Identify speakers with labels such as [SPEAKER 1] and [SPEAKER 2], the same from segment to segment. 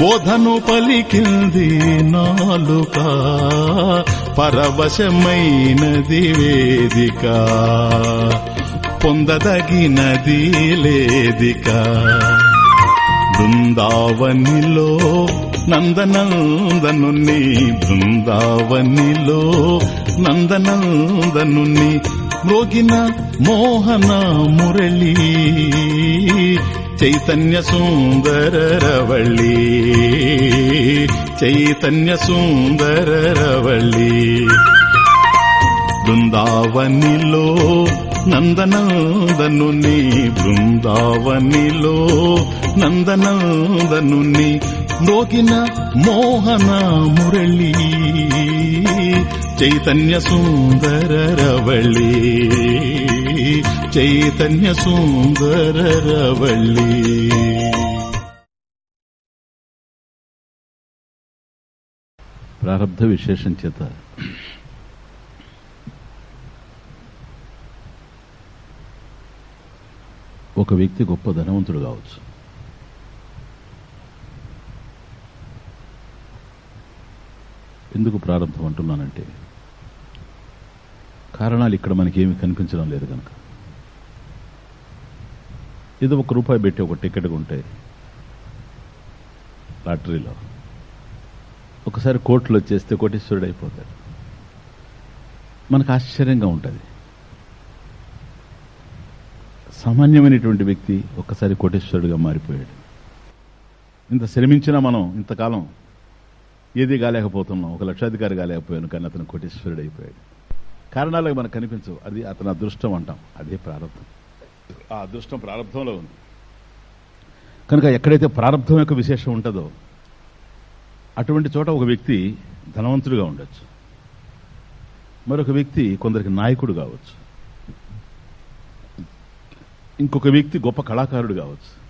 [SPEAKER 1] బోధను పలికింది నాలుక. పరవశమైనది వేదిక. పొందదగినది లేదిక. బృందావనిలో నందనందనుని బృందావనిలో నందనందనుని మ్రోగిన మోహన మురళీ. చైతన్య సుందర రవళి. చైతన్య సుందర రవళి. బృందావనిలో నందనందనుని బృందావనిలో నందనందనుని మోగిన మోహన మురళి. చైతన్య సుందర రవళి. చైతన్య సుందర రవళి
[SPEAKER 2] విశేషం చేత. ఒక వ్యక్తి గొప్ప ధనవంతుడు కావచ్చు. ఎందుకు ప్రారంభం అంటున్నానంటే కారణాలు ఇక్కడ మనకేమి కనిపించడం లేదు కనుక. ఏదో ఒక రూపాయి పెట్టి ఒక టికెట్ కొంటే లాటరీలో ఒకసారి కోట్లు వచ్చేస్తే కోటీశ్వరుడు అయిపోతాడు. మనకు ఆశ్చర్యంగా ఉంటుంది. సామాన్యమైనటువంటి వ్యక్తి ఒక్కసారి కోటేశ్వరుడిగా మారిపోయాడు. ఇంత శ్రమించినా మనం ఇంతకాలం ఏది కాలేకపోతున్నాం? ఒక లక్షాధికారి కాలేకపోయాను కానీ అతను కోటేశ్వరుడు అయిపోయాడు. కారణాలు మనకు కనిపించవు. అది అతని అదృష్టం అంటాం. అదే ప్రారంభం. ఆ అదృష్టం ప్రారంభంలో ఉంది. కనుక ఎక్కడైతే ప్రారంభం యొక్క విశేషం ఉంటుందో అటువంటి చోట ఒక వ్యక్తి ధనవంతుడిగా ఉండొచ్చు. మరొక వ్యక్తి కొందరికి నాయకుడు కావచ్చు. ఇంకొక వ్యక్తి గొప్ప కళాకారుడు కావచ్చు.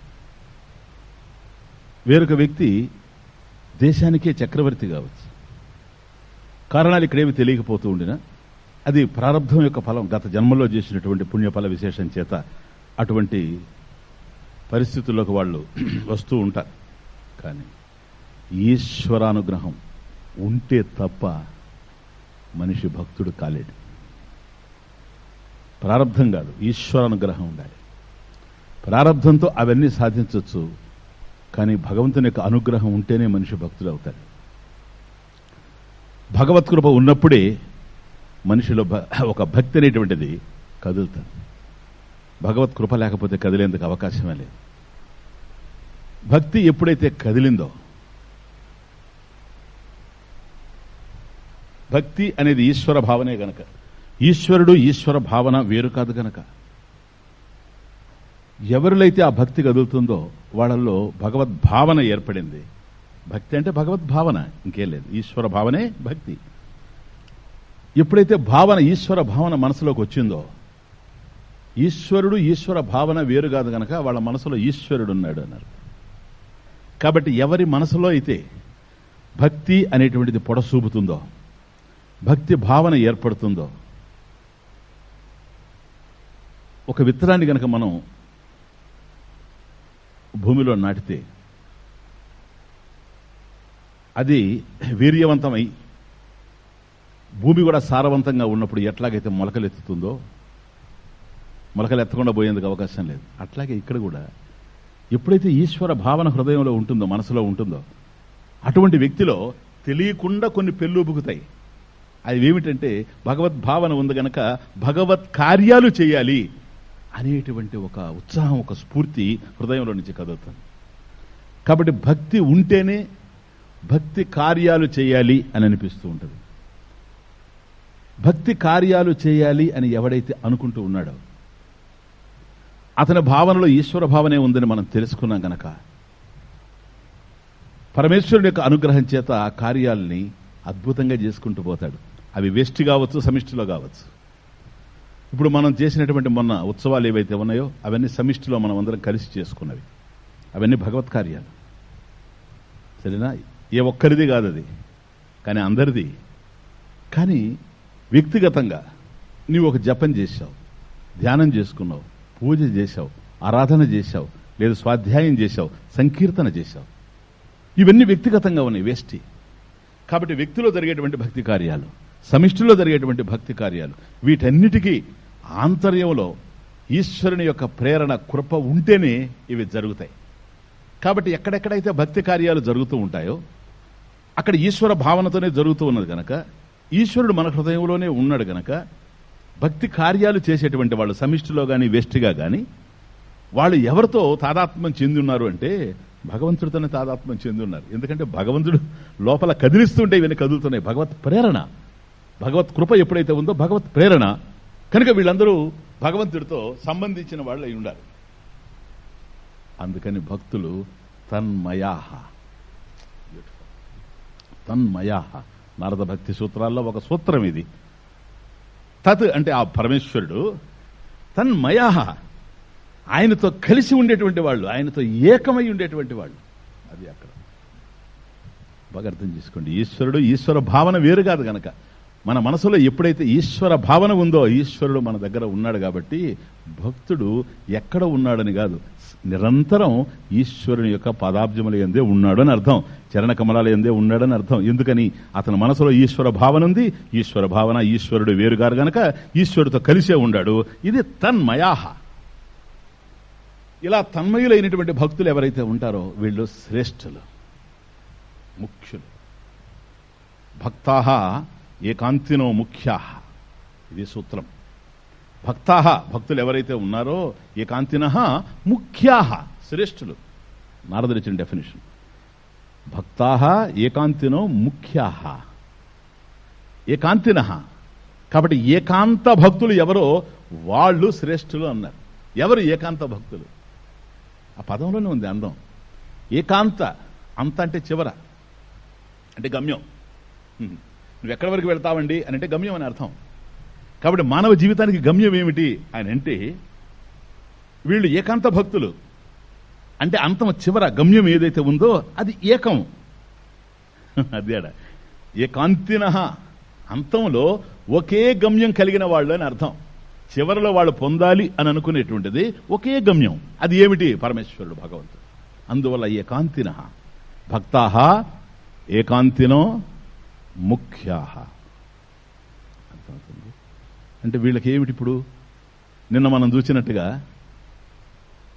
[SPEAKER 2] వేరొక వ్యక్తి దేశానికే చక్రవర్తి కావచ్చు. కారణాలు ఇక్కడేమి తెలియకపోతూ ఉండినా అది ప్రారంభం యొక్క ఫలం. గత జన్మలో చేసినటువంటి పుణ్యఫల విశేషం చేత అటువంటి పరిస్థితుల్లోకి వాళ్ళు వస్తూ ఉంటారు. కానీ ఈశ్వరానుగ్రహం ఉంటే తప్ప మనిషి భక్తుడు కాలేడు. ప్రారంధం కాదు ఈశ్వరానుగ్రహం ఉండాలి. ప్రారంధంతో అవన్నీ సాధించవచ్చు కానీ భగవంతుని యొక్క అనుగ్రహం ఉంటేనే మనిషి భక్తుడు అవుతాడు. భగవత్ కృప ఉన్నప్పుడే మనిషిలో భ- ఒక భక్తి అనేటువంటిది కదులుతాడు భగవత్ కృప లేకపోతే కదిలేందుకు అవకాశమే లేదు. భక్తి ఎప్పుడైతే కదిలిందో భక్తి అనేది ఈశ్వర భావనే గనక. ఈశ్వరుడు ఈశ్వర భావన వేరు కాదు గనక. ఎవరిలైతే ఆ భక్తి కదులుతుందో వాళ్ళల్లో భగవద్ భావన ఏర్పడింది. భక్తి అంటే భగవద్ భావన ఇంకేం లేదు. ఈశ్వర భావనే భక్తి. ఎప్పుడైతే భావన ఈశ్వర భావన మనసులోకి వచ్చిందో ఈశ్వరుడు ఈశ్వర భావన వేరు కాదు గనక వాళ్ళ మనసులో ఈశ్వరుడు ఉన్నాడు అన్నారు. కాబట్టి ఎవరి మనసులో అయితే భక్తి అనేటువంటిది పొడసూపుతుందో భక్తి భావన ఏర్పడుతుందో ఒక విత్తనాన్ని గనక మనం భూమిలో నాటితే అది వీర్యవంతమై భూమి కూడా సారవంతంగా ఉన్నప్పుడు ఎట్లాగైతే మొలకలు ఎత్తుతుందో మొలకలు ఎత్తకుండా పోయేందుకు అవకాశం లేదు. అట్లాగే ఇక్కడ కూడా ఎప్పుడైతే ఈశ్వర భావన హృదయంలో ఉంటుందో మనసులో ఉంటుందో అటువంటి వ్యక్తిలో తెలియకుండా కొన్ని పెళ్ళూపుకుతాయి అది ఏమిటంటే భగవద్ భావన ఉంది గనక భగవత్ కార్యాలు చేయాలి అనేటువంటి ఒక ఉత్సాహం ఒక స్ఫూర్తి హృదయంలో నుంచి కదులుతుంది. కాబట్టి భక్తి ఉంటేనే భక్తి కార్యాలు చేయాలి అని అనిపిస్తూ ఉంటుంది. భక్తి కార్యాలు చేయాలి అని ఎవడైతే అనుకుంటూ ఉన్నాడో అతని భావనలో ఈశ్వర భావనే ఉందని మనం తెలుసుకున్నాం గనక. పరమేశ్వరుడి యొక్క అనుగ్రహం చేత ఆ కార్యాలని అద్భుతంగా చేసుకుంటూ పోతాడు. అవి వెస్ట్ కావచ్చు సమిష్టిలో కావచ్చు. ఇప్పుడు మనం చేసినటువంటి మొన్న ఉత్సవాలు ఏవైతే ఉన్నాయో అవన్నీ సమిష్టిలో మనం అందరం కలిసి చేసుకున్నవి. అవన్నీ భగవత్ కార్యాలు. సరేనా? ఏ ఒక్కరిది కాదు అది. కానీ అందరిది. కానీ వ్యక్తిగతంగా నీవు ఒక జపం చేశావు ధ్యానం చేసుకున్నావు. పూజ చేశావు ఆరాధన చేశావు లేదు స్వాధ్యాయం చేశావు సంకీర్తన చేశావు. ఇవన్నీ వ్యక్తిగతంగా ఉన్నాయి వేష్టి. కాబట్టి వ్యక్తిలో జరిగేటువంటి భక్తి కార్యాలు సమిష్టిలో జరిగేటువంటి భక్తి కార్యాలు వీటన్నిటికీ ఆంతర్యంలో ఈశ్వరుని యొక్క ప్రేరణ కృప ఉంటేనే ఇవి జరుగుతాయి. కాబట్టి ఎక్కడెక్కడైతే భక్తి కార్యాలు జరుగుతూ ఉంటాయో అక్కడ ఈశ్వర భావనతోనే జరుగుతూ ఉన్నది గనక ఈశ్వరుడు మన హృదయంలోనే ఉన్నాడు గనక భక్తి కార్యాలు చేసేటువంటి వాళ్ళు సమిష్టిలో కానీ వెష్టిగా కానీ వాళ్ళు ఎవరితో తాదాత్మ్యం చెంది ఉన్నారు అంటే భగవంతుడితోనే తాదాత్మ్యం చెంది ఉన్నారు ఎందుకంటే భగవంతుడు లోపల కదిలిస్తుంటే ఇవన్నీ కదులుతున్నాయి. భగవత్ ప్రేరణ. భగవత్ కృప ఎప్పుడైతే ఉందో భగవత్ ప్రేరణ. కనుక వీళ్ళందరూ భగవంతుడితో సంబంధించిన వాళ్ళు అయి ఉండాలి. అందుకని భక్తులు తన్మయాహ. తన్మయాహ. నారద భక్తి సూత్రాల్లో ఒక సూత్రం ఇది. తత్ అంటే ఆ పరమేశ్వరుడు తన్మయా. ఆయనతో కలిసి ఉండేటువంటి వాళ్ళు ఆయనతో ఏకమై ఉండేటువంటి వాళ్ళు. అది అక్కడ. బాగా అర్థం చేసుకోండి. ఈశ్వరుడు ఈశ్వర భావన వేరు కాదు గనక. మన మనసులో ఎప్పుడైతే ఈశ్వర భావన ఉందో ఈశ్వరుడు మన దగ్గర ఉన్నాడు కాబట్టి భక్తుడు ఎక్కడ ఉన్నాడని కాదు. నిరంతరం ఈశ్వరుని యొక్క పదాబ్జముల ఎందే ఉన్నాడు అని అర్థం. చరణ కమలాల ఎందే ఉన్నాడని అర్థం. ఎందుకని? అతని మనసులో ఈశ్వర భావన ఉంది. ఈశ్వర భావన ఈశ్వరుడు వేరుగారు గనక ఈశ్వరుడితో కలిసే ఉన్నాడు ఇది తన్మయాహ. ఇలా తన్మయులైనటువంటి భక్తులు ఎవరైతే ఉంటారో వీళ్ళు శ్రేష్ఠులు ముఖ్యులు. భక్తాహ ఏకాంతినో ముఖ్యాహ. ఇది సూత్రం. భక్తాహ భక్తులు ఎవరైతే ఉన్నారో ఏకాంతిన ముఖ్యాహ శ్రేష్ఠులు. నారదరిచిన డెఫినేషన్ భక్తాహ ఏకాంతినో ముఖ్యాహ ఏకాంతిన. కాబట్టి ఏకాంత భక్తులు ఎవరో వాళ్ళు శ్రేష్ఠులు అన్నారు. ఎవరు ఏకాంత భక్తులు? ఆ పదంలోనే ఉంది అందం. ఏకాంత అంత అంటే చివర. అంటే గమ్యం. నువ్వు ఎక్కడి వరకు వెళ్తావండి? అని అంటే గమ్యం అని అర్థం. కాబట్టి మానవ జీవితానికి గమ్యం ఏమిటి అని అంటే వీళ్ళు ఏకాంత భక్తులు. అంటే అంతం చివర గమ్యం ఏదైతే ఉందో అది ఏకం. అదేడ ఏకాంతిన. అంతంలో ఒకే గమ్యం కలిగిన వాళ్ళు అని అర్థం. చివరిలో వాళ్ళు పొందాలి అని అనుకునేటువంటిది ఒకే గమ్యం. అది ఏమిటి? పరమేశ్వరుడు భగవంతుడు. అందువల్ల ఏకాంతిన. భక్తాహ ఏకాంతినో ముఖ్యాహ అంటే వీళ్ళకి ఏమిటి ఇప్పుడు? నిన్న మనం చూసినట్టుగా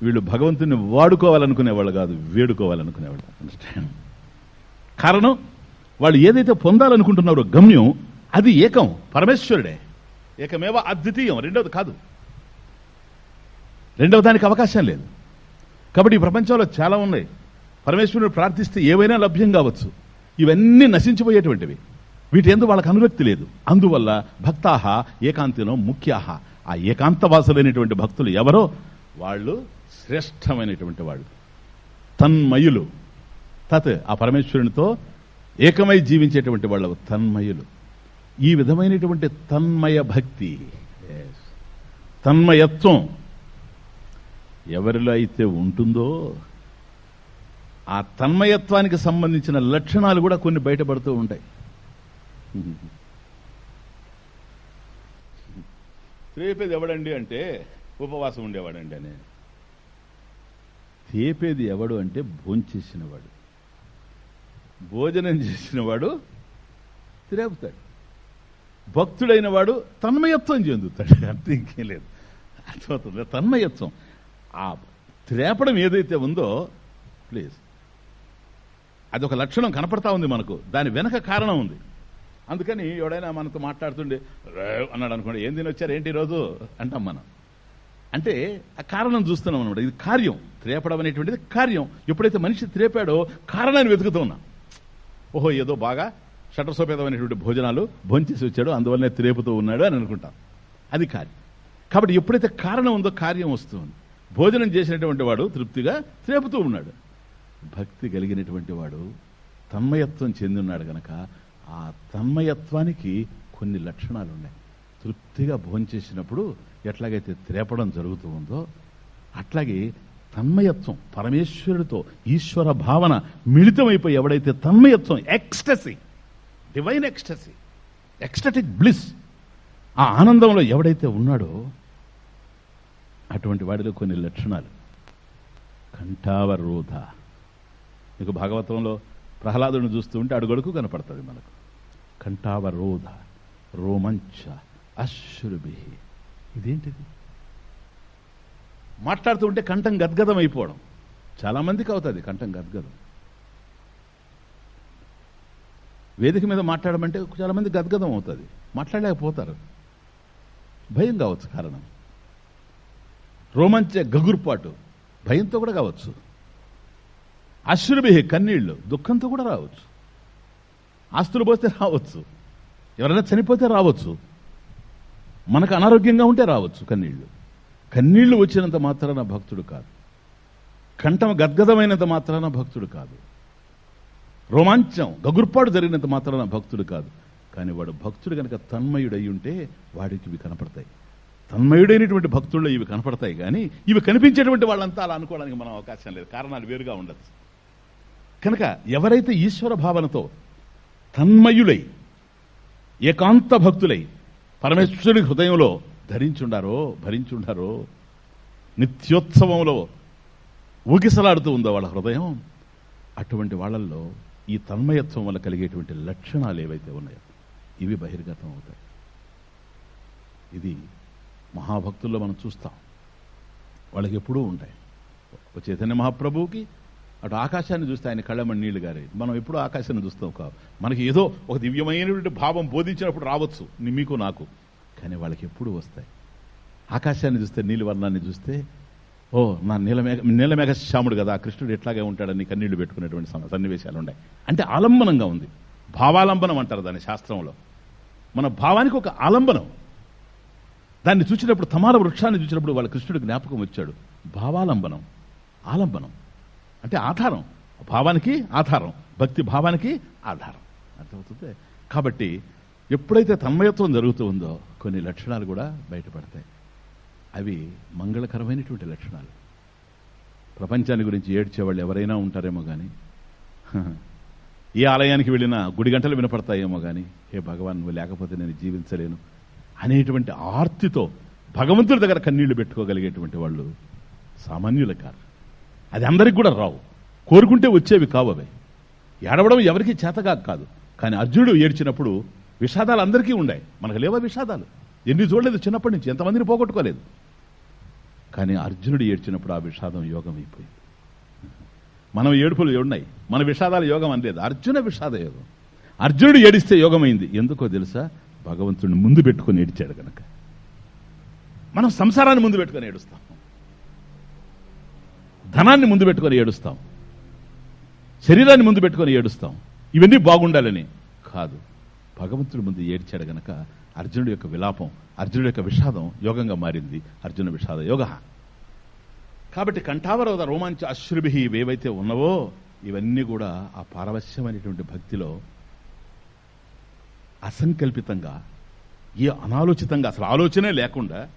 [SPEAKER 2] వీళ్ళు భగవంతుని వాడుకోవాలనుకునేవాళ్ళు కాదు వేడుకోవాలనుకునేవాళ్ళు. అండర్స్టాండ్ కారణం వాళ్ళు ఏదైతే పొందాలనుకుంటున్నారో గమ్యం అది ఏకం పరమేశ్వరుడే. ఏకమేవ అద్వితీయం రెండవది కాదు. రెండవ దానికి అవకాశం లేదు. కాబట్టి ఈ ప్రపంచంలో చాలా ఉన్నాయి. పరమేశ్వరుడు ప్రార్థిస్తే ఏవైనా లభ్యం కావచ్చు. ఇవన్నీ నశించిపోయేటువంటివి. వీటి ఎందు వాళ్ళకి అనురక్తి లేదు. అందువల్ల భక్తాహ ఏకాంతినో ముఖ్యాహ. ఆ ఏకాంతవాసులైనటువంటి భక్తులు ఎవరో వాళ్ళు శ్రేష్టమైనటువంటి వాళ్ళు. తన్మయులు. తత్ ఆ పరమేశ్వరునితో ఏకమై జీవించేటువంటి వాళ్ళు తన్మయులు. ఈ విధమైనటువంటి తన్మయ భక్తి. తన్మయత్వం ఎవరిలో అయితే ఉంటుందో ఆ తన్మయత్వానికి సంబంధించిన లక్షణాలు కూడా కొన్ని బయటపడుతూ ఉంటాయి. రేపేది ఎవడండి అంటే ఉపవాసం ఉండేవాడండి అని. తేపేది ఎవడు అంటే భోంచేసినవాడు భోజనం చేసినవాడు త్రేపుతాడు. భక్తుడైన వాడు తన్మయత్వం చెందుతాడు. అంతే ఇంకేం లేదు. అర్థమవుతుంది? తన్మయత్వం. ఆ త్రేపడం ఏదైతే ఉందో ప్లీజ్. అదొక లక్షణం కనపడతా ఉంది మనకు. దాని వెనక కారణం ఉంది. అందుకని ఎవడైనా మనతో మాట్లాడుతుండే "రే" అన్నాడు అనుకోండి ఏం తినొచ్చారు? ఏంటి ఈరోజు? అంటాం మనం. అంటే ఆ కారణం చూస్తున్నాం అనమాట ఇది కార్యం. త్రేపడం అనేటువంటిది కార్యం. ఎప్పుడైతే మనిషి త్రేపాడో కారణాన్ని వెతుకుతూ ఉన్నాం. ఓహో ఏదో బాగా షటసోపేతమైనటువంటి భోజనాలు భోంచేసి వచ్చాడు అందువల్లనే త్రేపుతూ ఉన్నాడు అని అనుకుంటాం. అది కార్యం. కాబట్టి ఎప్పుడైతే కారణం ఉందో కార్యం వస్తుంది. భోజనం చేసినటువంటి వాడు తృప్తిగా త్రేపుతూ ఉన్నాడు. భక్తి కలిగినటువంటి వాడు తన్మయత్వం చెంది ఉన్నాడు గనక ఆ తన్మయత్వానికి కొన్ని లక్షణాలు ఉన్నాయి తృప్తిగా భోంచేసినప్పుడు ఎట్లాగైతే త్రేపడం జరుగుతూ ఉందో అట్లాగే తన్మయత్వం పరమేశ్వరుడితో ఈశ్వర భావన మిళితమైపోయి ఎవడైతే తన్మయత్వం ecstasy divine ecstasy ecstatic bliss ఆ ఆనందంలో ఎవడైతే ఉన్నాడో అటువంటి వాడిలో కొన్ని లక్షణాలు. కంఠావరోధ. మీకు భాగవతంలో ప్రహ్లాదుని చూస్తూ ఉంటే అడుగడుకు కనపడుతుంది మనకు. కంఠావరోధ రోమంచ అశ్రుభి. ఇదేంటిది? మాట్లాడుతూ ఉంటే కంఠం గద్గదం అయిపోవడం చాలా మందికి అవుతుంది కంఠం గద్గదం. వేదిక మీద మాట్లాడమంటే చాలా మంది గద్గదం అవుతుంది. మాట్లాడలేకపోతారు. భయం కావచ్చు కారణం. రోమంచ గగుర్పాటు. భయంతో కూడా కావచ్చు. అశ్రుభి కన్నీళ్ళు. దుఃఖంతో కూడా రావచ్చు. ఆస్తులు పోతే రావచ్చు. ఎవరైనా చనిపోతే రావచ్చు. మనకు అనారోగ్యంగా ఉంటే రావచ్చు కన్నీళ్ళు. కన్నీళ్ళు వచ్చినంత మాత్రాన భక్తుడు కాదు. కంఠం గద్గదమైనంత మాత్రాన భక్తుడు కాదు. రోమాంచం గగుర్పాటు జరిగినంత మాత్రాన భక్తుడు కాదు. కానీ వాడు భక్తుడు కనుక తన్మయుడై ఉంటే వాడికి ఇవి కనపడతాయి. తన్మయుడైనటువంటి భక్తుల్లో ఇవి కనపడతాయి. కానీ ఇవి కనిపించేటువంటి వాళ్ళంతా అలా అనుకోవడానికి మనం అవకాశం లేదు. కారణాలు వేరుగా ఉండొచ్చు. కనుక ఎవరైతే ఈశ్వర భావనతో తన్మయులై ఏకాంత భక్తులై పరమేశ్వరుడి హృదయంలో ధరించుండారో భరించుండారో నిత్యోత్సవంలో ఊగిసలాడుతూ ఉందో వాళ్ళ హృదయం అటువంటి వాళ్ళల్లో ఈ తన్మయత్వం వల్ల కలిగేటువంటి లక్షణాలు ఏవైతే ఉన్నాయో ఇవి బహిర్గతం అవుతాయి ఇది మహాభక్తుల్లో మనం చూస్తాం. వాళ్ళకి ఎప్పుడూ ఉంటాయి. ఒక చైతన్య మహాప్రభువుకి అటు ఆకాశాన్ని చూస్తే ఆయన కళ్ళమని నీళ్ళు గారే మనం ఎప్పుడూ ఆకాశాన్ని చూస్తాం కావు మనకి ఏదో ఒక దివ్యమైనటువంటి భావం బోధించినప్పుడు రావచ్చు. మీకు నాకు. కానీ వాళ్ళకి ఎప్పుడు వస్తాయి. ఆకాశాన్ని చూస్తే నీలి వర్ణాన్ని చూస్తే ఓ నా నీలమేఘ నీలమేఘ శ్యాముడు కదా ఆ కృష్ణుడు ఎట్లాగే ఉంటాడని కన్నీళ్ళు పెట్టుకునేటువంటి సన్నివేశాలు ఉన్నాయి. అంటే ఆలంబనంగా ఉంది. భావాలంబనం అంటారు దాని శాస్త్రంలో. మన భావానికి ఒక ఆలంబనం. దాన్ని చూసినప్పుడు తమాల వృక్షాన్ని చూసినప్పుడు వాళ్ళ కృష్ణుడు జ్ఞాపకం వచ్చాడు. భావాలంబనం. ఆలంబనం. అంటే ఆధారం. భావానికి ఆధారం. భక్తి భావానికి ఆధారం. అర్థమవుతుంది? కాబట్టి ఎప్పుడైతే తన్మయత్వం జరుగుతూ ఉందో కొన్ని లక్షణాలు కూడా బయటపడతాయి. అవి మంగళకరమైనటువంటి లక్షణాలు. ప్రపంచాన్ని గురించి ఏడ్చేవాళ్ళు ఎవరైనా ఉంటారేమో కానీ ఏ ఆలయానికి వెళ్ళినా గుడి గంటలు వినపడతాయేమో కానీ హే భగవాన్ నువ్వు లేకపోతే నేను జీవించలేను అనేటువంటి ఆర్తితో భగవంతుడి దగ్గర కన్నీళ్ళు పెట్టుకోగలిగేటువంటి వాళ్ళు సామాన్యులు కారు. అది అందరికి కూడా రావు. కోరుకుంటే వచ్చేవి కావు అవి. ఏడవడం ఎవరికి చేతగా కాదు. కానీ అర్జునుడు ఏడ్చినప్పుడు విషాదాలు అందరికీ ఉన్నాయి మనకు లేవా విషాదాలు? ఎన్ని చూడలేదు చిన్నప్పటి నుంచి ఎంతమందిని పోగొట్టుకోలేదు. కానీ అర్జునుడు ఏడ్చినప్పుడు ఆ విషాదం యోగం అయిపోయింది. మనం ఏడుపులు ఉన్నాయి మన విషాదాల యోగం అనలేదు. అర్జున విషాద యోగం. అర్జునుడు ఏడిస్తే యోగమైంది. ఎందుకో తెలుసా? భగవంతుడిని ముందు పెట్టుకొని ఏడిచాడు కనుక మనం సంసారాన్ని ముందు పెట్టుకొని ఏడుస్తాం. ధనాన్ని ముందు పెట్టుకొని ఏడుస్తాం. శరీరాన్ని ముందు పెట్టుకొని ఏడుస్తాం. ఇవన్నీ బాగుండాలని కాదు. భగవంతుడి ముందు ఏడ్చాడు గనక అర్జునుడి యొక్క విలాపం అర్జునుడి యొక్క విషాదం యోగంగా మారింది. అర్జున విషాద యోగ. కాబట్టి కంఠావరోధ రోమాంచ అశ్రుభి ఇవేవైతే ఉన్నవో ఇవన్నీ కూడా ఆ పారవశ్యమైనటువంటి భక్తిలో అసంకల్పితంగా ఏ అనాలోచితంగా అసలు ఆలోచనే లేకుండా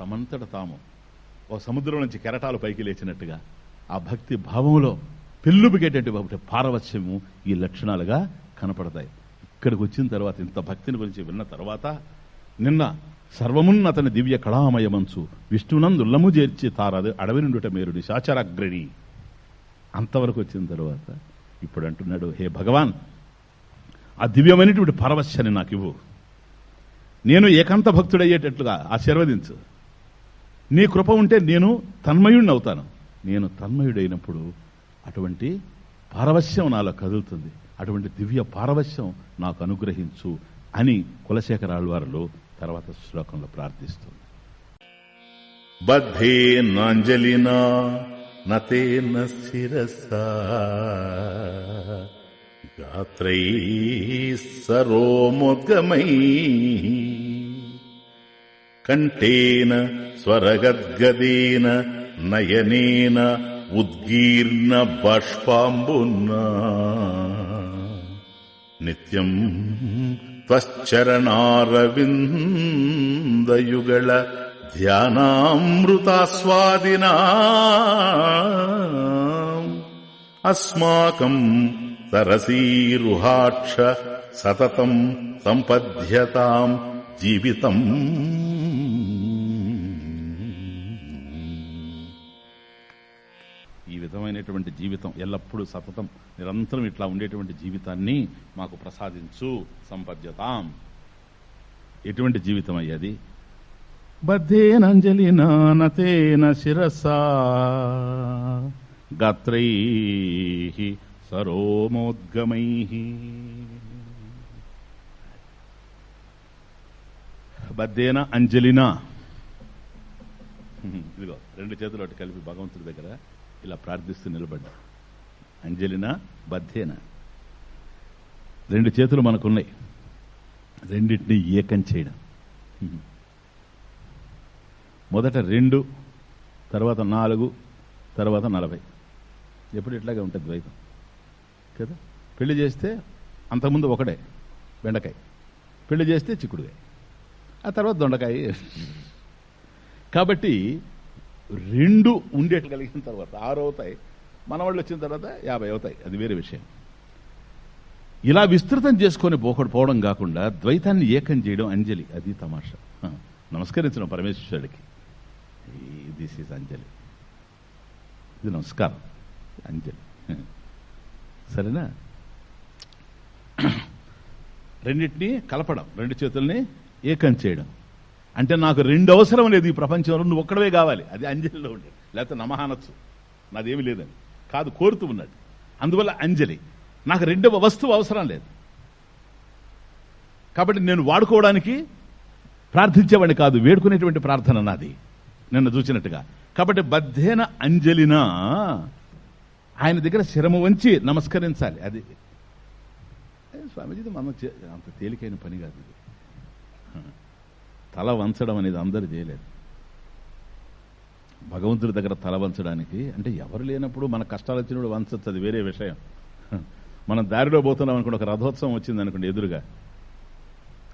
[SPEAKER 2] తమంతట తాము ఓ సముద్రం నుంచి కెరటాలు పైకి లేచినట్టుగా ఆ భక్తి భావంలో పెళ్ళుబికేటటువంటి పారవశ్యము ఈ లక్షణాలుగా కనపడతాయి. ఇక్కడికి వచ్చిన తర్వాత ఇంత భక్తిని గురించి విన్న తర్వాత నిన్న సర్వమున్న అతని దివ్య కళామయమంచు విష్ణునందుల్లము చేర్చి తారదు అడవి నుండుట మేరుడి నిశాచరాగ్రణి అంతవరకు వచ్చిన తర్వాత ఇప్పుడు అంటున్నాడు హే భగవాన్ ఆ దివ్యమైనటువంటి పరవశ్యని నాకు ఇవ్వు నేను ఏకాంత భక్తుడయ్యేటట్లుగా ఆశీర్వదించు. నీ కృప ఉంటే నేను తన్మయుడిని అవుతాను నేను తన్మయుడైనప్పుడు అటువంటి పారవశ్యం నాలో కదులుతుంది. అటువంటి దివ్య పారవశ్యం నాకు అనుగ్రహించు అని కులశేఖరాళ్వారులు తర్వాత శ్లోకంలో ప్రార్థిస్తుంది.
[SPEAKER 1] బద్ధేనాంజలినా నతేన శిరసా గాత్రై సరోమోద్గమై కంఠేన స్వరగద్గదేన నయనేన ఉద్గీర్ణ బాష్పాంబున్నా నిత్యం త్వశ్చరణారవిందయుగళ ధ్యానామృతాస్వాదినా. అస్మాకం తరసీరుహాక్ష సతతం సంపద్యతాం జీవితం
[SPEAKER 2] ఈ విధమైనటువంటి జీవితం ఎల్లప్పుడూ సతతం నిరంతరం ఇట్లా ఉండేటువంటి జీవితాన్ని మాకు ప్రసాదించు సంపద్యతాం. ఎటువంటి జీవితం అయ్యేది బద్ధేనంజలి నానతేన శిరసా. గాత్రై సరోమోద్గమై బద్దేన అంజలినా. ఇదిగో రెండు చేతులు ఒకటి కలిపి భగవంతుడి దగ్గర. ఇలా ప్రార్థిస్తూ నిలబడ్డా. అంజలినా బద్ధేనా? రెండు చేతులు మనకున్నాయి. రెండింటిని ఏకం చేయడం. మొదట రెండు తర్వాత నాలుగు తర్వాత నలభై. ఎప్పుడు ఇట్లాగే ఉంటుంది ద్వైతం. కదా? పెళ్ళి చేస్తే అంతకుముందు ఒకడే బెండకాయ. పెళ్ళి చేస్తే చిక్కుడుకాయ ఆ తర్వాత దొండకాయ. కాబట్టి రెండు ఉండేట్లు కలిగిన తర్వాత ఆరు అవుతాయి. మన వాళ్ళు వచ్చిన తర్వాత యాభై అవుతాయి. అది వేరే విషయం. ఇలా విస్తృతం చేసుకొని పోకడు పోవడం కాకుండా ద్వైతాన్ని ఏకం చేయడం అంజలి. అది తమాషా. నమస్కరించడం పరమేశ్వరుడికి. This is anjali. ఇది నమస్కారం. అంజలి. సరేనా? రెండింటినీ కలపడం రెండు చేతుల్ని ఏకం చేయడం. అంటే నాకు రెండు అవసరం లేదు ఈ ప్రపంచంలో నువ్వు ఒక్కడవే కావాలి. అది అంజలిలో ఉండేది లేకపోతే నమహానచ్చు నాదేమీ లేదని. కాదు కోరుతూ ఉన్నాడు. అందువల్ల అంజలి. నాకు రెండవ వస్తువు అవసరం లేదు. కాబట్టి నేను వాడుకోవడానికి ప్రార్థించేవాడిని కాదు వేడుకునేటువంటి ప్రార్థన నాది. నిన్న చూసినట్టుగా. కాబట్టి బద్ధేన అంజలిన ఆయన దగ్గర శ్రమ వంచి నమస్కరించాలి. అది స్వామీజీ మనం చే- అంత తేలికైన పని కాదు ఇది. తల వంచడం అనేది అందరు చేయలేదు. భగవంతుడి దగ్గర తల వంచడానికి అంటే ఎవరు లేనప్పుడు మన కష్టాలు వచ్చినప్పుడు వంచచ్చు అది వేరే విషయం. మనం దారిలో పోతున్నాం అనుకోండి ఒక రథోత్సవం వచ్చింది అనుకోండి ఎదురుగా.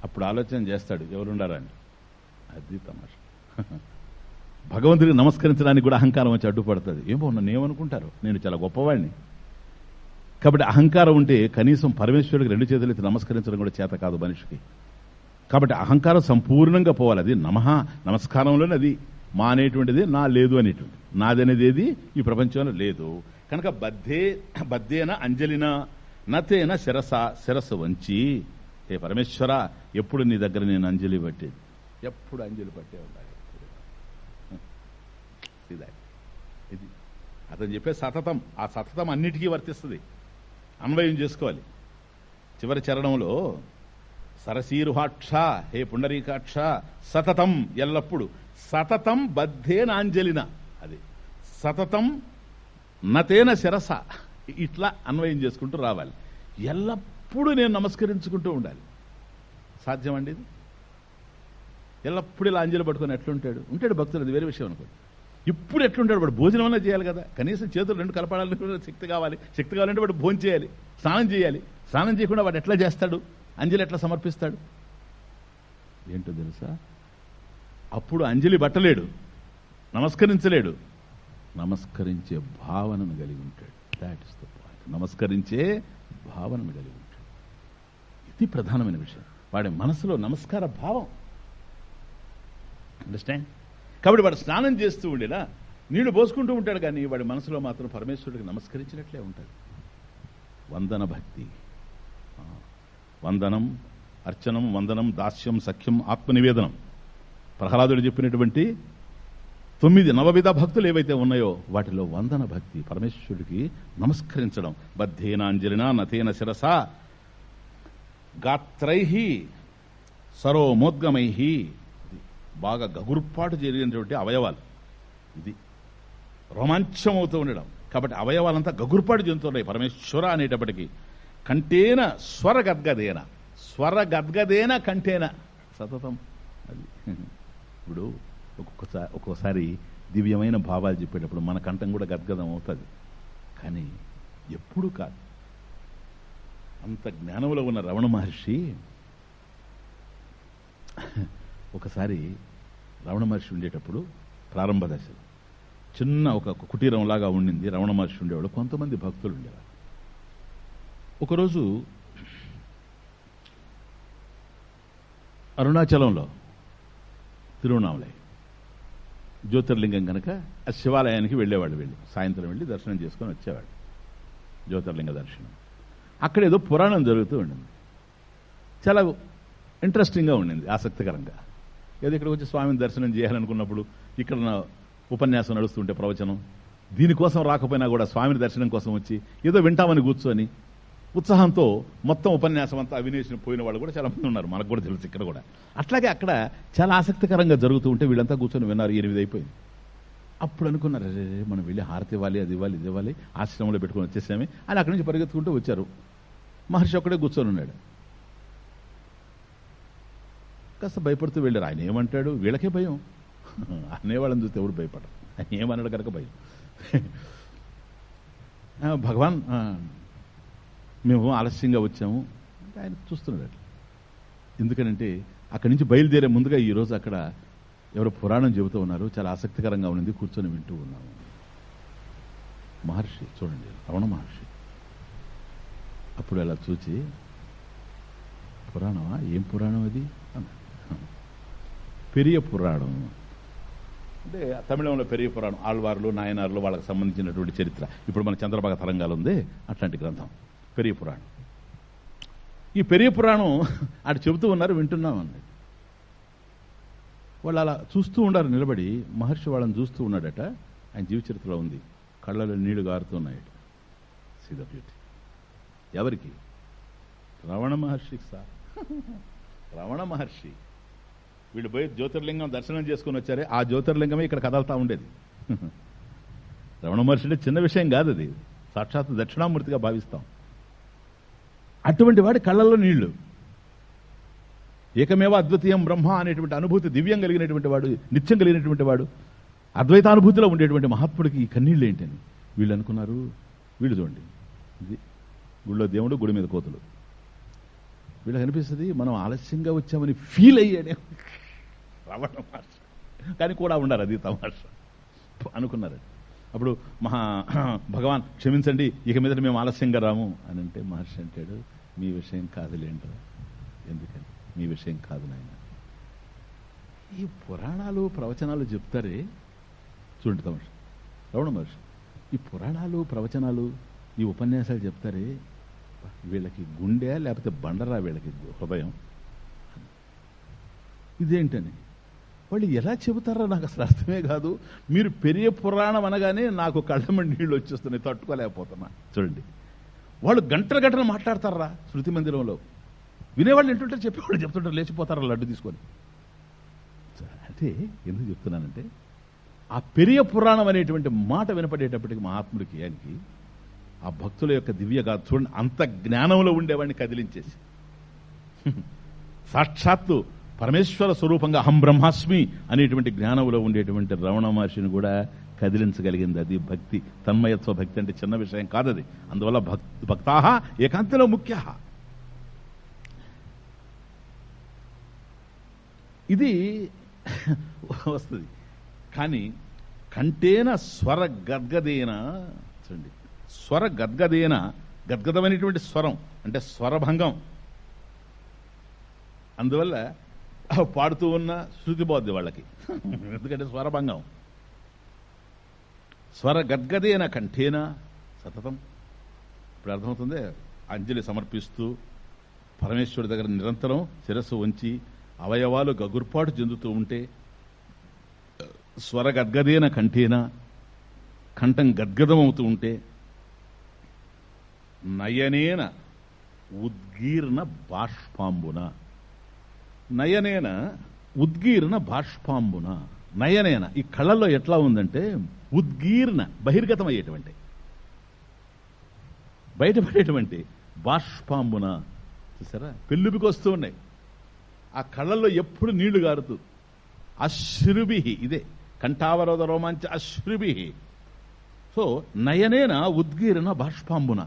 [SPEAKER 2] అప్పుడు ఆలోచన చేస్తాడు ఎవరుండారా అని. అది తమాష. భగవంతుడికి నమస్కరించడానికి కూడా అహంకారం వచ్చి అడ్డుపడుతుంది. ఏమో నన్ను ఏమనుకుంటారు? నేను చాలా గొప్పవాడిని కాబట్టి అహంకారం ఉంటే కనీసం పరమేశ్వరుడికి రెండు చేతులు నమస్కరించడం కూడా చేత కాదు మనిషికి. కాబట్టి అహంకారం సంపూర్ణంగా పోవాలి. అది నమః నమస్కారంలోనే అది మా అనేటువంటిది నా లేదు అనేటువంటి నాదనేది ఏది? ఈ ప్రపంచంలో లేదు. కనుక బద్ధే బద్ధేన అంజలిన నతేన శిరస శిరస్సు వంచి హే పరమేశ్వర ఎప్పుడు నీ దగ్గర నేను అంజలి పట్టేది? ఎప్పుడు అంజలి పట్టే ఉండాలి. ఇది అతను చెప్పే సతతం. ఆ సతతం అన్నిటికీ వర్తిస్తుంది. అన్వయం చేసుకోవాలి. చివరి చరణంలో సరసీరుహాక్ష హే పుండరీకాక్ష సతతం ఎల్లప్పుడు. సతతం బద్ధేనాంజలిన అది. సతతం నతేన శిరస. ఇట్లా అన్వయం చేసుకుంటూ రావాలి. ఎల్లప్పుడూ నేను నమస్కరించుకుంటూ ఉండాలి. సాధ్యమండి ఇది? ఎల్లప్పుడు ఇలా అంజలి పట్టుకొని ఎట్లుంటాడు? ఉంటాడు భక్తులు అది వేరే విషయం అనుకోండి. ఇప్పుడు ఎట్లుంటాడు? వాడు భోజనం అన్నా చేయాలి కదా. కనీసం చేతులు రెండు కలపడాలని శక్తి కావాలి. శక్తి కావాలంటే వాడు భోజనం చేయాలి. స్నానం చేయాలి. స్నానం చేయకుండా వాడు ఎట్లా చేస్తాడు? అంజలి ఎట్లా సమర్పిస్తాడు? ఏంటో తెలుసా? అప్పుడు అంజలి బట్టలేడు నమస్కరించలేడు. నమస్కరించే భావనను కలిగి ఉంటాడు. దాట్ ఇస్ ద పాయింట్ నమస్కరించే భావనను కలిగి ఉంటాడు. ఇది ప్రధానమైన విషయం. వాడి మనసులో నమస్కార భావం. అండర్స్టాండ్ కాబట్టి వాడు స్నానం చేస్తూ ఉండేలా నీళ్ళు పోసుకుంటూ ఉంటాడు కానీ వాడి మనసులో మాత్రం పరమేశ్వరుడికి నమస్కరించినట్లే ఉంటుంది వందన భక్తి. వందనం అర్చనం వందనం దాస్యం సఖ్యం ఆత్మనివేదనం. ప్రహ్లాదుడు చెప్పినటువంటి తొమ్మిది నవవిధ భక్తులు ఏవైతే ఉన్నాయో వాటిలో వందన భక్తి పరమేశ్వరుడికి నమస్కరించడం. బద్ధేనాంజలినా నతేన శిరస గాత్రై సరోమోద్గమై. బాగా గగుర్పాటు జరిగినటువంటి అవయవాలు. ఇది రోమాంచమవుతూ ఉండడం. కాబట్టి అవయవాలంతా గగుర్పాటు చెందుతున్నాయి పరమేశ్వర అనేటప్పటికీ. కంటేన స్వర గద్గదేన స్వర గద్గదేన కంటేన. సతతం. అది. ఇప్పుడు ఒక్కొక్కసారి ఒక్కోసారి దివ్యమైన భావాలు చెప్పేటప్పుడు మన కంఠం కూడా గద్గదం అవుతుంది. కానీ ఎప్పుడు కాదు. అంత జ్ఞానంలో ఉన్న రమణ మహర్షి ఒకసారి రమణ మహర్షి ఉండేటప్పుడు ప్రారంభ దశలో చిన్న ఒక కుటీరం లాగా ఉండింది రమణ మహర్షి ఉండేవాడు కొంతమంది భక్తులు ఉండేవారు ఒకరోజు అరుణాచలంలో తిరువణామలై జ్యోతిర్లింగం కనుక ఆ శివాలయానికి వెళ్ళేవాడు వెళ్ళి. సాయంత్రం వెళ్ళి దర్శనం చేసుకొని వచ్చేవాడు జ్యోతిర్లింగ దర్శనం. అక్కడ ఏదో పురాణం జరుగుతూ ఉండింది. చాలా ఇంట్రెస్టింగ్గా ఉండింది ఆసక్తికరంగా. ఏదో ఇక్కడికి వచ్చి స్వామిని దర్శనం చేయాలనుకున్నప్పుడు ఇక్కడ నా ఉపన్యాసం నడుస్తుంటే ప్రవచనం. దీనికోసం రాకపోయినా కూడా స్వామిని దర్శనం కోసం వచ్చి ఏదో వింటామని కూర్చొని ఉత్సాహంతో మొత్తం ఉపన్యాసం అంతా అవినేషన్ పోయిన వాళ్ళు కూడా చాలా మంది ఉన్నారు. మనకు కూడా తెలుసు ఇక్కడ కూడా. అట్లాగే అక్కడ చాలా ఆసక్తికరంగా జరుగుతూ ఉంటే వీళ్ళంతా కూర్చొని విన్నారు ఎనిమిది అయిపోయింది. అప్పుడు అనుకున్నారు "అరే, మనం వెళ్ళి హారతి ఇవ్వాలి అది ఇవ్వాలి ఇది ఇవ్వాలి ఆశ్రమంలో పెట్టుకొని వచ్చేసామే అని అక్కడి నుంచి పరిగెత్తుకుంటూ వచ్చారు. మహర్షి ఒక్కడే కూర్చొని ఉన్నాడు. కాస్త భయపడుతూ వెళ్ళారు. ఆయన ఏమంటాడు? వీళ్ళకే భయం. అనేవాళ్ళని చూస్తే ఎవరు భయపడరు. ఆయన ఏమన్నాడు కనుక భయం. భగవాన్ మేము ఆలస్యంగా వచ్చాము. ఆయన చూస్తున్నాడు ఎందుకనంటే అక్కడి నుంచి బయలుదేరే ముందుగా ఈరోజు అక్కడ ఎవరో పురాణం చెబుతూ ఉన్నారు. చాలా ఆసక్తికరంగా ఉన్నది. కూర్చొని వింటూ ఉన్నాము. మహర్షి చూడండి రమణ మహర్షి. అప్పుడు అలా చూచి పురాణమా? ఏం పురాణం అది? అన్నాడు. పెరియ పురాణం. అంటే తమిళంలో పెరియ పురాణం. ఆళ్వార్లు నాయనార్లు వాళ్ళకి సంబంధించినటువంటి చరిత్ర. ఇప్పుడు మన చంద్రబాగ తరంగాలు ఉంది. అట్లాంటి గ్రంథం. పెరియ పురాణం. ఈ పెరియ పురాణం అటు చెబుతూ ఉన్నారు వింటున్నామండి వాళ్ళు అలా చూస్తూ ఉన్నారు నిలబడి. మహర్షి వాళ్ళని చూస్తూ ఉన్నాడట. ఆయన జీవచరిత్రలో ఉంది. కళ్ళలో నీళ్ళు గారుతున్నాయట. సీదా బ్యూటీ ఎవరికి? రమణ మహర్షికి సార్. రమణ మహర్షి. వీళ్ళు పోయి జ్యోతిర్లింగం దర్శనం చేసుకుని వచ్చారే. ఆ జ్యోతిర్లింగమే ఇక్కడ కదలతా ఉండేది. రమణ మహర్షి అంటే చిన్న విషయం కాదు అది. సాక్షాత్ దక్షిణామూర్తిగా భావిస్తాం. అటువంటి వాడి కళ్ళల్లో నీళ్ళు. ఏకమేవ అద్వితీయం బ్రహ్మ అనేటువంటి అనుభూతి దివ్యం కలిగినటువంటి వాడు నిత్యం కలిగినటువంటి వాడు అద్వైతానుభూతిలో ఉండేటువంటి మహాత్ముడికి ఈ కన్నీళ్ళు ఏంటని వీళ్ళు అనుకున్నారు. వీళ్ళు చూడండి. ఇది గుళ్ళో దేవుడు గుడి మీద కోతులు. వీళ్ళకి అనిపిస్తుంది మనం ఆలస్యంగా వచ్చామని ఫీల్ అయ్యాడే రమణ మహర్షి కానీ కూడా ఉండాలి అది తమాష. అనుకున్నారు అప్పుడు మహా భగవాన్ క్షమించండి ఇక మీద మేము ఆలస్యంగా రాము అని అంటే మహర్షి అంటాడు మీ విషయం కాదులేంటారు ఎందుకని? మీ విషయం కాదు నాయన. ఈ పురాణాలు ప్రవచనాలు చెప్తారే చూడండి తమాష రమణ మహర్షి ఈ పురాణాలు ప్రవచనాలు ఈ ఉపన్యాసాలు చెప్తారే వీళ్ళకి గుండె లేకపోతే బండరా వీళ్ళకి హృదయం ఇదేంటని? వాళ్ళు ఎలా చెబుతారో నాకు అసలు అర్థమే కాదు. మీరు పెరియ పురాణం అనగానే నాకు కళ్ళమ నీళ్ళు వచ్చేస్తున్నాయి తట్టుకోలేకపోతున్నా. చూడండి. వాళ్ళు గంటల గంటలు మాట్లాడతారా శృతి మందిరంలో? వినేవాళ్ళు ఏంటంటే చెప్పేవాళ్ళు చెప్తుంటారు లేచిపోతారా లడ్డు తీసుకొని. అంటే ఎందుకు చెప్తున్నానంటే ఆ పెరియ పురాణం అనేటువంటి మాట వినపడేటప్పటికి మా మహాత్ముడికి ఆయనకి ఆ భక్తుల యొక్క దివ్యగా చూడండి అంత జ్ఞానంలో ఉండేవాడిని కదిలించేసి. సాక్షాత్తు పరమేశ్వర స్వరూపంగా అహం బ్రహ్మాస్మి అనేటువంటి జ్ఞానంలో ఉండేటువంటి రమణ మహర్షిని కూడా కదిలించగలిగింది. అది భక్తి తన్మయత్వ భక్తి అంటే చిన్న విషయం కాదది. అందువల్ల భక్ భక్తాహ ఏకాంతిలో ముఖ్య. ఇది వస్తుంది. కానీ కంటేన స్వర గద్గదేన చూడండి స్వర గద్గదేన గద్గదమైనటువంటి స్వరం అంటే స్వరభంగం. అందువల్ల పాడుతూ ఉన్న శృతి వాళ్ళకి. ఎందుకంటే స్వరభంగం. స్వర గద్గదేన కంఠేన సతతం. ఇప్పుడు అర్థమవుతుంది అంజలి సమర్పిస్తూ పరమేశ్వరుడి దగ్గర నిరంతరం శిరస్సు ఉంచి అవయవాలు గగుర్పాటు చెందుతూ ఉంటే స్వర గద్గదేన కంఠేన కంఠం గద్గదమవుతూ ఉంటే నయనేన ఉద్గీర్ణ బాష్పాంబున. నయనేన ఉద్గీర్ణ బాష్పాంబున. నయనేన ఈ కళ్ళల్లో ఎట్లా ఉందంటే ఉద్గీర్ణ బహిర్గతం అయ్యేటువంటి బయటపడేటువంటి బాష్పాంబున. చూసారా? పెళ్ళుబికి వస్తూ ఉన్నాయి. ఆ కళ్ళల్లో ఎప్పుడు నీళ్ళు గారుతూ. అశ్రుభి ఇదే. కంఠావరోధ రోమాంచ అశ్రుభి సో నయనేన ఉద్గీరణ బాష్పాంబున.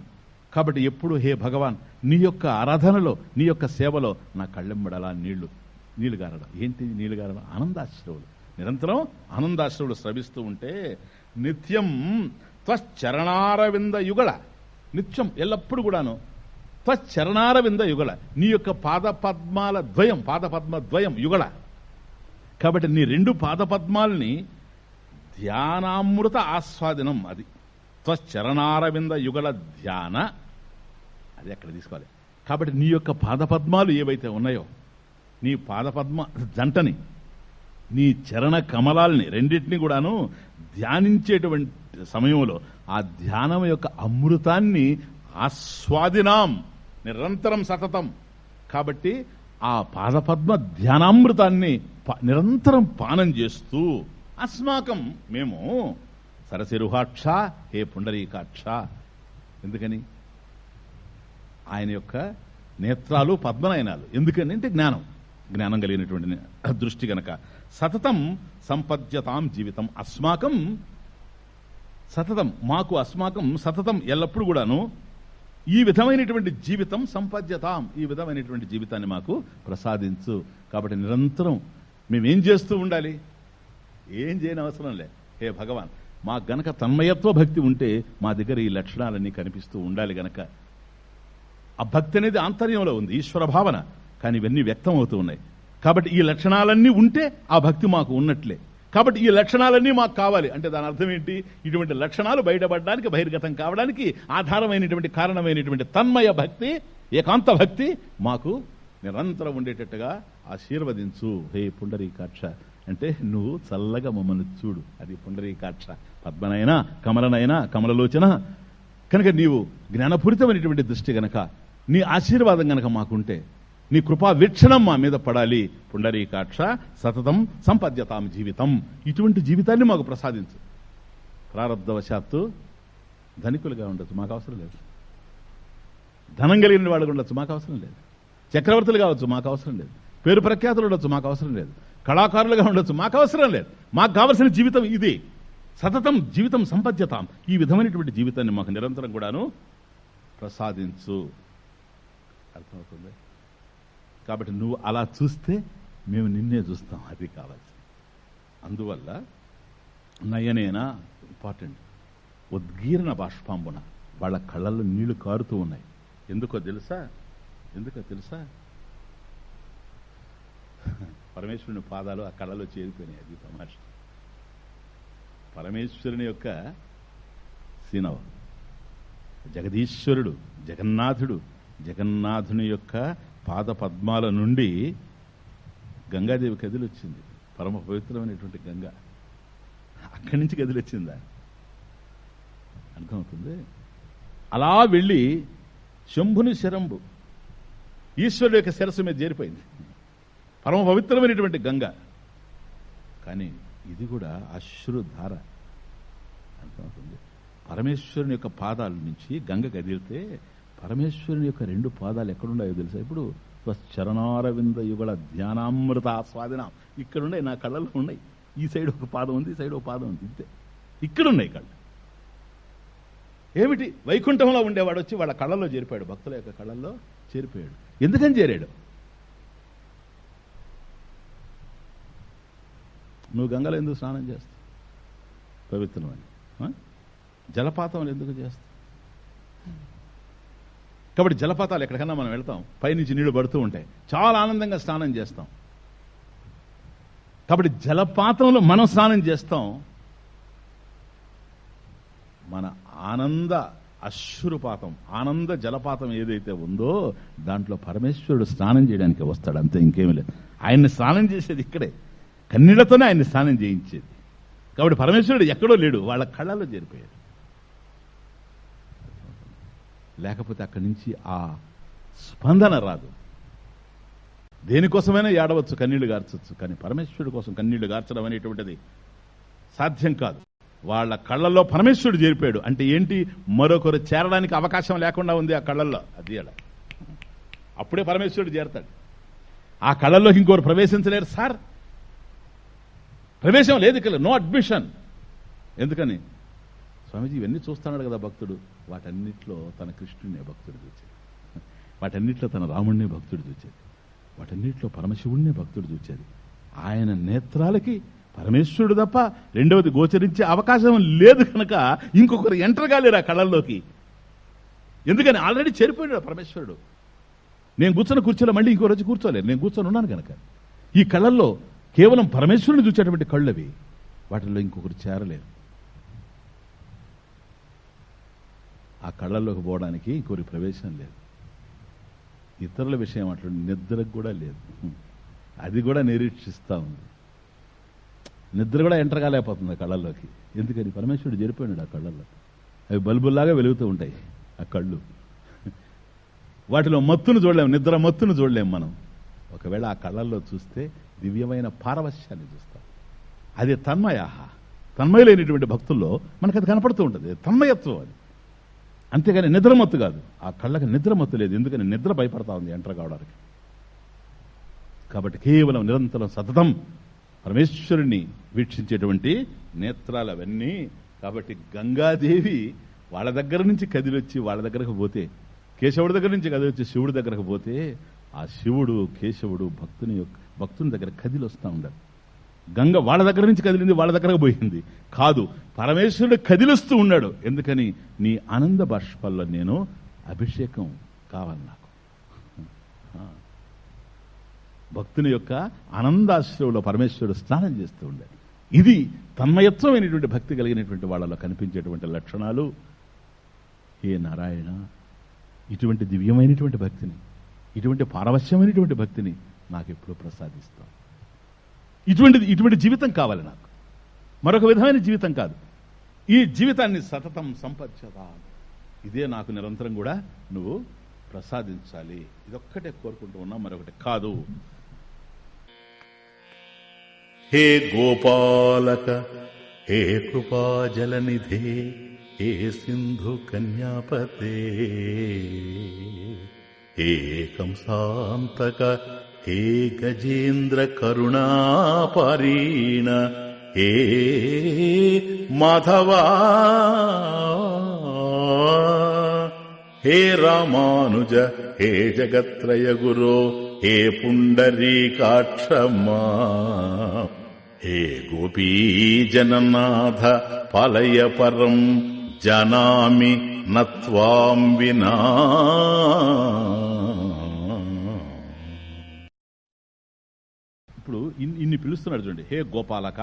[SPEAKER 2] కాబట్టి ఎప్పుడు హే భగవాన్ నీ యొక్క ఆరాధనలో నీ యొక్క సేవలో నా కళ్ళెంబడలా నీళ్ళు నీళ్ళు. గారడం ఏంటి నీళ్ళు గారడం ఆనందాశ్రవులు. నిరంతరం ఆనందాశ్రవులు స్రవిస్తూ ఉంటే నిత్యం త్వశ్చరణారవింద యుగళ. నిత్యం ఎల్లప్పుడు కూడాను త్వశ్చరణారవింద యుగళ. నీ యొక్క పాద పద్మాల ద్వయం పాద పద్మ ద్వయం యుగళ. కాబట్టి నీ రెండు పాద పద్మాల్ని ధ్యానామృత ఆస్వాదనం అది. త్వశ్చరణారవింద యుగళ ధ్యాన అది అక్కడ తీసుకోవాలి. కాబట్టి నీ యొక్క పాదపద్మాలు ఏవైతే ఉన్నాయో నీ పాదపద్మ జంటని నీ చరణ కమలాల్ని రెండింటినీ కూడాను ధ్యానించేటువంటి సమయంలో ఆ ధ్యానం యొక్క అమృతాన్ని ఆస్వాదినాం. నిరంతరం సతతం. కాబట్టి ఆ పాదపద్మ ధ్యానామృతాన్ని ప- నిరంతరం పానం చేస్తూ అస్మాకం మేము సరసిరుహాక్ష హే పుండరీకాక్ష. ఎందుకని? ఆయన యొక్క నేత్రాలు పద్మనయనాలు. ఎందుకంటే జ్ఞానం. జ్ఞానం కలిగినటువంటి దృష్టి గనక. సతతం సంపద్యతాం జీవితం. అస్మాకం సతతం మాకు అస్మాకం సతతం ఎల్లప్పుడూ కూడాను ఈ విధమైనటువంటి జీవితం సంపద్యతాం. ఈ విధమైనటువంటి జీవితాన్ని మాకు ప్రసాదించు. కాబట్టి నిరంతరం మేమేం చేస్తూ ఉండాలి? ఏం చేయని అవసరం లే. హే భగవాన్ మా గనక తన్మయత్వ భక్తి ఉంటే మా దగ్గర ఈ లక్షణాలన్నీ కనిపిస్తూ ఉండాలి గనక. ఆ భక్తి అనేది ఆంతర్యంలో ఉంది ఈశ్వర భావన. కానీ ఇవన్నీ వ్యక్తం అవుతూ ఉన్నాయి. కాబట్టి ఈ లక్షణాలన్నీ ఉంటే ఆ భక్తి మాకు ఉన్నట్లే. కాబట్టి ఈ లక్షణాలన్నీ మాకు కావాలి. అంటే దాని అర్థం ఏంటి? ఇటువంటి లక్షణాలు బయటపడడానికి బహిర్గతం కావడానికి ఆధారమైనటువంటి కారణమైనటువంటి తన్మయ భక్తి ఏకాంత భక్తి మాకు నిరంతరం ఉండేటట్టుగా ఆశీర్వదించు. హే పుండరీకాక్ష. అంటే నువ్వు చల్లగా మమ్మల్ని చూడు. అది పుండరీకాక్ష. పద్మనైనా కమలనైనా కమలలోచన. కనుక నీవు జ్ఞానపూరితమైనటువంటి దృష్టి గనక నీ ఆశీర్వాదం గనక మాకుంటే నీ కృపా వీక్షణం మా మీద పడాలి. పుండరీకాక్ష సతతం సంపద్యతాం జీవితం. ఇటువంటి జీవితాన్ని మాకు ప్రసాదించు. ప్రారంధవశాత్తు ధనికులుగా ఉండొచ్చు మాకు అవసరం లేదు. ధనం కలిగిన వాళ్ళు ఉండొచ్చు మాకు అవసరం లేదు. చక్రవర్తులు కావచ్చు మాకు అవసరం లేదు. పేరు ప్రఖ్యాతులు ఉండొచ్చు మాకు అవసరం లేదు. కళాకారులుగా ఉండొచ్చు మాకు అవసరం లేదు. మాకు కావలసిన జీవితం ఇది. సతతం జీవితం సంపద్యతాం. ఈ విధమైనటువంటి జీవితాన్ని మాకు నిరంతరం కూడాను ప్రసాదించు. అర్థమవుతుంది? కాబట్టి నువ్వు అలా చూస్తే మేము నిన్నే చూస్తాం అది కావాల్సి అందువల్ల నయనేనా ఇంపార్టెంట్ ఉద్గీర్ణ బాష్పాంబున వాళ్ళ కళ్ళల్లో నీళ్ళు కారుతూ ఉన్నాయి. ఎందుకో తెలుసా? ఎందుకో తెలుసా? పరమేశ్వరుని పాదాలు ఆ కళ్ళలో చేరిపోయినాయి అది తమాష పరమేశ్వరుని యొక్క సీనవ జగదీశ్వరుడు జగన్నాథుడు జగన్నాథుని యొక్క పాద పద్మాల నుండి గంగాదేవి కదిలొచ్చింది. పరమ పవిత్రమైనటువంటి గంగ. అక్కడి నుంచి కదిలొచ్చిందా అర్థమవుతుంది? అలా వెళ్ళి శంభుని శరంభు ఈశ్వరుడు యొక్క శిరస్సు మీద చేరిపోయింది. పరమ పవిత్రమైనటువంటి గంగ. కానీ ఇది కూడా అశ్రుధార. అర్థమవుతుంది? పరమేశ్వరుని యొక్క పాదాల నుంచి గంగ కదిలితే పరమేశ్వరుని యొక్క రెండు పాదాలు ఎక్కడున్నాయో తెలుసా? ఇప్పుడు చరణారవింద యుగల ధ్యానామృత ఆస్వాదన. ఇక్కడ ఉన్నాయి నా కళ్ళల్లో ఉన్నాయి. ఈ సైడ్ ఒక పాదం ఉంది ఈ సైడ్ ఒక పాదం ఉంది. ఇంతే. ఇక్కడ ఉన్నాయి కళ్ళు. ఏమిటి? వైకుంఠంలో ఉండేవాడు వచ్చి వాళ్ళ కళ్ళల్లో చేరిపోయాడు. భక్తుల యొక్క కళ్ళల్లో చేరిపోయాడు. ఎందుకని చేరాడు? నువ్వు గంగలో ఎందుకు స్నానం చేస్తావు? పవిత్రమని. జలపాతం ఎందుకు చేస్తావు? కాబట్టి జలపాతాలు ఎక్కడికన్నా మనం వెళ్తాం. పైనుంచి నీళ్ళు పడుతూ ఉంటాయి. చాలా ఆనందంగా స్నానం చేస్తాం. కాబట్టి జలపాతంలో మనం స్నానం చేస్తాం. మన ఆనంద అశ్రుపాతం ఆనంద జలపాతం ఏదైతే ఉందో దాంట్లో పరమేశ్వరుడు స్నానం చేయడానికి వస్తాడు. అంతే ఇంకేమీ లేదు. ఆయన్ని స్నానం చేసేది ఇక్కడే. కన్నీళ్ళతోనే ఆయన్ని స్నానం చేయించేది. కాబట్టి పరమేశ్వరుడు ఎక్కడో లేడు. వాళ్ళ కళ్ళలో చేరిపోయాడు. లేకపోతే అక్కడి నుంచి ఆ స్పందన రాదు. దేనికోసమైనా ఏడవచ్చు కన్నీళ్ళు గార్చవచ్చు కానీ పరమేశ్వరుడి కోసం కన్నీళ్ళు గార్చడం అనేటువంటిది సాధ్యం కాదు. వాళ్ళ కళ్ళల్లో పరమేశ్వరుడు చేరిపోయాడు. అంటే ఏంటి? మరొకరు చేరడానికి అవకాశం లేకుండా ఉంది ఆ కళ్ళల్లో. అది అలా అప్పుడే పరమేశ్వరుడు చేరతాడు. ఆ కళ్ళల్లోకి ఇంకోరు ప్రవేశించలేరు సార్. ప్రవేశం లేదు ఇక్కడ నో అడ్మిషన్. ఎందుకని? స్వామీజీ ఇవన్నీ చూస్తున్నాడు కదా భక్తుడు. వాటన్నిటిలో తన కృష్ణుడినే భక్తుడు చూచేది వాటన్నిటిలో తన రాముడినే భక్తుడు చూచేది వాటన్నిటిలో పరమశివుడినే భక్తుడు చూచేది ఆయన నేత్రాలకి పరమేశ్వరుడు తప్ప రెండవది గోచరించే అవకాశం లేదు కనుక ఇంకొకరు ఎంటర్ కాలేరు ఆ కళల్లోకి ఎందుకని? ఆల్రెడీ చేరిపోయాడు పరమేశ్వరుడు. నేను కూర్చున్న కుర్చీలో మళ్ళీ ఇంకో రోజు కూర్చోలేదు. నేను కూర్చొని ఉన్నాను కనుక. ఈ కళల్లో కేవలం పరమేశ్వరుని చూసేటువంటి కళ్ళవి వాటిల్లో ఇంకొకరు చేరలేరు ఆ కళ్ళల్లోకి పోవడానికి ఇంకొకరి ప్రవేశం లేదు. ఇతరుల విషయం అట్లా నిద్రకు కూడా లేదు. అది కూడా నిరీక్షిస్తూ ఉంది. నిద్ర కూడా ఎంటర్ కాలేకపోతుంది ఆ కళ్ళల్లోకి. ఎందుకని? పరమేశ్వరుడు జరిపోయినాడు ఆ కళ్ళల్లో. అవి బల్బుల్లాగా వెలుగుతూ ఉంటాయి ఆ కళ్ళు. వాటిలో మత్తును చూడలేము నిద్ర మత్తును చూడలేము మనం. ఒకవేళ ఆ కళ్ళల్లో చూస్తే దివ్యమైన పారవశ్యాన్ని చూస్తాం. అది తన్మయాహ. తన్మయులైనటువంటి భక్తుల్లో మనకు అది కనపడుతూ ఉంటుంది. తన్మయత్వం అది. అంతేగాని నిద్రమత్తు కాదు. ఆ కళ్ళకి నిద్రమత్తు లేదు. ఎందుకని? నిద్ర భయపడతా ఉంది ఎంటర్ కావడానికి. కాబట్టి కేవలం నిరంతరం సతతం పరమేశ్వరుణ్ణి వీక్షించేటువంటి నేత్రాలు అవన్నీ కాబట్టి గంగాదేవి వాళ్ళ దగ్గర నుంచి కదిలొచ్చి వాళ్ళ దగ్గరకు పోతే కేశవుడి దగ్గర నుంచి కదిలొచ్చి శివుడి దగ్గరకు పోతే ఆ శివుడు కేశవుడు భక్తుని యొక్క భక్తుని దగ్గర కదిలి వస్తూ ఉండాలి. గంగ వాళ్ళ దగ్గర నుంచి కదిలింది వాళ్ళ దగ్గరకు పోయింది. కాదు పరమేశ్వరుడు కదిలిస్తూ ఉన్నాడు. ఎందుకని? నీ ఆనంద బాష్పల్లో నేను అభిషేకం కావాలి నాకు. భక్తుని యొక్క ఆనందాశ్రయంలో పరమేశ్వరుడు స్నానం చేస్తూ ఉండాలి. ఇది తన్మయత్వమైనటువంటి భక్తి కలిగినటువంటి వాళ్ళలో కనిపించేటువంటి లక్షణాలు. హే నారాయణ ఇటువంటి దివ్యమైనటువంటి భక్తిని ఇటువంటి పారవశ్యమైనటువంటి భక్తిని నాకు ఎప్పుడు ప్రసాదిస్తాం ఇటువంటి ఇటువంటి జీవితం కావాలి నాకు. మరొక విధమైన జీవితం కాదు. ఈ జీవితాన్ని సతతం సంపచ్చత ఇదే నాకు నిరంతరం కూడా నువ్వు ప్రసాదించాలి. ఇదొక్కటే కోరుకుంటూ ఉన్నా మరొకటి కాదు.
[SPEAKER 1] హే గోపాలక హే కృపాజలనిధే హే సింధు కన్యాపతే హే కంసాంతక హే గజేంద్ర కరుణాపరీణ హే మాధవా హే రామానుజ హే జగత్రయ గురో హే పుండరీకాక్షమా హే గోపీ జననాథ పాలయ పరం జనామి నత్వాం వినా.
[SPEAKER 2] ఇప్పుడు ఇన్ని పిలుస్తున్నాడు చూడండి. హే గోపాలక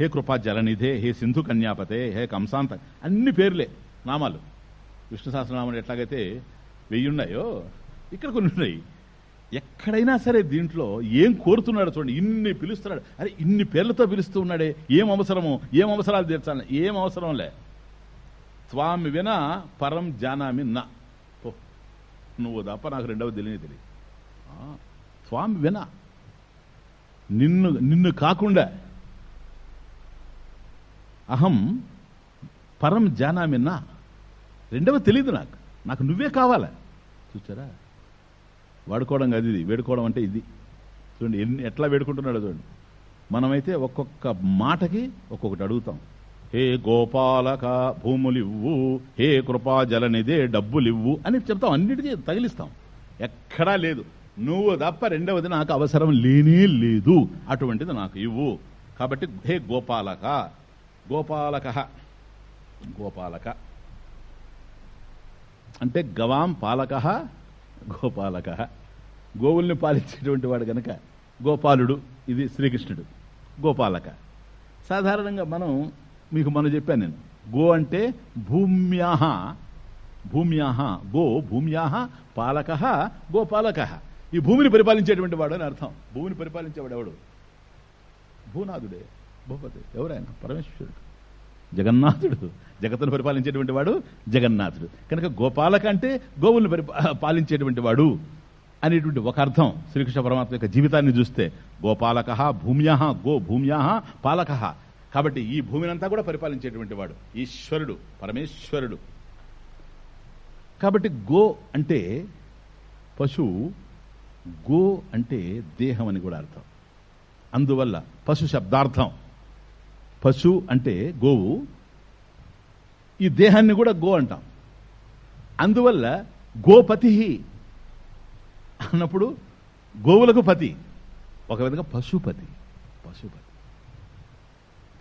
[SPEAKER 2] హే కృపా జలనిధే హే సింధు కన్యాపతే హే కంసాంత అన్ని పేర్లే నామాలు. విష్ణు సహస్రనామాలు ఎట్లాగైతే వెయ్యి ఉన్నాయో ఇక్కడ కొన్ని ఉన్నాయి. ఎక్కడైనా సరే దీంట్లో ఏం కోరుతున్నాడు చూడండి. ఇన్ని పిలుస్తున్నాడు. అరే ఇన్ని పేర్లతో పిలుస్తూ ఉన్నాడే. ఏం అవసరము ఏం అవసరాలు తీర్చాలి ఏం అవసరంలే స్వామి విన పరం జానామి నా. ఓ నువ్వు తప్ప నాకు రెండవ తెలియని తెలియదు. ఆ, స్వామి విన. నిన్ను నిన్ను కాకుండా అహం పరం జానామిన్నా. రెండవ తెలియదు నాకు. నాకు నువ్వే కావాలా? చూచారా? వాడుకోవడం కాదు ఇది. వేడుకోవడం అంటే ఇది. చూడండి ఎన్ని ఎట్లా వేడుకుంటున్నాడు చూడండి. మనమైతే ఒక్కొక్క మాటకి ఒక్కొక్కటి అడుగుతాం. హే గోపాలక భూములివ్వు. హే కృపా జలనిదే డబ్బులివ్వు అని చెప్తాం. అన్నిటికీ తగిలిస్తాం. ఎక్కడా లేదు. నువ్వు తప్ప రెండవది నాకు అవసరం లేనే లేదు. అటువంటిది నాకు ఇవ్వు. కాబట్టి హే గోపాలక. గోపాలక. గోపాలక. అంటే గవాం పాలక గోపాలక. గోవుల్ని పాలించేటువంటి వాడు గనక గోపాలుడు ఇది శ్రీకృష్ణుడు. గోపాలక. సాధారణంగా మనం మీకు మనం చెప్పాను నేను. గో అంటే భూమ్యాహ. భూమ్యాహ. గో భూమ్యాహ పాలక గోపాలక. ఈ భూమిని పరిపాలించేటువంటి వాడు అని అర్థం. భూమిని పరిపాలించేవాడు ఎవడు? భూనాథుడే భూపతి. ఎవరైనా? పరమేశ్వరుడు. జగన్నాథుడు. జగత్తును పరిపాలించేటువంటి వాడు జగన్నాథుడు. కనుక గోపాలక అంటే గోవుల్ని పరిపా- పాలించేటువంటి వాడు అనేటువంటి ఒక అర్థం శ్రీకృష్ణ పరమాత్మ యొక్క జీవితాన్ని చూస్తే. గోపాలక భూమ్యా గో భూమ్యా పాలక. కాబట్టి ఈ భూమినంతా కూడా పరిపాలించేటువంటి వాడు. ఈశ్వరుడు పరమేశ్వరుడు. కాబట్టి గో అంటే పశువు గో అంటే దేహం అని కూడా అర్థం. అందువల్ల పశు శబ్దార్థం. పశు అంటే గోవు. ఈ దేహాన్ని కూడా గో అంటాం. అందువల్ల గోపతి అన్నప్పుడు గోవులకు పతి. ఒక విధంగా పశుపతి. పశుపతి.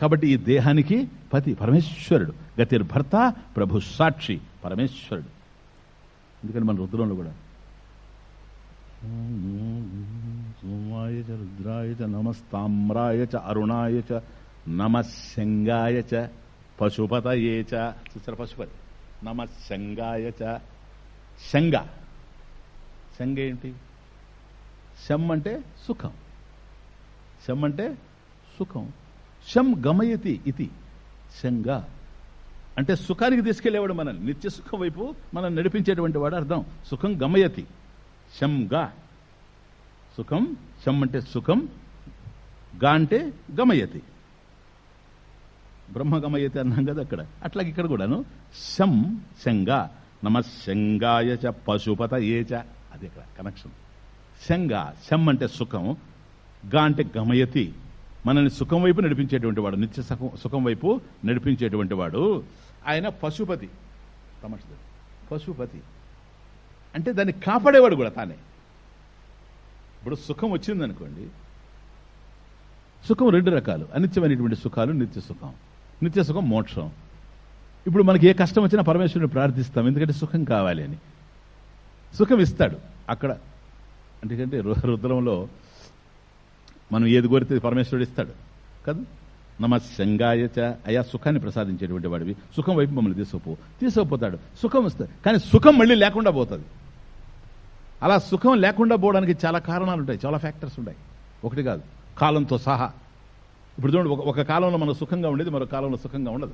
[SPEAKER 2] కాబట్టి ఈ దేహానికి పతి పరమేశ్వరుడు. గతిర్భర్త ప్రభు సాక్షి పరమేశ్వరుడు. ఎందుకని మన రుద్రంలో కూడా సోమాయ చ రుద్రాయ చ నమస్తామ్రాయ చ అరుణాయ చ నమశంగాయ చ పశుపతయే చ చూసారు పశుపతి? నమశంగాయ చ శంగ. శంగ ఏంటి? శం అంటే సుఖం. శం అంటే సుఖం. శం గమయతి ఇది శంగ. అంటే సుఖానికి తీసుకెళ్ళేవాడు మనల్ని. నిత్య సుఖం వైపు మనం నడిపించేటువంటి వాడు అర్థం. సుఖం గమయతి. శంగా సుఖం శం అంటే సుఖం గా అంటే గమయతి. బ్రహ్మ గమయతి అన్నాం కదా అక్కడ. అట్లాగే ఇక్కడ కూడాను. శం శంగా. నమ శంగాయ చ పశుపత ఏ చ. అది ఇక్కడ కనెక్షన్ శంగా శం అంటే సుఖం గా అంటే గమయతి. మనల్ని సుఖం వైపు నడిపించేటువంటి వాడు నిత్య సుఖం సుఖం వైపు నడిపించేటువంటి వాడు. ఆయన పశుపతి. తమస్ది పశుపతి. అంటే దాన్ని కాపాడేవాడు కూడా తానే. ఇప్పుడు సుఖం వచ్చిందనుకోండి సుఖం రెండు రకాలు అనిత్యమైనటువంటి సుఖాలు నిత్య సుఖం. నిత్య సుఖం మోక్షం. ఇప్పుడు మనకి ఏ కష్టం వచ్చినా పరమేశ్వరుని ప్రార్థిస్తాం ఎందుకంటే సుఖం కావాలి అని. సుఖం ఇస్తాడు అక్కడ. ఎందుకంటే రుద్రంలో మనం ఏది కోరితే పరమేశ్వరుడు ఇస్తాడు. కదా? నమ శంగాయచ అయా సుఖాన్ని ప్రసాదించేటువంటి వాడివి. సుఖం వైపు మమ్మల్ని తీసుకుపో. తీసుకుపోతాడు. సుఖం వస్తుంది. కానీ సుఖం మళ్ళీ లేకుండా పోతుంది. అలా సుఖం లేకుండా పోవడానికి చాలా కారణాలు ఉంటాయి చాలా ఫ్యాక్టర్స్ ఉంటాయి. ఒకటి కాదు కాలంతో సహా. ఇప్పుడు చూడండి ఒక- ఒక కాలంలో మనం సుఖంగా ఉండేది మరో కాలంలో సుఖంగా ఉండదు.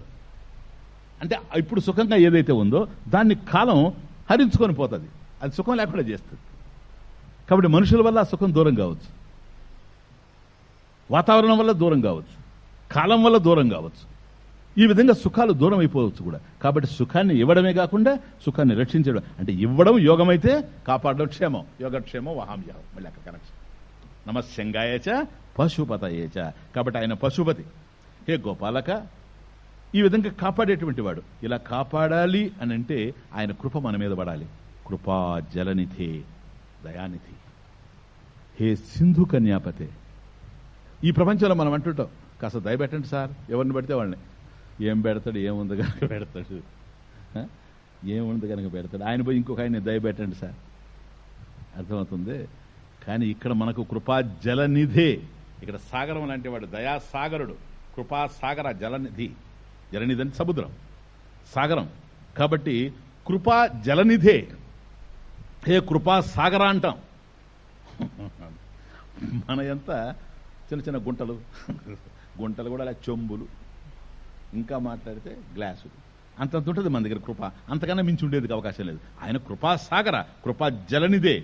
[SPEAKER 2] అంటే ఇప్పుడు సుఖంగా ఏదైతే ఉందో దాన్ని కాలం హరించుకొని పోతుంది. అది సుఖం లేకుండా చేస్తుంది. కాబట్టి మనుషుల వల్ల సుఖం దూరం కావచ్చు. వాతావరణం వల్ల దూరం కావచ్చు. కాలం వల్ల దూరం కావచ్చు. ఈ విధంగా సుఖాలు దూరం అయిపోవచ్చు కూడా. కాబట్టి సుఖాన్ని ఇవ్వడమే కాకుండా సుఖాన్ని రక్షించడం. అంటే ఇవ్వడం యోగమైతే కాపాడడం క్షేమం. యోగక్షేమం వహామ్యాహం. మళ్ళీ అక్కడ కనెక్షన్ నమశంగాయచ పశుపతయేచ కాబట్టి ఆయన పశుపతి. హే గోపాలక ఈ విధంగా కాపాడేటువంటి వాడు. ఇలా కాపాడాలి అని అంటే ఆయన కృప మన మీద పడాలి. కృపా జలనిధి దయానిధి. హే సింధు కన్యాపతే. ఈ ప్రపంచంలో మనం అంటుంటాం కాస్త దయ పెట్టండి సార్. ఎవరిని పడితే వాళ్ళని. ఏం పెడతాడు ఏముంది కనుక పెడతాడు? ఏముంది కనుక పెడతాడు. ఆయన పోయి ఇంకొక ఆయన దయ పెట్టండి సార్. అర్థమవుతుంది? కానీ ఇక్కడ మనకు కృపా జలనిధే. ఇక్కడ సాగరం లాంటి వాడు దయా సాగరుడు కృపా సాగర జలనిధి. జలనిధి అంటే సముద్రం. సాగరం. కాబట్టి కృపా జలనిధే. హే కృపా సాగర అంటాం. మన ఎంత చిన్న చిన్న గుంటలు. గుంటలు కూడా అలా చెంబులు. ఇంకా మాట్లాడితే గ్లాసు అంతంత ఉంటుంది మన దగ్గర కృప. అంతకన్నా మించి ఉండేది అవకాశం లేదు. ఆయన కృపా సాగర కృపా జలనిదే.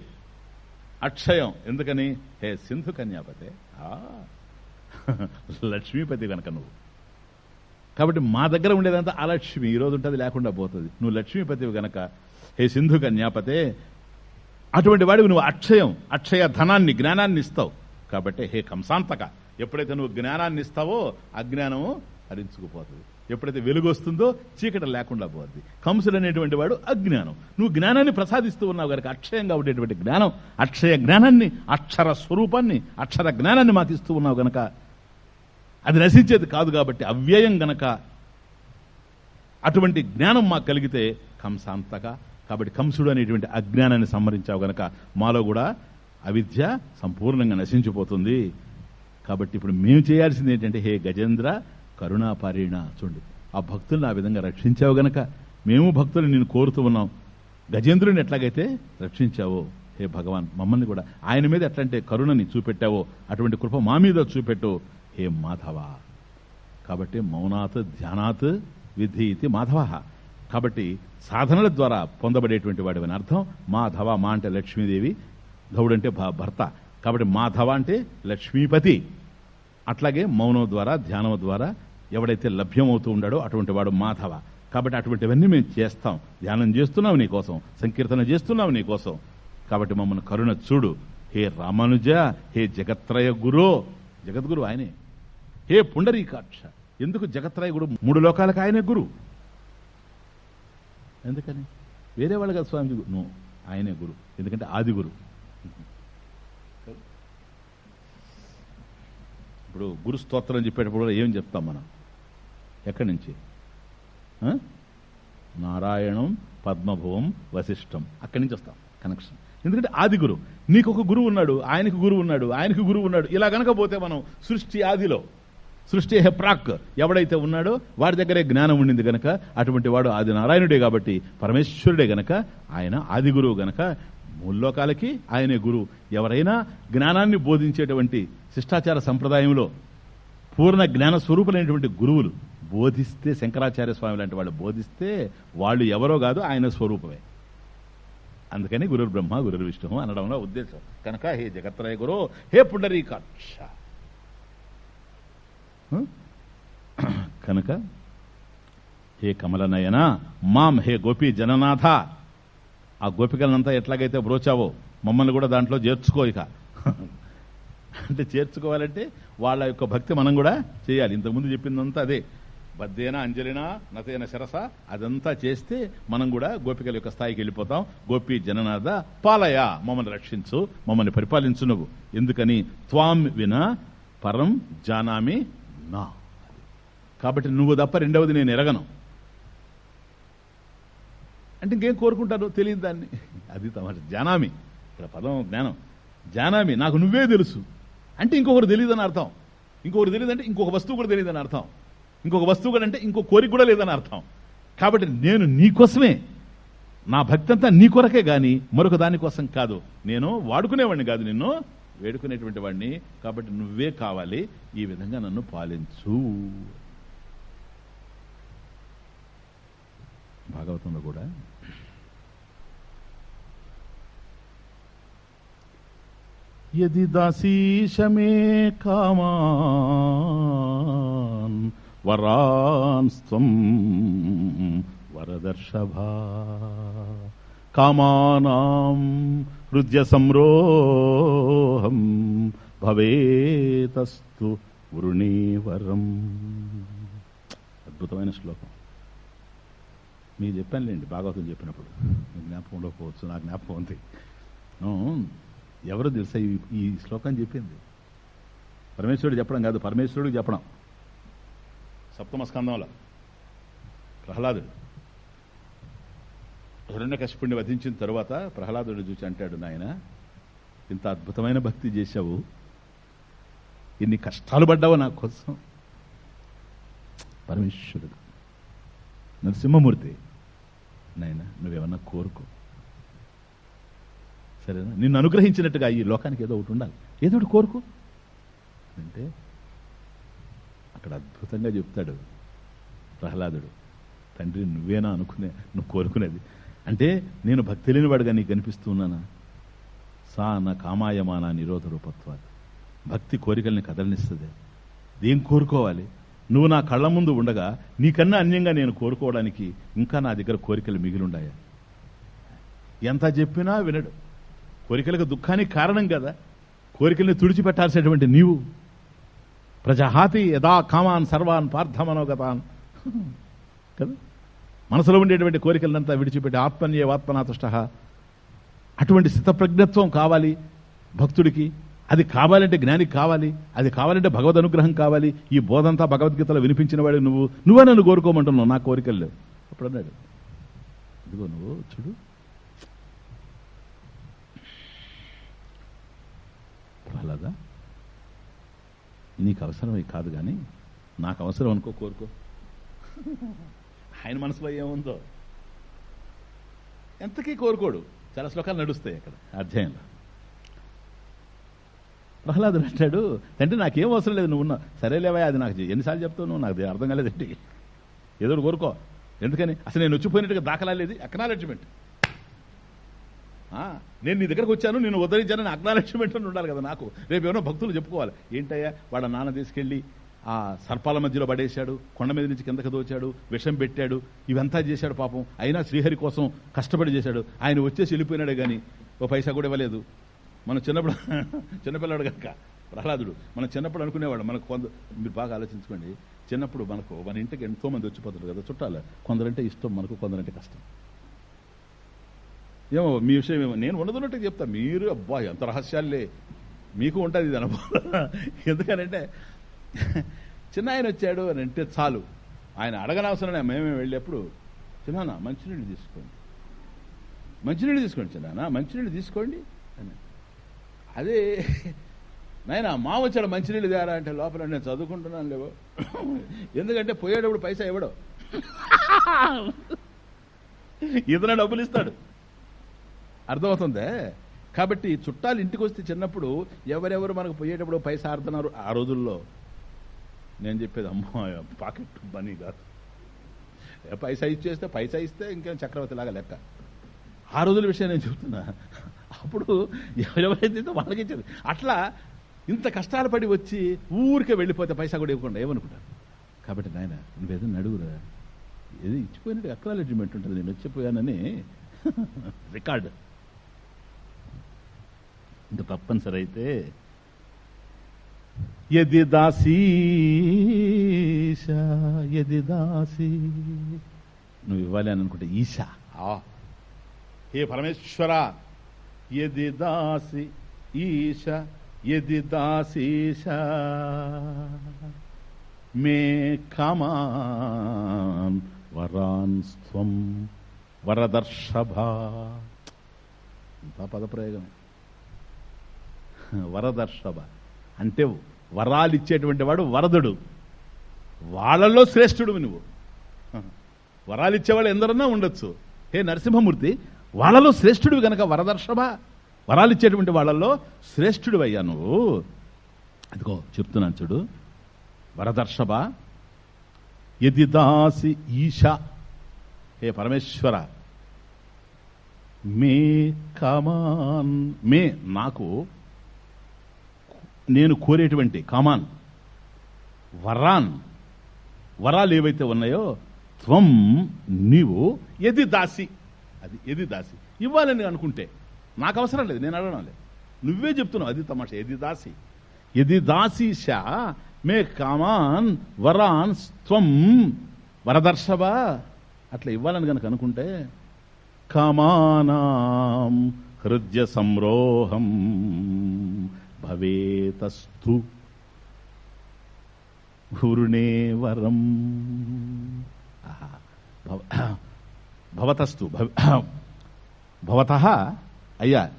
[SPEAKER 2] అక్షయం. ఎందుకని? హే సింధు కన్యాపతే. ఆ, లక్ష్మీపతి కనుక నువ్వు. కాబట్టి మా దగ్గర ఉండేదంతా అలక్ష్మి ఈ ఉంటుంది లేకుండా పోతుంది. నువ్వు లక్ష్మీపతివి గనక హే సింధు కన్యాపతే అటువంటి వాడివి నువ్వు అక్షయం అక్షయ ధనాన్ని జ్ఞానాన్ని ఇస్తావు. కాబట్టి హే కంసాంతక ఎప్పుడైతే నువ్వు జ్ఞానాన్ని ఇస్తావో అజ్ఞానము హరించుకుపోతుంది. ఎప్పుడైతే వెలుగు వస్తుందో చీకటి లేకుండా పోద్ది. కంసుడు అనేటువంటి వాడు అజ్ఞానం. నువ్వు జ్ఞానాన్ని ప్రసాదిస్తూ ఉన్నావు కనుక అక్షయంగా ఉండేటువంటి జ్ఞానం అక్షయ జ్ఞానాన్ని అక్షర స్వరూపాన్ని అక్షర జ్ఞానాన్ని మాకు ఇస్తూ ఉన్నావు గనక అది నశించేది కాదు కాబట్టి అవ్యయం గనక అటువంటి జ్ఞానం మాకు కలిగితే కంసాంతక. కాబట్టి కంసుడు అనేటువంటి అజ్ఞానాన్ని సంహరించావు గనక మాలో కూడా అవిద్య సంపూర్ణంగా నశించిపోతుంది. కాబట్టి ఇప్పుడు మేము చేయాల్సింది ఏంటంటే హే గజేంద్ర కరుణాపారేణ చూడండి ఆ భక్తులను ఆ విధంగా రక్షించావు గనక మేము భక్తులు నేను కోరుతూ ఉన్నాం. గజేంద్రుని ఎట్లాగైతే రక్షించావో హే భగవాన్ మమ్మల్ని కూడా ఆయన మీద ఎట్లాంటి కరుణని చూపెట్టావో అటువంటి కృప మా మీద చూపెట్టు హే మాధవ. కాబట్టి మౌనాత్ ధ్యానాత్ విధి ఇది మాధవ. కాబట్టి సాధనల ద్వారా పొందబడేటువంటి వాడు అని అర్థం. మాధవ మా అంటే లక్ష్మీదేవి ధవుడు అంటే భ- భర్త. కాబట్టి మాధవ అంటే లక్ష్మీపతి. అట్లాగే మౌనం ద్వారా ధ్యానం ద్వారా ఎవడైతే లభ్యమవుతూ ఉండాడో అటువంటి వాడు మాధవ. కాబట్టి అటువంటివన్నీ మేము చేస్తాం. ధ్యానం చేస్తున్నాం నీకోసం సంకీర్తన చేస్తున్నాం నీకోసం కాబట్టి మమ్మల్ని కరుణ చూడు. హే రామానుజ హే జగత్రయ గురు. జగద్గురు ఆయనే. హే పుండరీకాక్ష. ఎందుకు జగత్రయ గురు మూడు లోకాలకు ఆయనే గురు? ఎందుకని? వేరే వాళ్ళు కదా స్వామి నో ఆయనే గురు. ఎందుకంటే ఆది గురు. ఇప్పుడు గురు స్తోత్రం చెప్పేటప్పుడు కూడా ఏం చెప్తాం మనం? ఎక్కడి నుంచి? నారాయణం పద్మభువం వశిష్టం. అక్కడి నుంచి వస్తాం. కనెక్షన్ ఎందుకంటే ఆది గురు. నీకు ఒక గురువు ఉన్నాడు ఆయనకు గురువు ఉన్నాడు ఆయనకు గురువు ఉన్నాడు. ఇలా కనుక పోతే మనం సృష్టి ఆదిలో సృష్టి హెప్రాక్ ఎవడైతే ఉన్నాడో వాడి దగ్గరే జ్ఞానం ఉండింది గనక అటువంటి వాడు ఆది నారాయణుడే కాబట్టి పరమేశ్వరుడే గనక ఆయన ఆది గురువు గనక మూల్లోకాలకి ఆయనే గురువు. ఎవరైనా జ్ఞానాన్ని బోధించేటువంటి శిష్టాచార సంప్రదాయంలో పూర్ణ జ్ఞాన స్వరూపులైనటువంటి గురువులు బోధిస్తే శంకరాచార్య స్వామి లాంటి వాళ్ళు బోధిస్తే వాళ్ళు ఎవరో కాదు ఆయన స్వరూపమే. అందుకని గురుర్ బ్రహ్మ గురుర్ విష్ణు అనడంలో ఉద్దేశం. కనుక హే జగత్రయ గురు హే పుండరీకాక్ష. కనుక హే కమలనయన మాం హే గోపి జననాథ. ఆ గోపికలనంతా ఎట్లాగైతే బ్రోచావో మమ్మల్ని కూడా దాంట్లో చేర్చుకో ఇక. అంటే చేర్చుకోవాలంటే వాళ్ళ యొక్క భక్తి మనం కూడా చేయాలి. ఇంతకుముందు చెప్పిందంతా అదే. బద్దేనా అంజలినా నతేన శరస అదంతా చేస్తే మనం కూడా గోపికల యొక్క స్థాయికి వెళ్ళిపోతాం. గోపి జననాథ పాలయ మమ్మల్ని రక్షించు మమ్మల్ని పరిపాలించు నువ్వు. ఎందుకని? త్వాం విన పరం జానామి నా. కాబట్టి నువ్వు తప్ప రెండవది నేను ఎరగను. అంటే ఇంకేం కోరుకుంటారు తెలియదు దాన్ని. అది తమ జానామి. ఇక్కడ పదం జ్ఞానం. జానామి నాకు నువ్వే తెలుసు. అంటే ఇంకొకరు తెలియదని అర్థం. ఇంకొకరు తెలియదంటే ఇంకొక వస్తువు కూడా తెలియదని అర్థం. ఇంకొక వస్తువు కూడా అంటే ఇంకో కోరిక కూడా లేదని అర్థం. కాబట్టి నేను నీకోసమే నా భక్తి అంతా నీ కొరకే కానీ మరొక దానికోసం కాదు. నేను వాడుకునేవాడిని కాదు నిన్ను వేడుకునేటువంటి వాడిని. కాబట్టి నువ్వే కావాలి. ఈ విధంగా నన్ను పాలించు. భాగవతంలో కూడా యది దాసీశమే కామాన్ వరాన్స్త్వం వరదర్శభా కామానాం హృదయ సంరోహం భవేతస్తు వృణీవరం. అద్భుతమైన శ్లోకం. మీకు చెప్పానులేండి భాగవతం చెప్పినప్పుడు. మీ జ్ఞాపకంలో పోవచ్చు నా జ్ఞాపకం ఉంది ఎవరు తెలుసా ఈ ఈ శ్లోకం చెప్పింది? పరమేశ్వరుడు చెప్పడం కాదు పరమేశ్వరుడికి చెప్పడం. సప్తమ స్కందంలో. ప్రహ్లాదుడు. హిరణ్యకశిపుణ్ణి వధించిన తర్వాత ప్రహ్లాదుడు చూసి అంటాడు నాయన ఇంత అద్భుతమైన భక్తి చేశావు. ఇన్ని కష్టాలు పడ్డావు నా కోసం. పరమేశ్వరుడు. నరసింహమూర్తి నాయన నువ్వేమన్నా కోరుకో. సరేనా? నిన్ను అనుగ్రహించినట్టుగా ఈ లోకానికి ఏదో ఒకటి ఉండాలి. ఏదో ఒకటి కోరుకో. అంటే అక్కడ అద్భుతంగా చెప్తాడు ప్రహ్లాదుడు. తండ్రి నువ్వేనా అనుకునే నువ్వు కోరుకునేది. అంటే నేను భక్తి లేనివాడుగా నీకు కనిపిస్తున్నానా సా నా కామాయమాన నిరోధ రూపత్వాలు భక్తి కోరికల్ని కదలనిస్తుంది. ఏం కోరుకోవాలి? నువ్వు నా కళ్ళ ముందు ఉండగా నీకన్నా అన్యంగా నేను కోరుకోవడానికి ఇంకా నా దగ్గర కోరికలు మిగిలిండాయా ఎంత చెప్పినా వినడు. కోరికలకు దుఃఖానికి కారణం కదా. కోరికల్ని తుడిచిపెట్టాల్సినటువంటి నీవు. ప్రజహాతి యథా కామాన్ సర్వాన్ పార్థమనోగతాన్. కదా? మనసులో ఉండేటువంటి కోరికలంతా విడిచిపెట్టి ఆత్మన్యేవాత్మనాతుష్ట అటువంటి స్థితప్రజ్ఞత్వం కావాలి భక్తుడికి. అది కావాలంటే జ్ఞానికి కావాలి. అది కావాలంటే భగవద్ అనుగ్రహం కావాలి. ఈ బోధంతా భగవద్గీతలో వినిపించిన వాడు నువ్వు. నువ్వే నన్ను కోరుకోమంటున్నావు. నా కోరికలు లేవు. అప్పుడు అన్నాడు. ఇదిగో నువ్వు చూడు. ప్రహ్లాద నీకు అవసరమై కాదు కానీ నాకు అవసరం అనుకో కోరుకో. ఆయన మనసులో ఏముందో? ఎంతకీ కోరుకోడు. చాలా శ్లోకాలు నడుస్తాయి అక్కడ. అధ్యాయంలో. ప్రహ్లాదుడు అంటాడు తండ్రి నాకేం అవసరం లేదు. నువ్వు సరే సరేలేవా అది నాకు ఎన్నిసార్లు చెప్తావు నువ్వు? నాకు అర్థం కాలేదండి. ఏదో ఒకటి కోరుకో. ఎందుకని? అసలు నేను వచ్చిపోయినట్టుగా దాఖలా లేదు అక్నాలెడ్జ్మెంట్. నేను నీ దగ్గరకు వచ్చాను నేను ఉదరించానని అక్నాలెడ్జ్మెంట్ అని ఉండాలి కదా నాకు. రేపు ఏమైనా భక్తులు చెప్పుకోవాలి. ఏంటయ్యా వాళ్ళ నాన్న తీసుకెళ్ళి ఆ సర్పాల మధ్యలో పడేశాడు కొండ మీద నుంచి కిందకి దోచాడు విషం పెట్టాడు ఇవంతా చేశాడు పాపం. అయినా శ్రీహరి కోసం కష్టపడి చేశాడు. ఆయన వచ్చేసి వెళ్ళిపోయినాడే కానీ ఓ పైసా కూడా ఇవ్వలేదు. మనం చిన్నప్పుడు చిన్నపిల్లాడు కనుక ప్రహ్లాదుడు. మనం చిన్నప్పుడు అనుకునేవాడు. మనకు కొంత మీరు బాగా ఆలోచించుకోండి. చిన్నప్పుడు మనకు మన ఇంటికి ఎంతో మంది వచ్చిపోతారు కదా చుట్టాలు. కొందరంటే ఇష్టం మనకు కొందరంటే కష్టం. ఏమో మీ విషయం ఏమో. నేను ఉండదున్నట్టు చెప్తా. మీరు అబ్బా ఎంత రహస్యాలే. మీకు ఉంటుంది ఇది అనుభవం. ఎందుకనంటే చిన్న ఆయన వచ్చాడు అని అంటే చాలు. ఆయన అడగనవసరం మేమే వెళ్ళేప్పుడు చిన్న మంచినీళ్ళు తీసుకోండి. మంచినీళ్ళు తీసుకోండి చిన్న మంచినీళ్ళు తీసుకోండి అని. అదే నాయన మా వచ్చాడు మంచినీళ్ళు తేరా అంటే లోపల నేను చదువుకుంటున్నాను లేవో. ఎందుకంటే పోయేటప్పుడు పైసా ఇవ్వడం. ఇతను డబ్బులు ఇస్తాడు. అర్థమవుతుందే? కాబట్టి చుట్టాలు ఇంటికి వస్తే చిన్నప్పుడు ఎవరెవరు మనకు పోయేటప్పుడు పైసా ఆడుతున్నారు ఆ రోజుల్లో? నేను చెప్పేది అమ్మా పాకెట్ మనీ కాదు. పైసా ఇచ్చేస్తే పైసా ఇస్తే ఇంకేం చక్రవర్తి లాగా లెక్క. ఆ రోజుల విషయం నేను చెప్తున్నా. అప్పుడు ఎవరెవరైతే వాళ్ళకి ఇచ్చేది. అట్లా ఇంత కష్టాలు పడి వచ్చి ఊరికే వెళ్ళిపోతే పైసా కూడా ఇవ్వకుండా ఏమనుకుంటారు? కాబట్టి నాయన నువ్వేదో నడుగురా ఏదో ఇచ్చిపోయినట్టు అక్నాలెడ్జ్మెంట్ ఉంటుంది నేను వచ్చిపోయానని. రికార్డు. ఇంకా తప్పనిసరి అయితే యది దాసీశ యది దాసి. నువ్వు ఇవ్వాలి అని అనుకుంటే ఈశా ఆ. హే పరమేశ్వర. యది దాసి ఈశ యది దాసీశ మే కామాన్ వరాన్ స్వం వరదర్షభ. ఇంత పదప్రయోగం వరదర్షభ అంటే వరాలు ఇచ్చేటువంటి వాడు వరదుడు. వాళ్ళల్లో శ్రేష్ఠుడు నువ్వు. వరాలు ఇచ్చేవాళ్ళు ఎందరన్నా ఉండొచ్చు. హే నరసింహమూర్తి వాళ్ళలో శ్రేష్ఠుడు గనక వరదర్షభ వరాలు ఇచ్చేటువంటి వాళ్ళల్లో శ్రేష్ఠుడు అయ్యా నువ్వు. అదిగో చెప్తున్నాను చూడు. వరదర్షభ ఎది దాసి ఈశ. హే పరమేశ్వర మే కమాన్ మే నాకు నేను కోరేటువంటి కామాన్ వరాన్ వరాలు ఏవైతే ఉన్నాయో త్వం నీవు ఎది దాసి. అది ఎది దాసి. ఇవ్వాలని అనుకుంటే నాకు అవసరం లేదు నేను అడగడం లేదు. నువ్వే చెప్తున్నావు అది తమాషా ఎది దాసి. ఎది దాసి షా మే కామాన్ వరాన్ త్వం వరదర్శవ. అట్లా ఇవ్వాలని కనుక అనుకుంటే కామానాం హృదయ సంరోహం. భవేతస్థు. భూరుణే వరం. భవతస్థు. భవతస్తు భవ- భవత. అయ్యా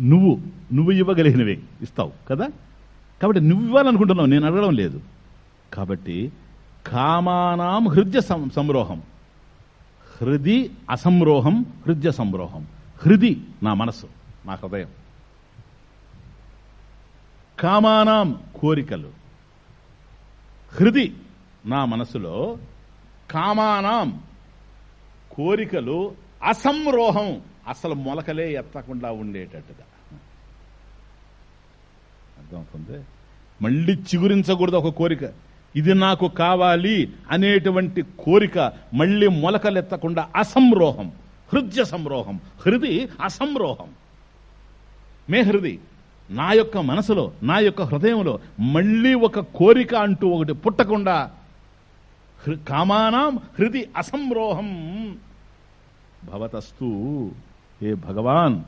[SPEAKER 2] నువ్వు నువ్వు ఇవ్వగలిగినవే ఇస్తావు కదా? కాబట్టి నువ్వు ఇవ్వాలనుకుంటున్నావు నేను అడగడం లేదు. కాబట్టి కామానాం హృదయ సం- సంరోహం. హృది అసంరోహం హృదయ సంరోహం. హృది నా మనసు నా హృదయం. కామానాం కోరికలు. హృది నా మనసులో కామానాం కోరికలు అసంరోహం అసలు మొలకలే ఎత్తకుండా ఉండేటట్టుగా. అర్థమవుతుంది? మళ్ళీ చిగురించకూడదు ఒక కోరిక. ఇది నాకు కావాలి అనేటువంటి కోరిక మళ్ళీ మొలకలెత్తకుండా అసంరోహం హృదయ సంరోహం. హృది అసంరోహం. మే హృది. నా యొక్క మనసులో నా యొక్క హృదయంలో మళ్ళీ ఒక కోరిక అంటూ ఒకటి పుట్టకుండా హృ- కామానాం హృది అసంరోహం భవతస్తు. ఏ భగవాన్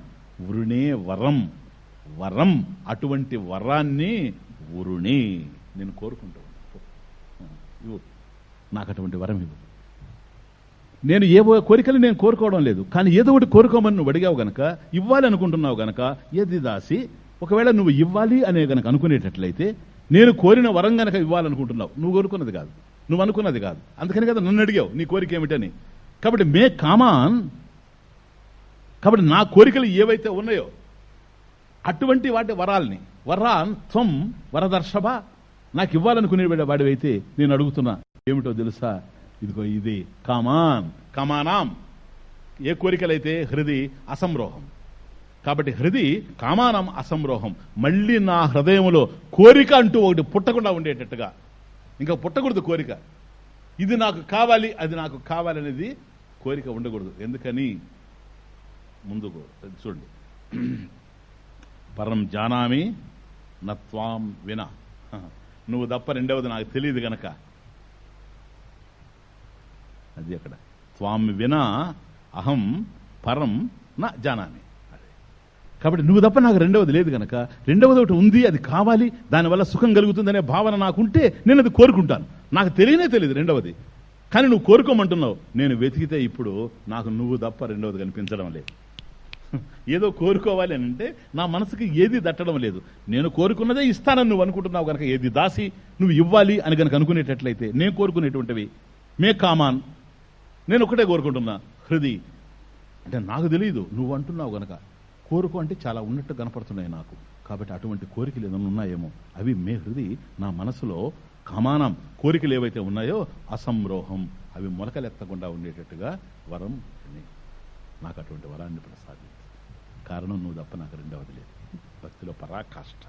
[SPEAKER 2] వృణే వరం వరం అటువంటి వరాన్ని వరుణి. నేను కోరుకుంటూ ఇవ్వు. నాకు అటువంటి వరం ఇవ్వు. నేను ఏవో కోరికలు నేను కోరుకోవడం లేదు. కానీ ఏదో ఒకటి కోరుకోమని నువ్వు అడిగావు గనక ఇవ్వాలి అనుకుంటున్నావు గనక ఏది దాసి ఒకవేళ నువ్వు ఇవ్వాలి అనే గనక అనుకునేటట్లయితే నేను కోరిన వరం గనక ఇవ్వాలనుకుంటున్నావు. నువ్వు కోరుకున్నది కాదు. నువ్వు అనుకున్నది కాదు. అందుకని కదా నన్ను అడిగావు నీ కోరిక ఏమిటని. కాబట్టి మే కామాన్ కాబట్టి నా కోరికలు ఏవైతే ఉన్నాయో అటువంటి వాటి వరాల్ని వరాన్ త్వం వరదర్శభ నాకు ఇవ్వాలనుకునే వాడివైతే నేను అడుగుతున్నా ఏమిటో తెలుసా? ఇదిగో ఇది. కామాన్ కామానాం ఏ కోరికలైతే? హృది అసంరోహం కాబట్టి హృది కామానం అసంరోహం. మళ్ళీ నా హృదయంలో కోరిక అంటూ ఒకటి పుట్టకుండా ఉండేటట్టుగా. ఇంకా పుట్టకూడదు కోరిక. ఇది నాకు కావాలి అది నాకు కావాలనేది కోరిక ఉండకూడదు. ఎందుకని? ముందుకు చూడండి. పరం జానామి నత్వాం వినా. నువ్వు తప్ప రెండవది నాకు తెలియదు గనక. అది అక్కడ. త్వాం వినా అహం పరం నా జానామి. కాబట్టి నువ్వు తప్ప నాకు రెండవది లేదు కనుక రెండవది ఒకటి ఉంది అది కావాలి దానివల్ల సుఖం కలుగుతుందనే భావన నాకుంటే నేను అది కోరుకుంటాను. నాకు తెలియనే తెలియదు రెండవది. కానీ నువ్వు కోరుకోమంటున్నావు. నేను వెతికితే ఇప్పుడు నాకు నువ్వు తప్ప రెండవది కనిపించడం లేదు. ఏదో కోరుకోవాలి అని అంటే నా మనసుకి ఏది దట్టడం లేదు. నేను కోరుకున్నదే ఇస్తానని నువ్వు అనుకుంటున్నావు కనుక ఏది దాసి నువ్వు ఇవ్వాలి అని కనుక అనుకునేటట్లయితే నేను కోరుకునేటువంటివి. మే కామాన్. నేను ఒకటే కోరుకుంటున్నా. హృది. అంటే నాకు తెలియదు నువ్వు అంటున్నావు కనుక కోరుకు అంటే చాలా ఉన్నట్టు కనపడుతున్నాయి నాకు. కాబట్టి అటువంటి కోరికలు ఏదైనా ఉన్నాయేమో? అవి మే హృది నా మనసులో కమానం కోరికలు ఏవైతే ఉన్నాయో అసంరోహం అవి మొలకలెత్తకుండా ఉండేటట్టుగా వరం నాకు అటువంటి వరాన్ని ప్రసాదించు కారణం నువ్వు తప్ప నాకు రెండవది లేదు. భక్తిలో పరాకాష్ట.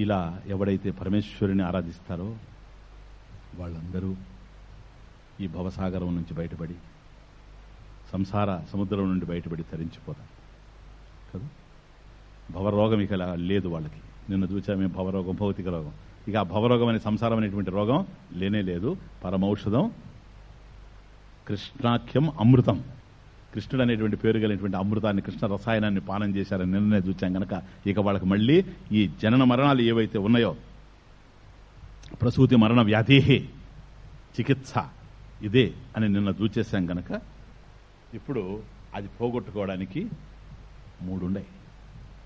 [SPEAKER 2] ఇలా ఎవడైతే పరమేశ్వరుని ఆరాధిస్తారో వాళ్ళందరూ ఈ భవసాగరం నుంచి బయటపడి సంసార సముద్రం నుండి బయటపడి తరించిపోతారు కదా? భవరోగం ఇక లేదు వాళ్ళకి. నిన్న చూచామే భవరోగం భౌతిక రోగం. ఇక ఆ భవరోగం అనే సంసారం అనేటువంటి రోగం లేనే లేదు. పరమౌషధం కృష్ణాఖ్యం అమృతం. కృష్ణుడు అనేటువంటి పేరు కలిగినటువంటి అమృతాన్ని కృష్ణ రసాయనాన్ని పానం చేశారని నిన్ననే చూచాం కనుక ఇక వాళ్ళకి మళ్ళీ ఈ జనన మరణాలు ఏవైతే ఉన్నాయో ప్రసూతి మరణ వ్యాధి చికిత్స ఇదే అని నిన్న చూచేసాం గనక ఇప్పుడు అది పోగొట్టుకోవడానికి మూడుండే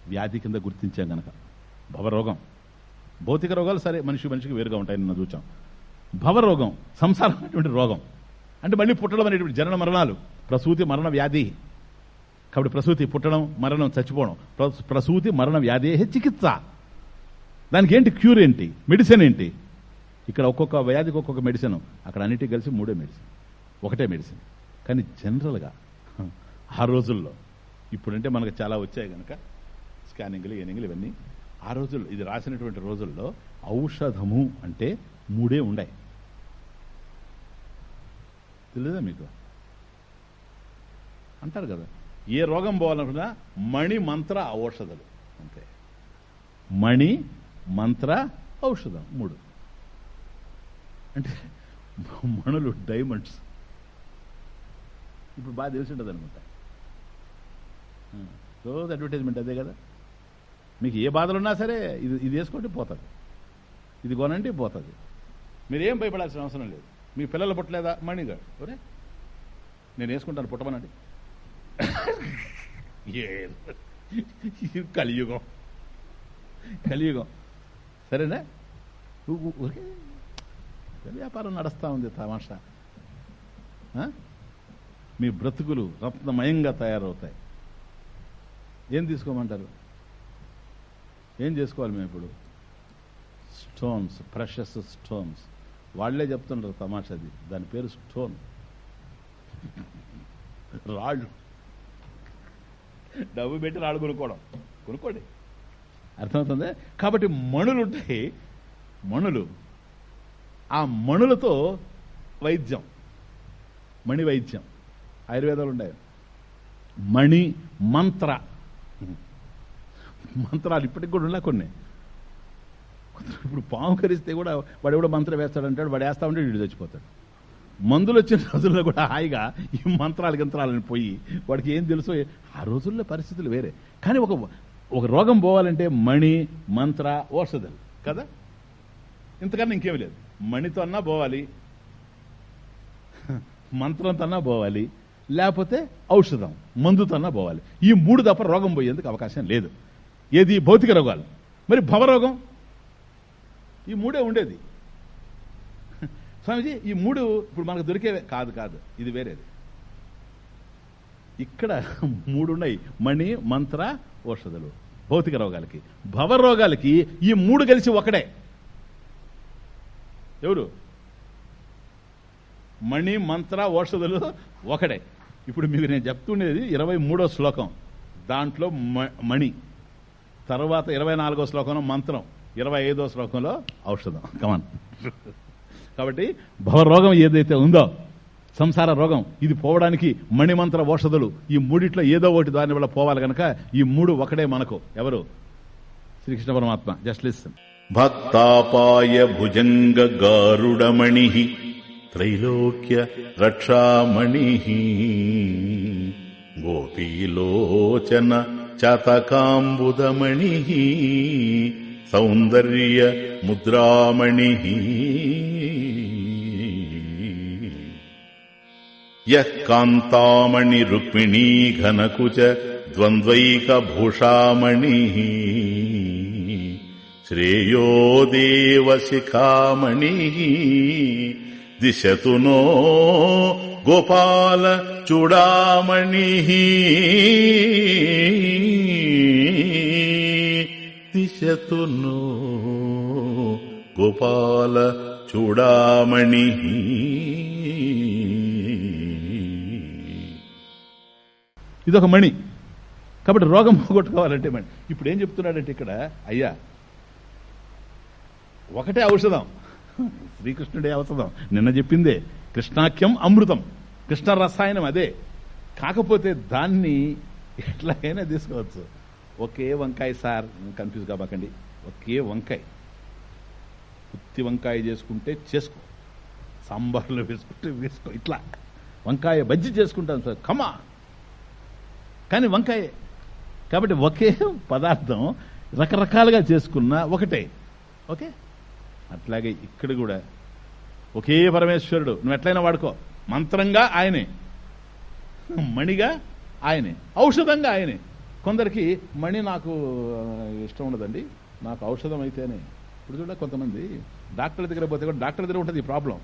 [SPEAKER 2] వ్యాధి కింద గుర్తించాం గనక. భవరోగం. భౌతిక రోగాలు సరే మనిషి మనిషికి వేరుగా ఉంటాయని నిన్న చూచాం. భవరోగం సంసారం అనేటువంటి రోగం. అంటే మళ్ళీ పుట్టడం అనేటువంటి జనన మరణాలు. ప్రసూతి మరణ వ్యాధి. కాబట్టి ప్రసూతి పుట్టడం మరణం చచ్చిపోవడం. ప్రసూతి మరణ వ్యాధి చికిత్స? దానికి ఏంటి క్యూర్ ఏంటి? మెడిసిన్ ఏంటి? ఇక్కడ ఒక్కొక్క వ్యాధికి ఒక్కొక్క మెడిసిన్. అక్కడ అన్నిటికీ కలిసి మూడే మెడిసిన్. ఒకటే మెడిసిన్. కానీ జనరల్గా ఆ రోజుల్లో ఇప్పుడంటే మనకు చాలా వచ్చాయి కనుక స్కానింగ్లు ఏనింగ్లు ఇవన్నీ ఆ రోజుల్లో ఇది రాసినటువంటి రోజుల్లో ఔషధము అంటే మూడే ఉండాయి. తెలియదా మీకు? అంటారు కదా ఏ రోగం పోవాలనుకున్నా మణి మంత్ర ఔషధాలు అంతే. మణి మంత్ర ఔషధం మూడు. అంటే మణులు డైమండ్స్ ఇప్పుడు బాగా తెలిసి ఉంటుంది అనమాట రోజు అడ్వర్టైజ్మెంట్ అదే కదా. మీకు ఏ బాధలు ఉన్నా సరే ఇది ఇది వేసుకుంటే పోతుంది. ఇది కొనండి పోతుంది. మీరేం భయపడాల్సిన అవసరం లేదు. మీ పిల్లలు పుట్టలేదా? మణిగా ఒరే నేను వేసుకుంటాను పుట్టమనండి. ఏ? కలియుగం. కలియుగం. సరేనా? వ్యాపారం నడుస్తూ ఉంది తమాషా. మీ బ్రతుకులు రత్నమయంగా తయారవుతాయి. ఏం తీసుకోమంటారు? ఏం చేసుకోవాలి మేము ఇప్పుడు? Stones precious stones. వాళ్ళే చెప్తుంటారు తమాషాది. దాని పేరు స్టోన్. రాళ్ళు. డబ్బు పెట్టి రాళ్ళు కొనుక్కోవడం. కొనుక్కోండి. అర్థమవుతుంది? కాబట్టి మణులు ఉంటాయి మణులు. ఆ మణులతో వైద్యం. మణి వైద్యం ఆయుర్వేదాలు ఉన్నాయి మణి మంత్ర. మంత్రాలు ఇప్పటికి కూడా ఉన్నా కొన్ని. ఇప్పుడు పాము కరిస్తే కూడా వాడు ఎవడో మంత్రం వేస్తాడంటాడు వాడు వేస్తా ఉంటే వీడు చచ్చిపోతాడు. మందులు వచ్చిన రోజుల్లో కూడా హాయిగా ఈ మంత్రాలు గంత్రాలని పోయి వాడికి ఏం తెలుసో ఆ రోజుల్లో పరిస్థితులు వేరే. కానీ ఒక ఒక రోగం పోవాలంటే మణి మంత్ర ఔషధాలు కదా? ఇంతకన్నా ఇంకేమి లేదు. మణితో అన్నా పోవాలి. మంత్రంతో అన్నా పోవాలి. లేకపోతే ఔషధం మందుతో అన్నా పోవాలి. ఈ మూడు తప్ప రోగం పోయేందుకు అవకాశం లేదు. ఏది? భౌతిక రోగాలు. మరి భవరోగం ఈ మూడే ఉండేది. స్వామిజీ ఈ మూడు ఇప్పుడు మనకు దొరికేవే? కాదు కాదు. ఇది వేరేది. ఇక్కడ మూడున్నాయి. మణి మంత్ర ఔషధలు. భౌతిక రోగాలకి. భవరోగాలకి ఈ మూడు కలిసి ఒకడే ఎవరు? మణి మంత్ర ఔషధులు ఒకడే ఇప్పుడు మీకు నేను చెప్తుండేది ఇరవై మూడో శ్లోకం. దాంట్లో మ- మణి. తర్వాత ఇరవై నాలుగో శ్లోకంలో మంత్రం. ఇరవై ఐదో శ్లోకంలో ఔషధం. కమన్ కాబట్టి భవరోగం ఏదైతే ఉందో సంసార రోగం ఇది పోవడానికి మణిమంత్ర ఔషధులు ఈ మూడిట్లో ఏదో ఒకటి దాని వల్ల పోవాలి కనుక ఈ మూడు ఒకడే మనకు. ఎవరు? శ్రీకృష్ణ పరమాత్మ. జస్ట్ లిసన్
[SPEAKER 1] భక్తాపాయ భుజంగ గారుడమణి. त्रैलोक्य रक्षामणिः। गोपीलोचन चतकाम्बुदमणिः। सौन्दर्य मुद्रामणिः। यः कान्तामणिरुक्मिणी घनकुच द्वन्द्वैकभूषामणिः। श्रेयो देवशिखामणिः। దిశతునో గోపాల చూడామణి. దిశతునో గోపాల చూడామణి.
[SPEAKER 2] ఇదొక మణి. కాబట్టి రోగం పోగొట్టుకోవాలంటే మణి. ఇప్పుడు ఏం చెప్తున్నాడంటే ఇక్కడ అయ్యా ఒకటే ఔషధం. శ్రీకృష్ణుడే ఔషధం నిన్న చెప్పిందే కృష్ణాఖ్యం అమృతం. కృష్ణ రసాయనం అదే. కాకపోతే దాన్ని ఎట్లాగైనా తీసుకోవచ్చు. ఒకే వంకాయ సార్ కన్ఫ్యూజ్ కాబాకండి ఒకే వంకాయ. ఉత్తి వంకాయ చేసుకుంటే చేసుకో. సాంబార్లో వేసుకుంటే వేసుకో. ఇట్లా. వంకాయ బజ్జి చేసుకుంటాను సార్. కమా కానీ వంకాయ. కాబట్టి ఒకే పదార్థం రకరకాలుగా చేసుకున్న ఒకటే. ఓకే? అట్లాగే ఇక్కడ కూడా ఒకే పరమేశ్వరుడు. నువ్వు ఎట్లయినా వాడుకో. మంత్రంగా ఆయనే. మణిగా ఆయనే. ఔషధంగా ఆయనే. కొందరికి మణి నాకు ఇష్టం ఉండదండి. నాకు ఔషధం అయితేనే. ఇప్పుడు చూడ కొంతమంది డాక్టర్ దగ్గర పోతే కూడా డాక్టర్ దగ్గర ఉంటుంది ఈ ప్రాబ్లం.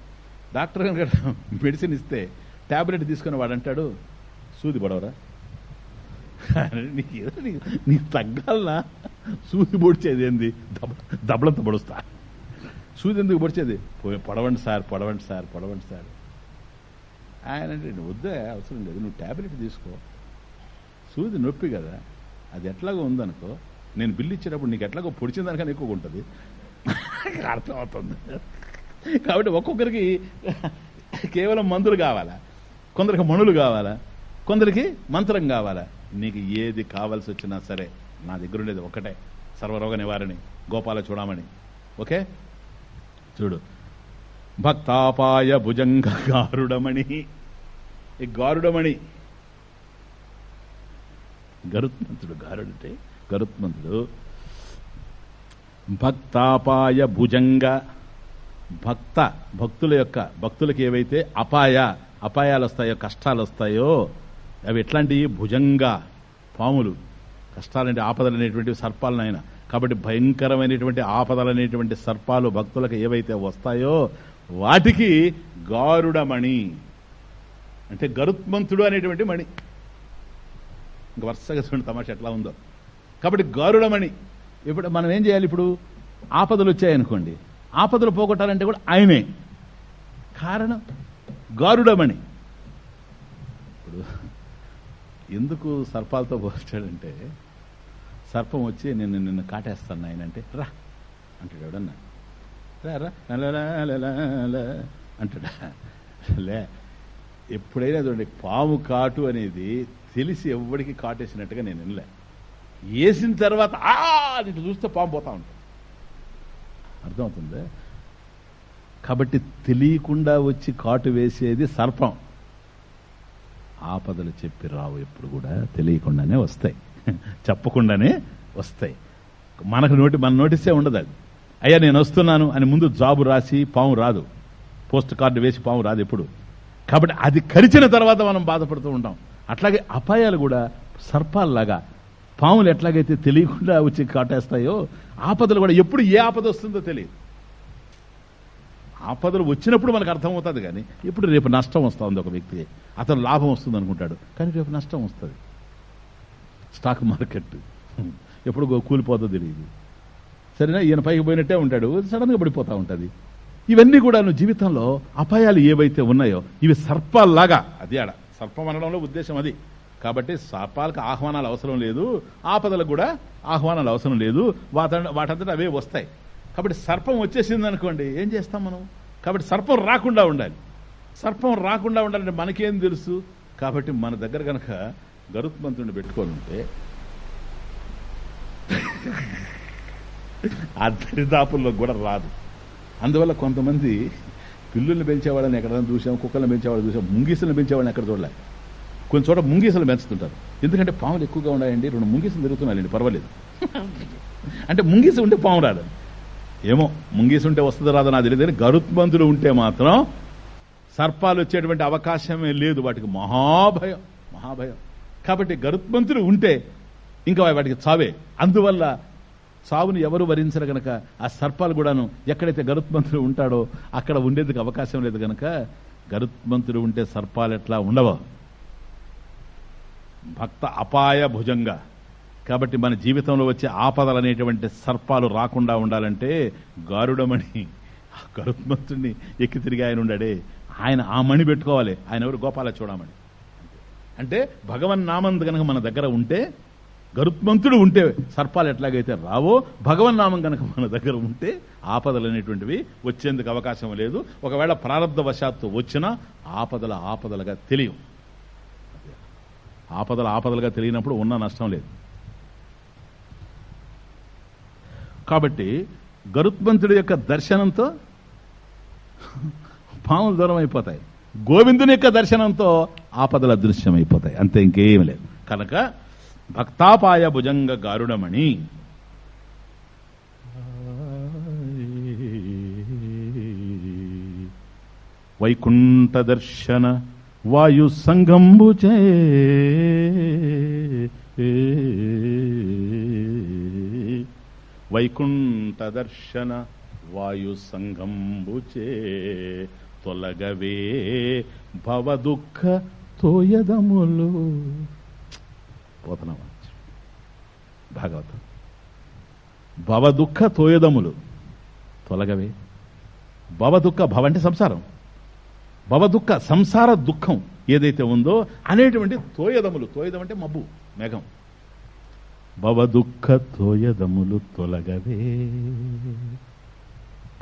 [SPEAKER 2] డాక్టర్ కనుక మెడిసిన్ ఇస్తే టాబ్లెట్ తీసుకుని వాడు అంటాడు సూది పడవరా? నీకు ఏదో నీకు నీకు తగ్గాలనా? సూది పొడిచేది ఏంది? దబ దబలంతో పొడుస్తా. సూది ఎందుకు పొడిచేది? పోయి పొడవండి సార్ పొడవండి సార్ పొడవండి సార్. ఆయన అంటే వద్దే అవసరం లేదు నువ్వు టాబ్లెట్ తీసుకో. సూది నొప్పి కదా అది ఎట్లాగో ఉందనుకో నేను బిల్లు ఇచ్చేటప్పుడు నీకు ఎట్లాగో పొడిచిన దానికన్నా ఎక్కువ ఉంటుంది. అర్థమవుతుంది. కాబట్టి ఒక్కొక్కరికి కేవలం మందులు కావాలా? కొందరికి మణులు కావాలా? కొందరికి మంత్రం కావాలా? నీకు ఏది కావాల్సి వచ్చినా సరే నా దగ్గర ఉండేది ఒకటే సర్వరోగ నివారణి గోపాల చూడమని ఓకే? చూడు. భక్తాపాయ భుజంగ గారుడమణి. ఈ గారుడమణి? గరుత్మంతుడు. గారుడంటే గరుత్మంతుడు. భక్తాపాయ భుజంగ భక్త భక్తుల యొక్క భక్తులకు ఏవైతే అపాయ అపాయాలు వస్తాయో కష్టాలు వస్తాయో అవి ఎట్లాంటివి? భుజంగ పాములు. కష్టాలంటే ఆపదలు అనేటువంటి సర్పాలను ఆయన కాబట్టి భయంకరమైనటువంటి ఆపదలు అనేటువంటి సర్పాలు భక్తులకు ఏవైతే వస్తాయో వాటికి గారుడమణి. అంటే గరుత్మంతుడు అనేటువంటి మణి. ఇంక వరుసగా చూడండి తమాషా ఎట్లా ఉందో. కాబట్టి గారుడమణి. ఇప్పుడు మనం ఏం చేయాలి ఇప్పుడు? ఆపదలు వచ్చాయనుకోండి ఆపదలు పోగొట్టాలంటే కూడా ఆయనే. కారణం? గారుడమణి. ఇప్పుడు ఎందుకు సర్పాలతో పోల్చాడంటే సర్పం వచ్చి నేను నిన్ను కాటేస్తాను ఆయన అంటే రా అంటాడు ఎవడన్నా. రా రా అంటాడా. లే ఎప్పుడైనా చూడండి పాము కాటు అనేది తెలిసి ఎవరికి కాటేసినట్టుగా నేను వినలే. వేసిన తర్వాత ఆ! ఇటు చూస్తే పాము పోతా ఉంటుంది. అర్థమవుతుంది? కాబట్టి తెలియకుండా వచ్చి కాటు వేసేది సర్పం. ఆపదలు చెప్పి రావు ఎప్పుడు కూడా తెలియకుండానే వస్తాయి. చెప్పకుండానే వస్తాయి. మనకు నోటి మన నోటీసే ఉండదు అది. అయ్యా నేను వస్తున్నాను అని ముందు జాబు రాసి పాము రాదు. పోస్ట్ కార్డు వేసి పాము రాదు ఎప్పుడు. కాబట్టి అది కరిచిన తర్వాత మనం బాధపడుతూ ఉంటాం. అట్లాగే అపాయాలు కూడా సర్పాల్లాగా పాములు ఎట్లాగైతే తెలియకుండా వచ్చి కాటేస్తాయో ఆపదలు కూడా ఎప్పుడు ఏ ఆపద వస్తుందో తెలియదు. ఆపదలు వచ్చినప్పుడు మనకు అర్థమవుతుంది కానీ ఇప్పుడు రేపు నష్టం వస్తుంది ఒక వ్యక్తి అతను లాభం వస్తుంది అనుకుంటాడు కానీ రేపు నష్టం వస్తుంది. Stock market. ఎప్పుడు గో- కూలిపోతుందో తెలియదు. సరేనా? ఈయన పైకి పోయినట్టే ఉంటాడు. సడన్గా పడిపోతూ ఉంటుంది. ఇవన్నీ కూడా జీవితంలో అపాయాలు ఏవైతే ఉన్నాయో ఇవి సర్పాల్లాగా. అది ఆడ. సర్పం అనడంలో ఉద్దేశం అది. కాబట్టి సర్పాలకు ఆహ్వానాలు అవసరం లేదు. ఆపదలకు కూడా ఆహ్వానాలు అవసరం లేదు. వాటి వాటంతటా అవే వస్తాయి. కాబట్టి సర్పం వచ్చేసింది అనుకోండి ఏం చేస్తాం మనం? కాబట్టి సర్పం రాకుండా ఉండాలి. సర్పం రాకుండా ఉండాలంటే మనకేం తెలుసు? కాబట్టి మన దగ్గర కనుక గరుత్మంతుడిని పెట్టుకొని ఉంటే ఆ దరిదాపుల్లో కూడా రాదు. అందువల్ల కొంతమంది పిల్లుల్ని పెంచేవాళ్ళని ఎక్కడైనా చూసాం కుక్కలను పెంచేవాళ్ళని చూసాం ముంగీసులను పెంచేవాళ్ళని ఎక్కడ చూడలే. కొన్ని చోట ముంగీసలు పెంచుతుంటారు. ఎందుకంటే పాములు ఎక్కువగా ఉన్నాయండి రెండు ముంగీసులు తిరుగుతున్నాయండి పర్వాలేదు. అంటే ముంగీస ఉంటే పాము రాదు. ఏమో ముంగీసు ఉంటే వస్తుందో రాదో నాకు తెలియదు కానీ గరుత్మంతుడు ఉంటే మాత్రం సర్పాలు వచ్చేటువంటి అవకాశమే లేదు వాటికి మహాభయం మహాభయం. కాబట్టి గరుత్మంతుడు ఉంటే ఇంకా వాటికి చావే. అందువల్ల చావును ఎవరు వరించరు గనక ఆ సర్పాలు కూడాను ఎక్కడైతే గరుత్మంతుడు ఉంటాడో అక్కడ ఉండేందుకు అవకాశం లేదు గనక గరుత్మంతుడు ఉంటే సర్పాలు ఎట్లా ఉండవు. భక్త అపాయ భుజంగా. కాబట్టి మన జీవితంలో వచ్చే ఆపదలు అనేటువంటి సర్పాలు రాకుండా ఉండాలంటే గారుడమణి ఆ గరుత్మంతుడిని ఎక్కి తిరిగి ఆయన ఉండాడే. ఆయన ఆ మణి పెట్టుకోవాలి. ఆయన ఎవరు? గోపాల చూడమని అంటే భగవన్ నామం కనుక మన దగ్గర ఉంటే గరుత్మంతుడు ఉంటే సర్పాలు ఎట్లాగైతే రావో భగవన్ నామం కనుక మన దగ్గర ఉంటే ఆపదలు అనేటువంటివి వచ్చేందుకు అవకాశం లేదు. ఒకవేళ ప్రారంధ వశాత్తు వచ్చినా ఆపదల ఆపదలుగా తెలియవు. ఆపదల ఆపదలుగా తెలియనప్పుడు ఉన్న నష్టం లేదు. కాబట్టి గరుత్మంతుడి యొక్క దర్శనంతో పాములు దూరం అయిపోతాయి గోవిందుని యొక్క దర్శనంతో ఆపదలు అదృశ్యం అయిపోతాయి అంతే ఇంకేం లేదు. కనుక భక్తాపాయ భుజంగ గారుడమణి. వైకుంఠ దర్శన వాయు సంగంబుచే వైకుంఠ దర్శన వాయు సంగంబుచే తొలగవే భవ దుఃఖ తోయదములు పోతనమా భాగవతం. భవ దుఃఖ తోయదములు. తొలగవే. భవ దుఃఖ భవ అంటే సంసారం. భవ దుఃఖ సంసార దుఃఖం ఏదైతే ఉందో అనేటువంటి తోయదములు. తోయదం అంటే మబ్బు మేఘం. భవ దుఃఖ తోయదములు తొలగవే.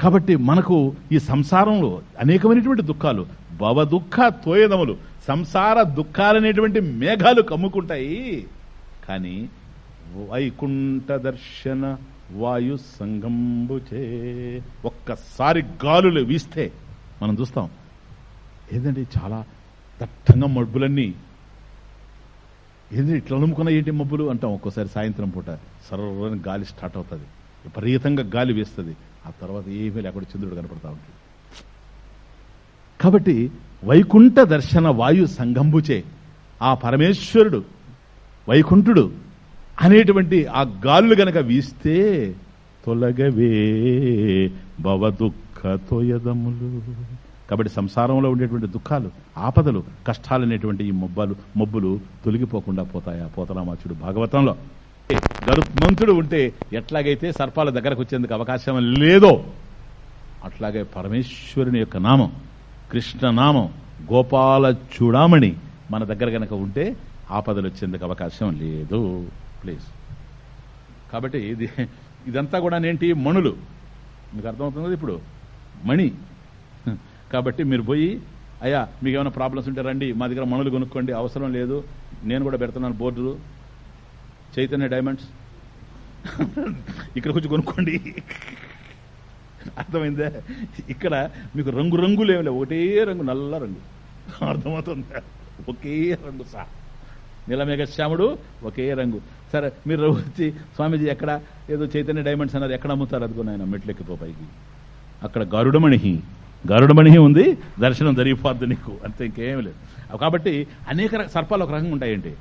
[SPEAKER 2] కాబట్టి మనకు ఈ సంసారంలో అనేకమైనటువంటి దుఃఖాలు భవ దుఃఖ తోయదములు సంసార దుఃఖాలనేటువంటి మేఘాలు కమ్ముకుంటాయి. కానీ వైకుంఠ దర్శన వాయు సంగంబుచే ఒక్కసారి గాలులు వీస్తే మనం చూస్తాం ఏంటంటే చాలా దట్టంగా మబ్బులన్నీ. ఏంది ఇట్లా నమ్ముకున్న ఏంటి మబ్బులు? అంటాం ఒక్కోసారి సాయంత్రం పూట. సర్వని గాలి స్టార్ట్ అవుతుంది. విపరీతంగా గాలి వేస్తుంది. ఆ తర్వాత ఏమీ లేకుండా చంద్రుడు కనపడతా ఉంటాడు. కాబట్టి వైకుంఠ దర్శన వాయు సంగంబుచే ఆ పరమేశ్వరుడు వైకుంఠుడు అనేటువంటి ఆ గాలులు గనక వీస్తే తొలగవే భవ దుఃఖ తొయదములు. కాబట్టి సంసారంలో ఉండేటువంటి దుఃఖాలు ఆపదలు కష్టాలు అనేటువంటి ఈ మొబ్బలు మొబ్బులు తొలగిపోకుండా పోతాయా? పోతరామాచుడు భాగవతంలో. గరుత్మంతుడు ఉంటే ఎట్లాగైతే సర్పాల దగ్గరకు వచ్చేందుకు అవకాశం లేదో అట్లాగే పరమేశ్వరుని యొక్క నామం కృష్ణనామం గోపాల చూడామణి మన దగ్గర గనక ఉంటే ఆపదలు వచ్చేందుకు అవకాశం లేదు. ప్లీజ్. కాబట్టి ఇది ఇదంతా కూడా ఏంటి మణులు. మీకు అర్థమవుతుంది ఇప్పుడు? మణి. కాబట్టి మీరు పోయి అయ్యా మీకు ఏమైనా ప్రాబ్లమ్స్ ఉంటే రండి మా దగ్గర మణులు కొనుక్కోండి అవసరం లేదు నేను కూడా పెడుతున్నాను బోర్డులు. చైతన్య డైమండ్స్. ఇక్కడ కొంచెం కొనుక్కోండి. అర్థమైందా? ఇక్కడ మీకు రంగు రంగులు ఏమి లేవు. ఒకటే రంగు నల్ల రంగు. అర్థమవుతుందా? ఒకే రంగు సా. నీలమేఘ శ్యాముడు ఒకే రంగు. సరే మీరు వచ్చి స్వామీజీ ఎక్కడ? ఏదో చైతన్య డైమండ్స్ అన్నారు. ఎక్కడ అమ్ముతారు? అదిగో ఆయన మెట్లెక్కిపో పైకి. అక్కడ గరుడమణి గరుడమణి ఉంది. దర్శనం జరిగిపోద్ది నీకు. అంతే ఇంకేమీ లేదు. కాబట్టి అనేక సర్పాలు ఒక రకంగా ఉంటాయండి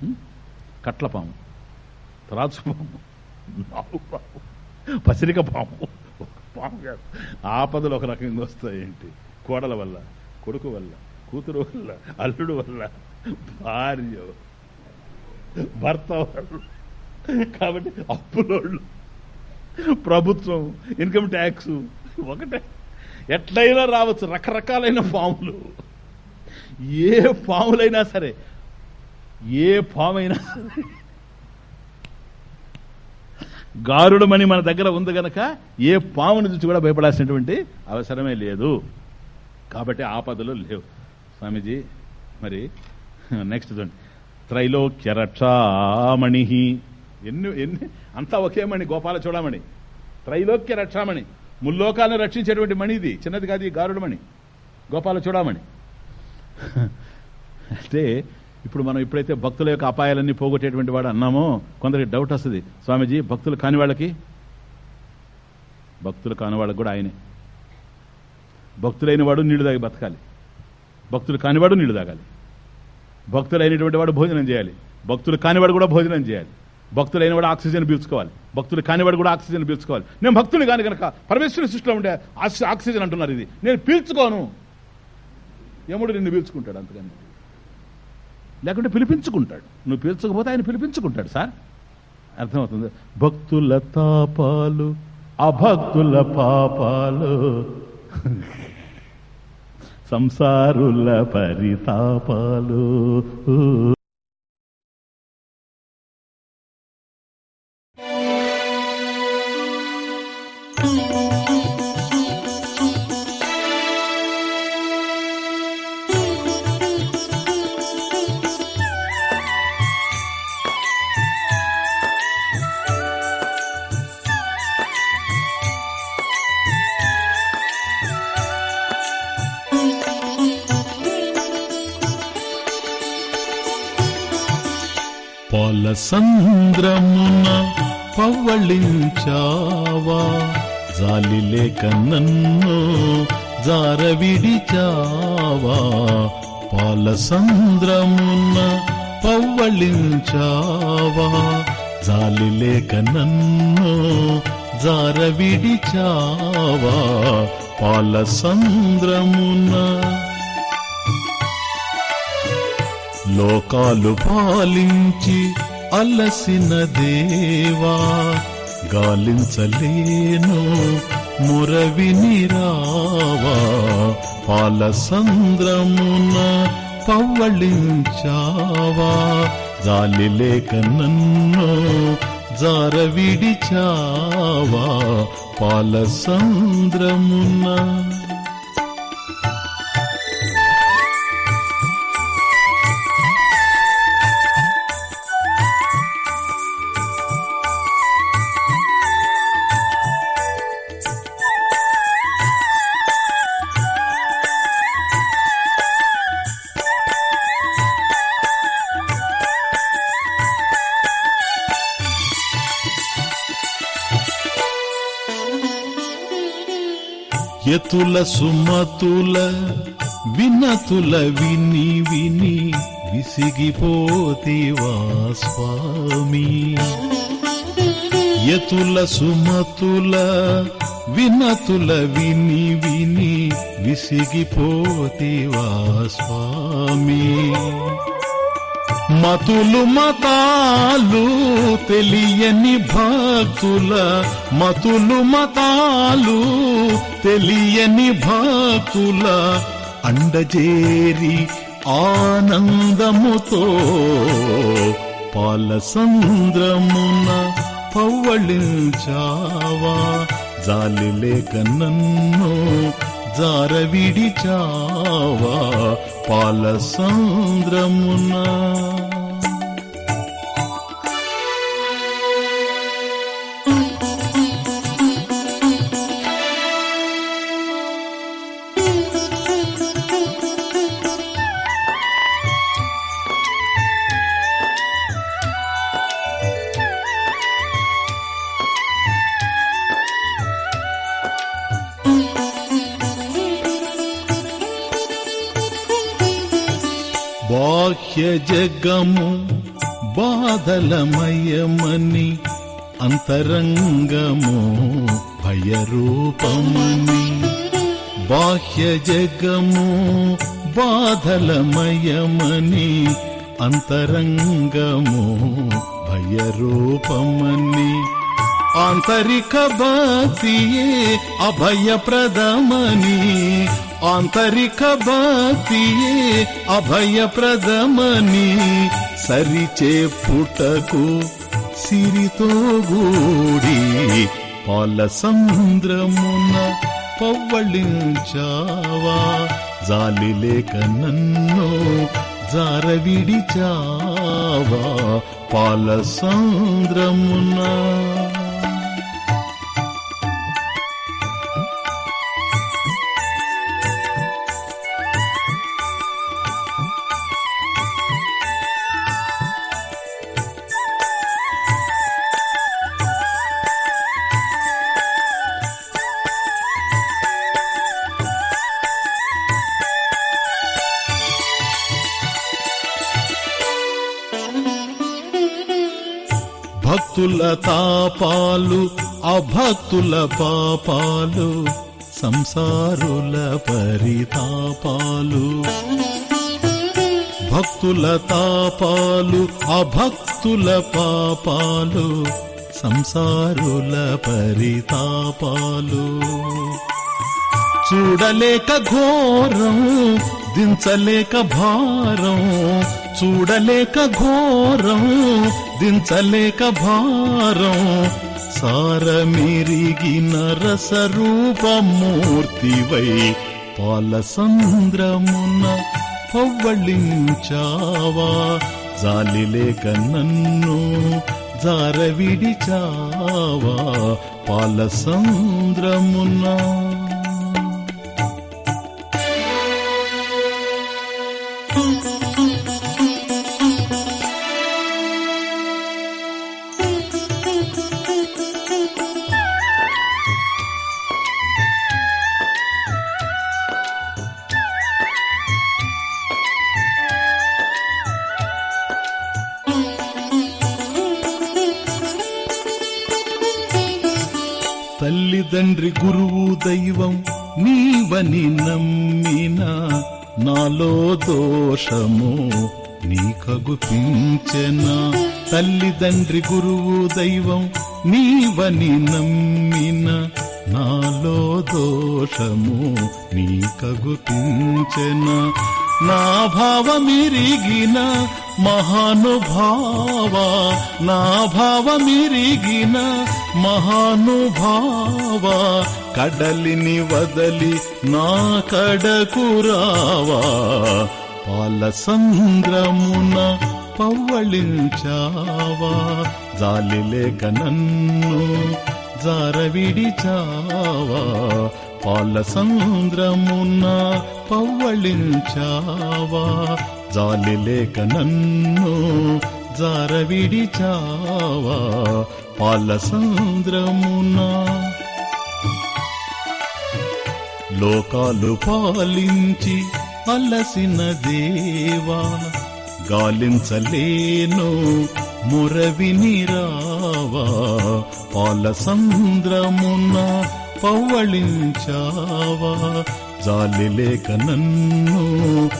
[SPEAKER 2] కట్లపాము. కట్ల పాము త్రాచు పాము. పాము పసిరిక పాము పాము కాదు. ఆపదలు ఒక రకంగా వస్తాయేంటి? కోడల వల్ల కొడుకు వల్ల కూతురు వల్ల అల్లుడు వల్ల భార్య భర్త వల్ల. కాబట్టి అప్పులోళ్ళు ప్రభుత్వం ఇన్కమ్ ట్యాక్స్ ఒకటే. ఎట్లయినా రావచ్చు. రకరకాలైన పాములు. ఏ పాములైనా సరే ఏ పామైనా సరే గారుడమని మన దగ్గర ఉంది గనక ఏ పామును చూసి కూడా భయపడాల్సినటువంటి అవసరమే లేదు. కాబట్టి ఆపదలు లేవు. స్వామీజీ మరి నెక్స్ట్ చూడండి. త్రైలోక్యరక్షామణి ఎన్ని ఎన్ని? అంతా ఒకే మణి గోపాల చూడమణి త్రైలోక్య రక్షామణి. ముల్లోకాలను రక్షించేటువంటి మణి ఇది. చిన్నది కాదు ఈ గోపాల చూడమణి అంటే ఇప్పుడు మనం ఎప్పుడైతే భక్తుల యొక్క అపాయాలన్నీ పోగొట్టేటువంటి వాడు అన్నామో కొందరికి డౌట్ వస్తుంది. స్వామీజీ భక్తులు కాని వాళ్ళకి? భక్తులు కాని వాళ్ళకి కూడా ఆయనే. భక్తులైన వాడు నీళ్ళు తాగి బతకాలి. భక్తులు కానివాడు నీళ్ళు తాగాలి. భక్తులైనటువంటి వాడు భోజనం చేయాలి. భక్తులు కానివాడు కూడా భోజనం చేయాలి. భక్తులైన వాడు ఆక్సిజన్ పీల్చుకోవాలి. భక్తులు కానివాడు కూడా ఆక్సిజన్ పీల్చుకోవాలి. నేను భక్తులు కాని కనుక పరమేశ్వరి సృష్టిలో ఉండే ఆక్సిజన్ అంటున్నారు ఇది. నేను పీల్చుకోను. యముడు నిన్ను పీల్చుకుంటాడు అంతకని. లేకుంటే పిలిపించుకుంటాడు. నువ్వు పీల్చకపోతే ఆయన పిలిపించుకుంటాడు సార్. అర్థమవుతుంది? భక్తుల తాపాలు అభక్తుల పాపాలు సంసారుల పరితాపాలు. సంద్రమున పవ్వళించావా జాలి లేక నన్ను జారవిడిచావా. పాల సంద్రమున లోకాలు పాలించి అలసిన దేవా. గాలించలేను మురవిని రావా పాల సంద్రమున పవ్వళించావా జాలి లేక నన్ను జారవిడిచావా? పాల సంద్రమున్నా యతుల సుమతుల వినతుల విని విని విసిగిపోతివా స్వామి? యతుల సుమతుల వినతుల విని విని విసిగిపోతివా స్వామి? మతులు మతాలు తెలియని భక్తుల మతులు మతాలు తెలియని భక్తుల అండజేరి ఆనందముతో పాలసంద్రమున పవ్వళించావా జాలి లేక నన్ను జారవిడిచావా పాల జగము బాధలమయమని అంతరంగము భయరూపమని బాహ్య జగము బాధలమయమని అంతరంగము భయరూపమని. ఆంతరిక భక్తియే అభయప్రదమని ఆంతరిక భక్తియే అభయప్రదమని సరిచే పుటకు సిరితో గూడి పాల సముద్రమున పవ్వళించావా? జాలి లేక నన్ను జారవిడిచావా? పాల సముద్రమున పాపాలు అభక్తుల పాపాలు సంసారుల పరితాపాలు. భక్తుల తాపాలు అభక్తుల పాపాలు సంసారుల పరితాపాలు. చూడలేక ఘోరం దించలేక భారం. చూడలేక ఘోరం దించలేక భారం. సారమిరిగిన రసరూపమూర్తివై పాలసంద్రమున పవ్వళించావా. జాలిలేక నన్ను జారవిడిచావా. విడిచావా పాలసంద్రమున తండ్రి గురువు దైవం నీవని నమ్మిన నాలో దోషము నీకగుపించెన నా భావమిరిగిన మహానుభావ నా భావమిరిగిన మహానుభావ కడలిని వదలి నా కడకురావా పాల సంద్రమున పవ్వళించావా? జాలి లేక నన్ను జారవిడిచావా? పాల సముద్రమున్న పవ్వళించావా? జాలి లేక నన్ను జారవిడిచావా? పాల సంద్రమున లోకాలు పాలించి అలసిన దేవా? గాలించలేను. మురవిని రావా పాల సంద్రమున పవ్వళించావా జాలి లేక నన్ను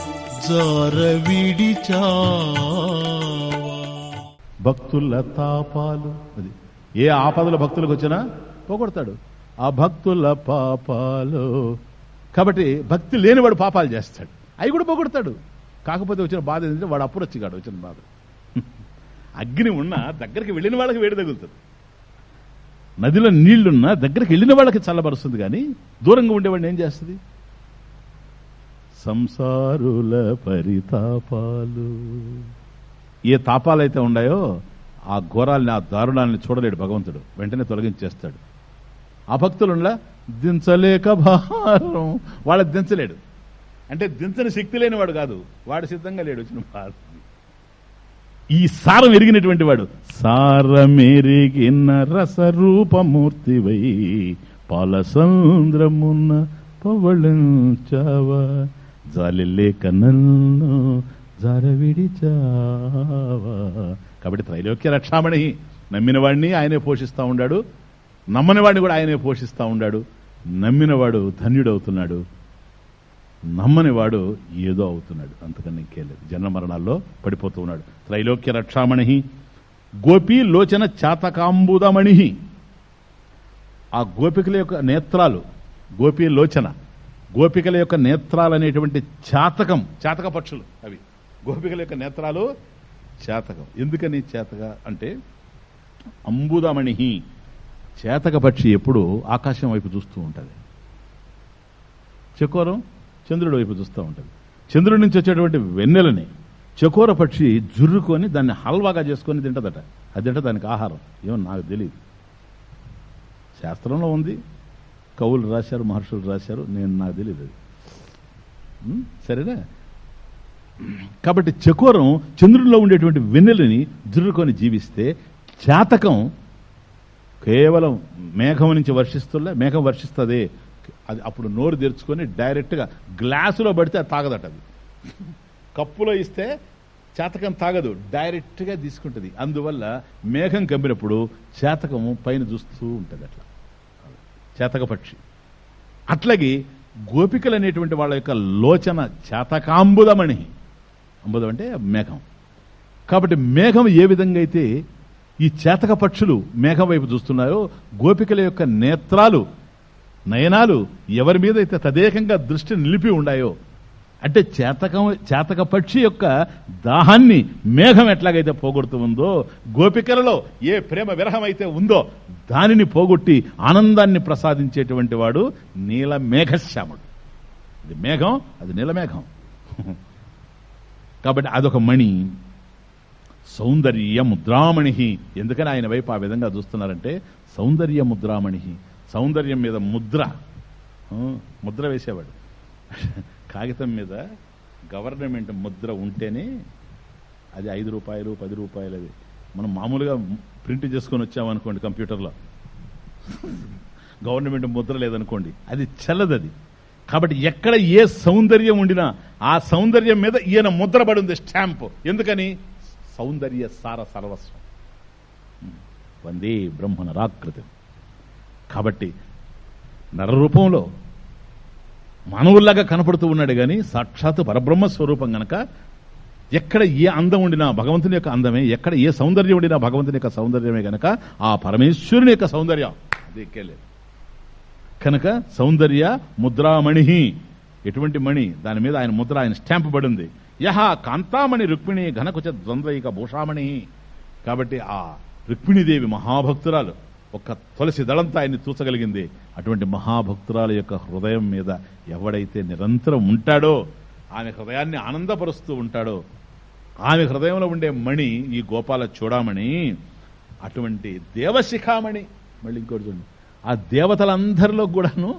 [SPEAKER 3] భక్తుల తాపాలు అది ఏ ఆపదలు భక్తులకు వచ్చినా పోగొడతాడు. ఆ భక్తుల పాపాలు. కాబట్టి భక్తి లేనివాడు పాపాలు చేస్తాడు. అవి కూడా పోగొడతాడు. కాకపోతే వచ్చిన బాధ ఏంటంటే వాడు అప్పురొచ్చిగాడు వచ్చిన బాధ. అగ్ని ఉన్నా దగ్గరికి వెళ్ళిన వాళ్ళకి వేడి తగులుతుంది. నదిలో నీళ్ళున్నా దగ్గరికి వెళ్ళిన వాళ్ళకి చల్లబరుస్తుంది కానీ దూరంగా ఉండేవాడిని ఏం చేస్తుంది? సంసారుల పరితాపాలు. ఏ తాపాలైతే ఉన్నాయో ఆ ఘోరాల్ని ఆ దారుణాలని చూడలేడు భగవంతుడు. వెంటనే తొలగించేస్తాడు. ఆ భక్తులుండా దించలేక భారం. వాళ్ళ దించలేడు. అంటే దించని శక్తి లేనివాడు కాదు. వాడు సిద్ధంగా లేడు వచ్చిన బాధ ఈ సారం ఎరిగినటువంటి వాడు సారమెరిగిన రసరూపమూర్తివై పాలసంద్రమున్న పవళించావా జాలి లేక నన్ను జారవిడి చావా కాబట్టి త్రైలోక్య రక్షామణి
[SPEAKER 2] నమ్మిన వాడిని ఆయనే పోషిస్తూ ఉండాడు. నమ్మని వాడిని కూడా ఆయనే పోషిస్తూ ఉండాడు. నమ్మినవాడు ధన్యుడవుతున్నాడు. నమ్మని వాడు ఏదో అవుతున్నాడు. అంతకన్నా ఇంకేలేదు జన్మ మరణాల్లో పడిపోతూ ఉన్నాడు. త్రైలోక్య రక్షామణి గోపి లోచన చాతకాంబుదమణి ఆ గోపికల యొక్క నేత్రాలు గోపి లోచన గోపికల యొక్క నేత్రాలు అనేటువంటి చాతకం చాతక పక్షులు అవి. గోపికల యొక్క నేత్రాలు చాతకం. ఎందుకని చేతక అంటే అంబుదమణి చేతక పక్షి ఎప్పుడు ఆకాశం వైపు చూస్తూ ఉంటుంది. చెక్కోరం చంద్రుడి వైపు చూస్తూ ఉంటుంది చంద్రుడి నుంచి వచ్చేటువంటి వెన్నెలని చకోర పక్షి జుర్రుకొని దాన్ని హల్వాగా చేసుకొని తింటదట. అదిట దానికి ఆహారం. ఏమో నాకు తెలియదు శాస్త్రంలో ఉంది. కవులు రాశారు మహర్షులు రాశారు. నేను నాకు తెలియదు అది. సరేనా? కాబట్టి చకోరం చంద్రుడిలో ఉండేటువంటి వెన్నెలని జుర్రుకొని జీవిస్తే చాతకం కేవలం మేఘం నుంచి వర్షిస్తుల్లా మేఘం వర్షిస్తుంది. అది అప్పుడు నోరు తెరుచుకొని డైరెక్ట్గా గ్లాసులో పడితే అది తాగదట అది. కప్పులో ఇస్తే చేతకం తాగదు డైరెక్ట్గా తీసుకుంటుంది. అందువల్ల మేఘం కమ్మినప్పుడు చేతకము పైన చూస్తూ ఉంటుంది అట్లా. చేతక పక్షి. అట్లాగే గోపికలు అనేటువంటి వాళ్ళ యొక్క లోచన చేతకాంబుదమణి. అంబుదం అంటే మేఘం. కాబట్టి మేఘం ఏ విధంగా అయితే ఈ చేతక పక్షులు మేఘం వైపు చూస్తున్నాయో గోపికల యొక్క నేత్రాలు నయనాలు ఎవరి మీద అయితే తదేకంగా దృష్టి నిలిపి ఉన్నాయో అంటే చేతకం చేతక పక్షి యొక్క దాహాన్ని మేఘం ఎట్లాగైతే పోగొడుతూ ఉందో గోపికలలో ఏ ప్రేమ విరహం అయితే ఉందో దానిని పోగొట్టి ఆనందాన్ని ప్రసాదించేటువంటి వాడు నీల మేఘశ్యాముడు. ఇది మేఘం అది నీలమేఘం కాబట్టి అదొక మణి. సౌందర్య ముద్రామణి ఎందుకని ఆయన వైపు ఆ విధంగా చూస్తున్నారంటే సౌందర్య ముద్రామణి సౌందర్యం మీద ముద్ర. ముద్ర వేసేవాడు. కాగితం మీద గవర్నమెంట్ ముద్ర ఉంటేనే అది ఐదు రూపాయలు పది రూపాయలు అది. మనం మామూలుగా ప్రింట్ చేసుకొని వచ్చామనుకోండి కంప్యూటర్లో. గవర్నమెంట్ ముద్ర లేదనుకోండి. అది చల్లదు అది కాబట్టి ఎక్కడ ఏ సౌందర్యం ఉండినా ఆ సౌందర్యం మీద ఈయన ముద్ర పడింది స్టాంప్. ఎందుకని? సౌందర్య సార సర్వస్వం. వందే బ్రహ్మ నరాకృతి కాబట్టి నరరూపంలో మానవుల్లాగా కనపడుతూ ఉన్నాడు కానీ సాక్షాత్ పరబ్రహ్మ స్వరూపం గనక ఎక్కడ ఏ అందం ఉండినా భగవంతుని యొక్క అందమే ఎక్కడ ఏ సౌందర్యం ఉండినా భగవంతుని యొక్క సౌందర్యమే గనక ఆ పరమేశ్వరుని యొక్క సౌందర్యం. అది ఎక్కేలేదు కనుక సౌందర్య ముద్రామణి ఎటువంటి మణి? దాని మీద ఆయన ముద్ర ఆయన స్టాంప్ పడింది. యహ కాంతామణి రుక్మిణి ఘనకుచ ద్వంద్వైక భూషామణి. కాబట్టి ఆ రుక్మిణీదేవి మహాభక్తురాలు. ఒక తులసి దళంతా ఆయన్ని చూచగలిగింది అటువంటి మహాభక్తురాల యొక్క హృదయం మీద ఎవడైతే నిరంతరం ఉంటాడో ఆమె హృదయాన్ని ఆనందపరుస్తూ ఉంటాడో ఆమె హృదయంలో ఉండే మణి ఈ గోపాల చూడామణి అటువంటి దేవశిఖామణి మళ్ళీ ఇంకోటి చూడండి. ఆ దేవతలందరిలో కూడాను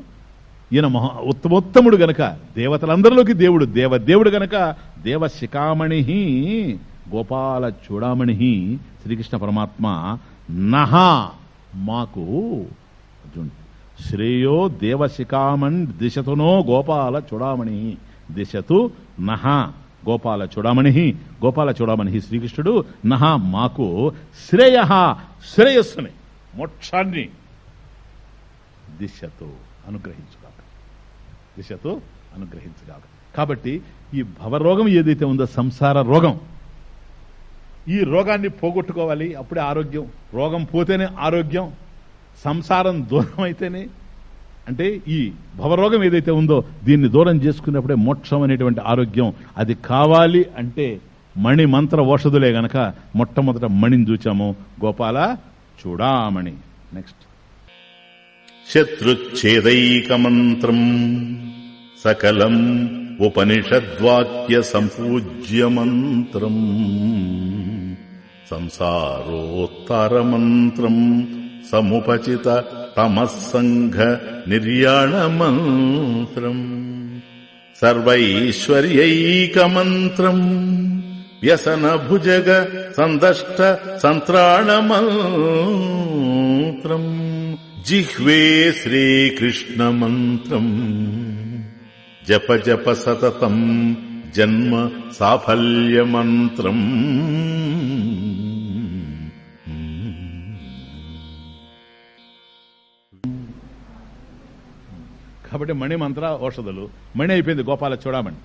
[SPEAKER 2] ఈయన మహా ఉత్తమోత్తముడు గనక దేవతలందరిలోకి దేవుడు దేవ దేవుడు గనక దేవశిఖామణి గోపాల చూడామణి శ్రీకృష్ణ పరమాత్మ నహా. మాకు శ్రేయో దేవశిఖామణ్ దిశతునో గోపాల చూడామణి. దిశతు నహ గోపాల చూడామణి గోపాల చూడామణి శ్రీకృష్ణుడు నహ మాకు శ్రేయ శ్రేయస్సుని మోక్షాన్ని. దిశతో అనుగ్రహించుగాక. దిశతో అనుగ్రహించుగాక. కాబట్టి ఈ భవరోగం ఏదైతే ఉందో సంసార రోగం ఈ రోగాన్ని పోగొట్టుకోవాలి. అప్పుడే ఆరోగ్యం. రోగం పోతేనే ఆరోగ్యం. సంసారం దూరం అయితేనే. అంటే ఈ భవరోగం ఏదైతే ఉందో దీన్ని దూరం చేసుకున్నప్పుడే మోక్షం అనేటువంటి ఆరోగ్యం అది కావాలి అంటే మణి మంత్ర ఓషధులే గనక మొట్టమొదట మణిని చూచాము. గోపాల చూడామణి. నెక్స్ట్
[SPEAKER 1] శత్రుచ్ఛేదైకమంత్రం సకలం ఉపనిషద్వాక్య సంపూజ్య మంత్రం సంసారోత్తరమంత్రం సముపచిత తమస్సంఘ నిర్యాణ మంత్రం సర్వైశ్వర్యైకమంత్రం వ్యసన భుజగ సందష్ట సంత్రాణమంత్రం జిహ్వే శ్రీకృష్ణ మంత్రం జప జప సతతం
[SPEAKER 2] కాబట్టి మణి మంత్ర ఔషధులు. మణి అయిపోయింది గోపాల చూడమణి.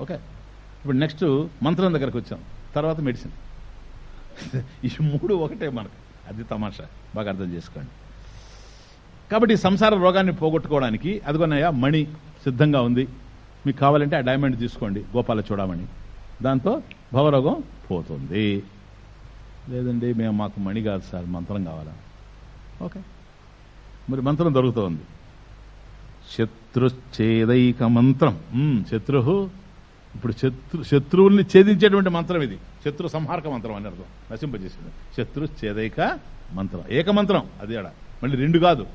[SPEAKER 2] ఓకే? ఇప్పుడు నెక్స్ట్ మంత్రం దగ్గరకు వచ్చాం. తర్వాత మెడిసిన్ ఈ మూడు ఒకటే మనకు. అది తమాషా. బాగా అర్థం చేసుకోండి. కాబట్టి సంసార రోగాన్ని పోగొట్టుకోవడానికి అదిగోనయ్యా మణి సిద్ధంగా ఉంది. మీకు కావాలంటే ఆ డైమండ్ తీసుకోండి గోపాల చూడమని దాంతో భవరోగం పోతుంది. లేదండి మేము మాకు మణి కాదు సార్ మంత్రం కావాలా? ఓకే. మరి మంత్రం దొరుకుతోంది. శత్రుశ్చేదైక మంత్రం ఉమ్, శత్రు ఇప్పుడు శత్రు శత్రువుల్ని ఛేదించేటువంటి మంత్రం ఇది. శత్రు సంహారక మంత్రం అని అర్థం. నశింపజేసింది. శత్రు మంత్రం. ఏక మంత్రం అది ఆడ. మళ్ళీ రెండు కాదు.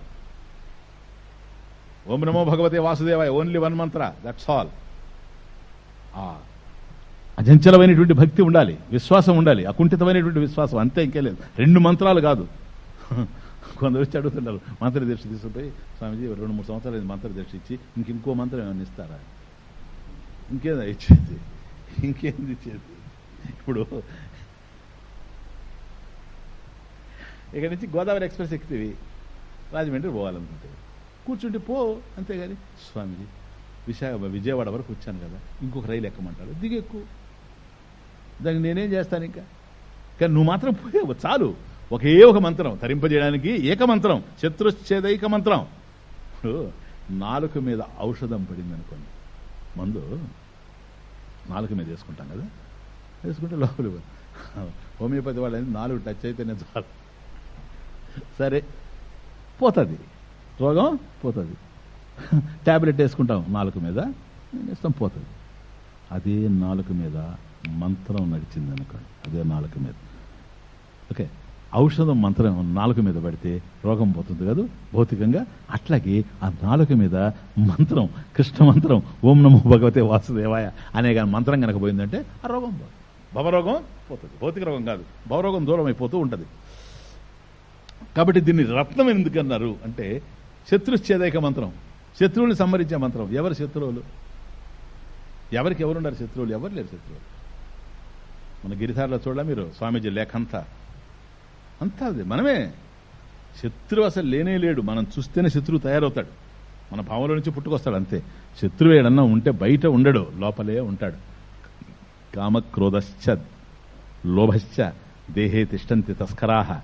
[SPEAKER 2] ఓం నమో భగవతే వాసుదేవాయ. ఓన్లీ వన్ మంత్ర. దట్స్ ఆల్ అజంచలమైనటువంటి భక్తి ఉండాలి. విశ్వాసం ఉండాలి. అకుంఠితమైనటువంటి విశ్వాసం. అంతే ఇంకే లేదు. రెండు మంత్రాలు కాదు. కొందరు వచ్చి అడుగుతున్నారు మంత్ర దీక్ష తీసుకుపోయి స్వామిజీ రెండు మూడు సంవత్సరాలు అయింది మంత్ర దీక్ష ఇచ్చి ఇంక ఇంకో మంత్రం ఏమైనా ఇస్తారా? ఇంకేదా ఇచ్చేది? ఇంకేంది ఇచ్చేది? ఇప్పుడు ఇక్కడి నుంచి గోదావరి ఎక్స్ప్రెస్ ఎక్కితేవి. రాజమండ్రి పోవాలనుకుంటే. కూర్చుంటే పో అంతేగాని. స్వామిజీ విశాఖ విజయవాడ వరకు వచ్చాను కదా ఇంకొక రైలు ఎక్కమంటాడు దిగెక్కు. దానికి నేనేం చేస్తాను ఇంకా? కానీ నువ్వు మాత్రం పోయావు చాలు. ఒకే ఒక మంత్రం తరింపజేయడానికి ఏక మంత్రం శత్రుశ్చేదైక మంత్రం. ఇప్పుడు నాలుక మీద ఔషధం పడింది అనుకోండి మందు నాలుక మీద వేసుకుంటాం కదా? వేసుకుంటే లోపలి హోమియోపతి వాళ్ళు అనేది నాలుగు టచ్ అయితేనే చాలు. సరే పోతుంది. రోగం పోతుంది. ట్యాబ్లెట్ వేసుకుంటాం నాలుక మీద వేస్తాం పోతుంది. అదే నాలుక మీద మంత్రం నడిచింది అనుకోండి అదే నాలుక మీద. ఓకే? ఔషధం మంత్రం నాలుక మీద పడితే రోగం పోతుంది కాదు? భౌతికంగా? అట్లాగే ఆ నాలుక మీద మంత్రం కృష్ణ మంత్రం ఓం నమో భగవతే వాసుదేవాయ అనే కానీ మంత్రం కనుక పోయిందంటే ఆ రోగం పోతుంది భవరోగం పోతుంది. భౌతిక రోగం కాదు. భవరోగం దూరం అయిపోతూ ఉంటుంది. కాబట్టి దీన్ని రత్నం ఎందుకన్నారు అంటే శత్రుశ్చేదైక మంత్రం. శత్రువుని సంహరించే మంత్రం. ఎవరు శత్రువులు? ఎవరికి ఎవరున్నారు శత్రువులు? ఎవరు లేరు శత్రువులు? మన గిరిధారలో చూడాల మీరు? స్వామీజీ లేఖంతా అంతా అది మనమే. శత్రువు అసలు లేనే లేడు. మనం చూస్తేనే శత్రువు తయారవుతాడు. మన భావంలో నుంచి పుట్టుకొస్తాడు అంతే. శత్రువు ఏడన్నా ఉంటే బయట ఉండడు లోపలే ఉంటాడు. కామక్రోధశ్చ లోభశ్చ దేహే తిష్టంతి తస్కరాహ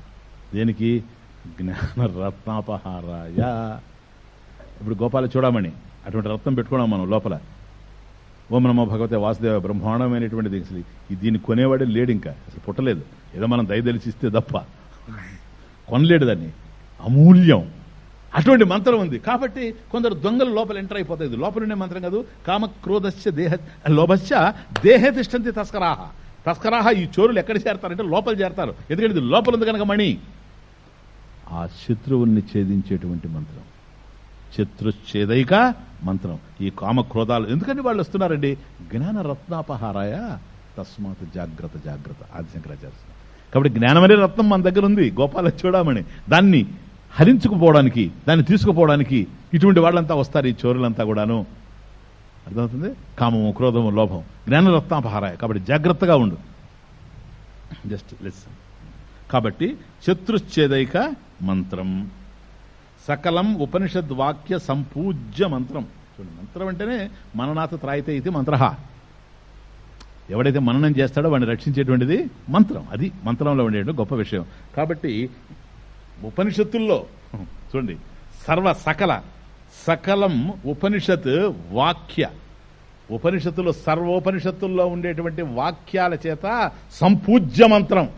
[SPEAKER 2] దేనికి? జ్ఞాన రత్నాపహారాయ ఇప్పుడు గోపాల చూడమని అటువంటి రత్నం పెట్టుకున్నాం మనం లోపల. ఓం నమో భగవతే వాసుదేవ బ్రహ్మాండమైనటువంటిది. అసలు దీన్ని కొనేవాడే లేడు ఇంకా అసలు పుట్టలేదు. ఏదో మనం దయదలిచిస్తే తప్ప. కొనలేడు దాన్ని. అమూల్యం. అటువంటి మంత్రం ఉంది. కాబట్టి కొందరు దొంగలు లోపల ఎంటర్ అయిపోతాయి లోపలుండే లోపల ఉండే మంత్రం కాదు. కామ క్రోధశ్చ దేహ లోభశ్చ దేహే తిష్టంతి తస్కరాహ. తస్కరాహ ఈ చోరులు ఎక్కడ చేరతారంటే లోపల చేరతారు. ఎందుకంటే ఇది లోపల ఉంది కనుక మణి. ఆ శత్రువుల్ని ఛేదించేటువంటి మంత్రం. శత్రుచ్ఛేదైక మంత్రం. ఈ కామ క్రోధాలు ఎందుకంటే వాళ్ళు వస్తున్నారండి? జ్ఞాన రత్నాపహారాయ తస్మాత్ జాగ్రత్త జాగ్రత్త. ఆది శంకరాచార్య కాబట్టి జ్ఞానమనే రత్నం మన దగ్గర ఉంది. గోపాల చూడమని దాన్ని హరించుకుపోవడానికి దాన్ని తీసుకుపోవడానికి ఇటువంటి వాళ్ళంతా వస్తారు ఈ చోరులంతా కూడాను. అర్థమవుతుంది? కామము క్రోధము లోభం. జ్ఞానరత్నాపహారాయ. కాబట్టి జాగ్రత్తగా ఉండు. జస్ట్ లెస్ కాబట్టి శత్రుశ్చేదైక మంత్రం. సకలం ఉపనిషద్వాక్య సంపూజ్య మంత్రం. చూడండి మంత్రం అంటేనే మననాథ త్రాయితే ఇది మంత్ర ఎవడైతే మననం చేస్తాడో వాడిని రక్షించేటువంటిది మంత్రం. అది మంత్రంలో ఉండే గొప్ప విషయం. కాబట్టి ఉపనిషత్తుల్లో చూడండి సర్వ సకల సకలం ఉపనిషత్ వాక్య. ఉపనిషత్తులో సర్వోపనిషత్తుల్లో ఉండేటువంటి వాక్యాల చేత సంపూజ్య మంత్రం.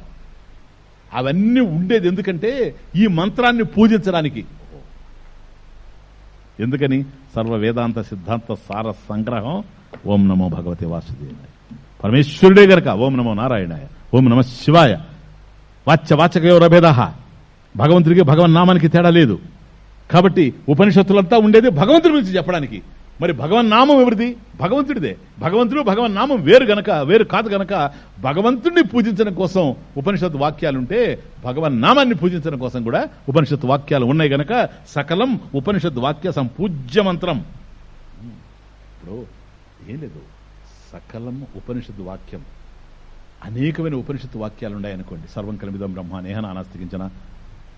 [SPEAKER 2] అవన్నీ ఉండేది ఎందుకంటే ఈ మంత్రాన్ని పూజించడానికి. ఎందుకని? సర్వ వేదాంత సిద్ధాంత సార సంగ్రహం. ఓం నమో భగవతి వాసుదేవాయ. పరమేశ్వరుడే గనక ఓం నమో నారాయణాయ ఓం నమ శివాయ వాచ్య వాచకయోరభేద. భగవంతుడికి భగవన్ నామానికి తేడా లేదు. కాబట్టి ఉపనిషత్తులంతా ఉండేది భగవంతుడి గురించి చెప్పడానికి. మరి భగవన్ నామం ఎవరిది? భగవంతుడిదే. భగవంతుడు భగవన్ నామం వేరు గనక వేరు కాదు గనక భగవంతుడిని పూజించడం కోసం ఉపనిషత్ వాక్యాలుంటే భగవన్ నామాన్ని పూజించడం కోసం కూడా ఉపనిషత్ వాక్యాలు ఉన్నాయి గనక సకలం ఉపనిషత్ వాక్య సంపూజ్య మంత్రం. ఇప్పుడు ఏం లేదు. సకలం ఉపనిషత్ వాక్యం. అనేకమైన ఉపనిషత్తు వాక్యాలు ఉన్నాయనుకోండి సర్వం కలిమిదం బ్రహ్మ నేహన అనాస్తికించిన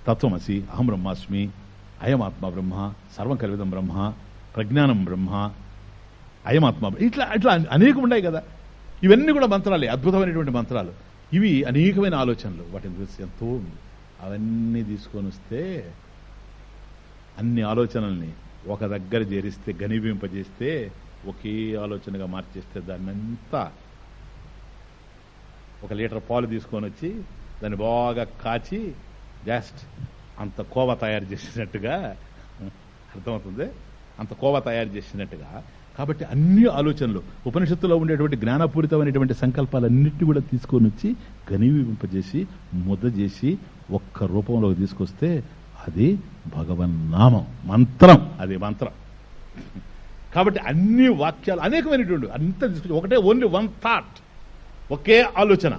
[SPEAKER 2] తత్వమసి అహం బ్రహ్మాస్మి అయమాత్మ బ్రహ్మ సర్వం కలివిదం బ్రహ్మ ప్రజ్ఞానం బ్రహ్మ అయమాత్మ ఇట్లా ఇట్లా అనేకం ఉన్నాయి కదా. ఇవన్నీ కూడా మంత్రాలే అద్భుతమైనటువంటి మంత్రాలు. ఇవి అనేకమైన ఆలోచనలు. వాటిని గురించి ఎంతో అవన్నీ తీసుకొని వస్తే అన్ని ఆలోచనల్ని ఒక దగ్గర చేరిస్తే ఘనీభవింపజేస్తే ఒకే ఆలోచనగా మార్చేస్తే దాన్నంతా ఒక లీటర్ పాలు తీసుకొని వచ్చి దాన్ని బాగా కాచి జస్ట్ అంత కోవ తయారు చేసినట్టుగా అర్థమవుతుంది? అంత కోవ తయారు చేసినట్టుగా. కాబట్టి అన్ని ఆలోచనలు ఉపనిషత్తులో ఉండేటువంటి జ్ఞానపూరితమైనటువంటి సంకల్పాలన్నింటినీ కూడా తీసుకొని వచ్చి ఘనీవింపజేసి ముద్ద చేసి ఒక్క రూపంలోకి తీసుకొస్తే అది భగవన్నామం మంత్రం అది మంత్రం. కాబట్టి అన్ని వాక్యాలు అనేకమైనటువంటి అంత తీసుకొచ్చి ఒకటే ఓన్లీ వన్ థాట్ ఒకే ఆలోచన.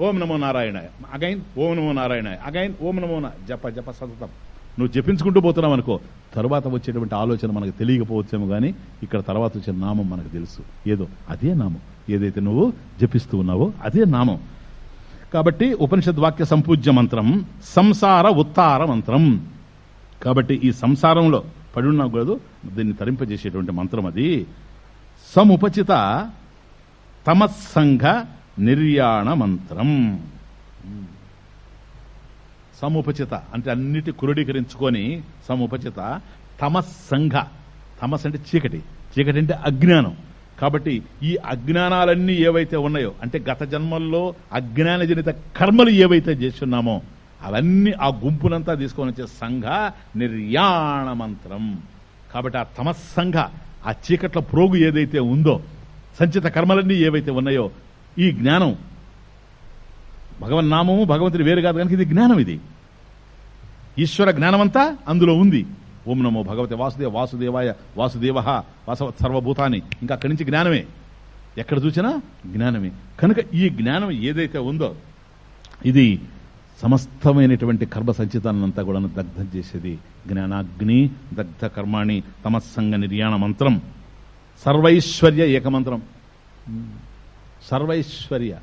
[SPEAKER 2] ఓం నమో నారాయణ అగైన్ ఓం నమో నారాయణ అగైన్ ఓం నమో జప జప సతతం. నువ్వు జపించుకుంటూ పోతున్నావు అనుకో తర్వాత వచ్చేటువంటి ఆలోచన మనకు తెలియకపోవచ్చేమో కానీ ఇక్కడ తర్వాత వచ్చే నామం మనకు తెలుసు. ఏదో అదే నామం. ఏదైతే నువ్వు జపిస్తూ ఉన్నావో అదే నామం. కాబట్టి ఉపనిషద్ వాక్య సంపూజ్య మంత్రం సంసార ఉత్తార మంత్రం. కాబట్టి ఈ సంసారంలో పడి ఉన్నావు కాదు దీన్ని తరింపజేసేటువంటి మంత్రం అది. సముపచిత తమస్సంఘ నిర్యాణ మంత్రం. సముపచిత అంటే అన్నిటి క్రోడీకరించుకొని సముపచిత తమస్సంఘ. తమస్ అంటే చీకటి. చీకటి అంటే అజ్ఞానం. కాబట్టి ఈ అజ్ఞానాలన్నీ ఏవైతే ఉన్నాయో అంటే గత జన్మల్లో అజ్ఞానజనిత కర్మలు ఏవైతే చేస్తున్నామో అవన్నీ ఆ గుంపునంతా తీసుకొని వచ్చే సంఘ నిర్యాణ మంత్రం. కాబట్టి ఆ తమస్సంఘ ఆ చీకట్ల ప్రోగు ఏదైతే ఉందో సంచిత కర్మలన్నీ ఏవైతే ఉన్నాయో ఈ జ్ఞానం భగవన్నామము భగవంతుడి వేరు కాదు కనుక ఇది జ్ఞానం ఇది. ఈశ్వర జ్ఞానమంతా అందులో ఉంది. ఓం నమో భగవతి వాసుదేవ వాసుదేవాయ వాసుదేవ వాసవ సర్వభూతాన్ని. ఇంకా అక్కడి నుంచి జ్ఞానమే. ఎక్కడ చూసినా జ్ఞానమే. కనుక ఈ జ్ఞానం ఏదైతే ఉందో ఇది సమస్తమైనటువంటి కర్మ సంచితాన్నంతా కూడా దగ్ధం చేసేది జ్ఞానాగ్ని దగ్ధ కర్మాణి తమస్సంగ నిర్యాణ మంత్రం. సర్వైశ్వర్య ఏకమంత్రం. సర్వైశ్వర్య.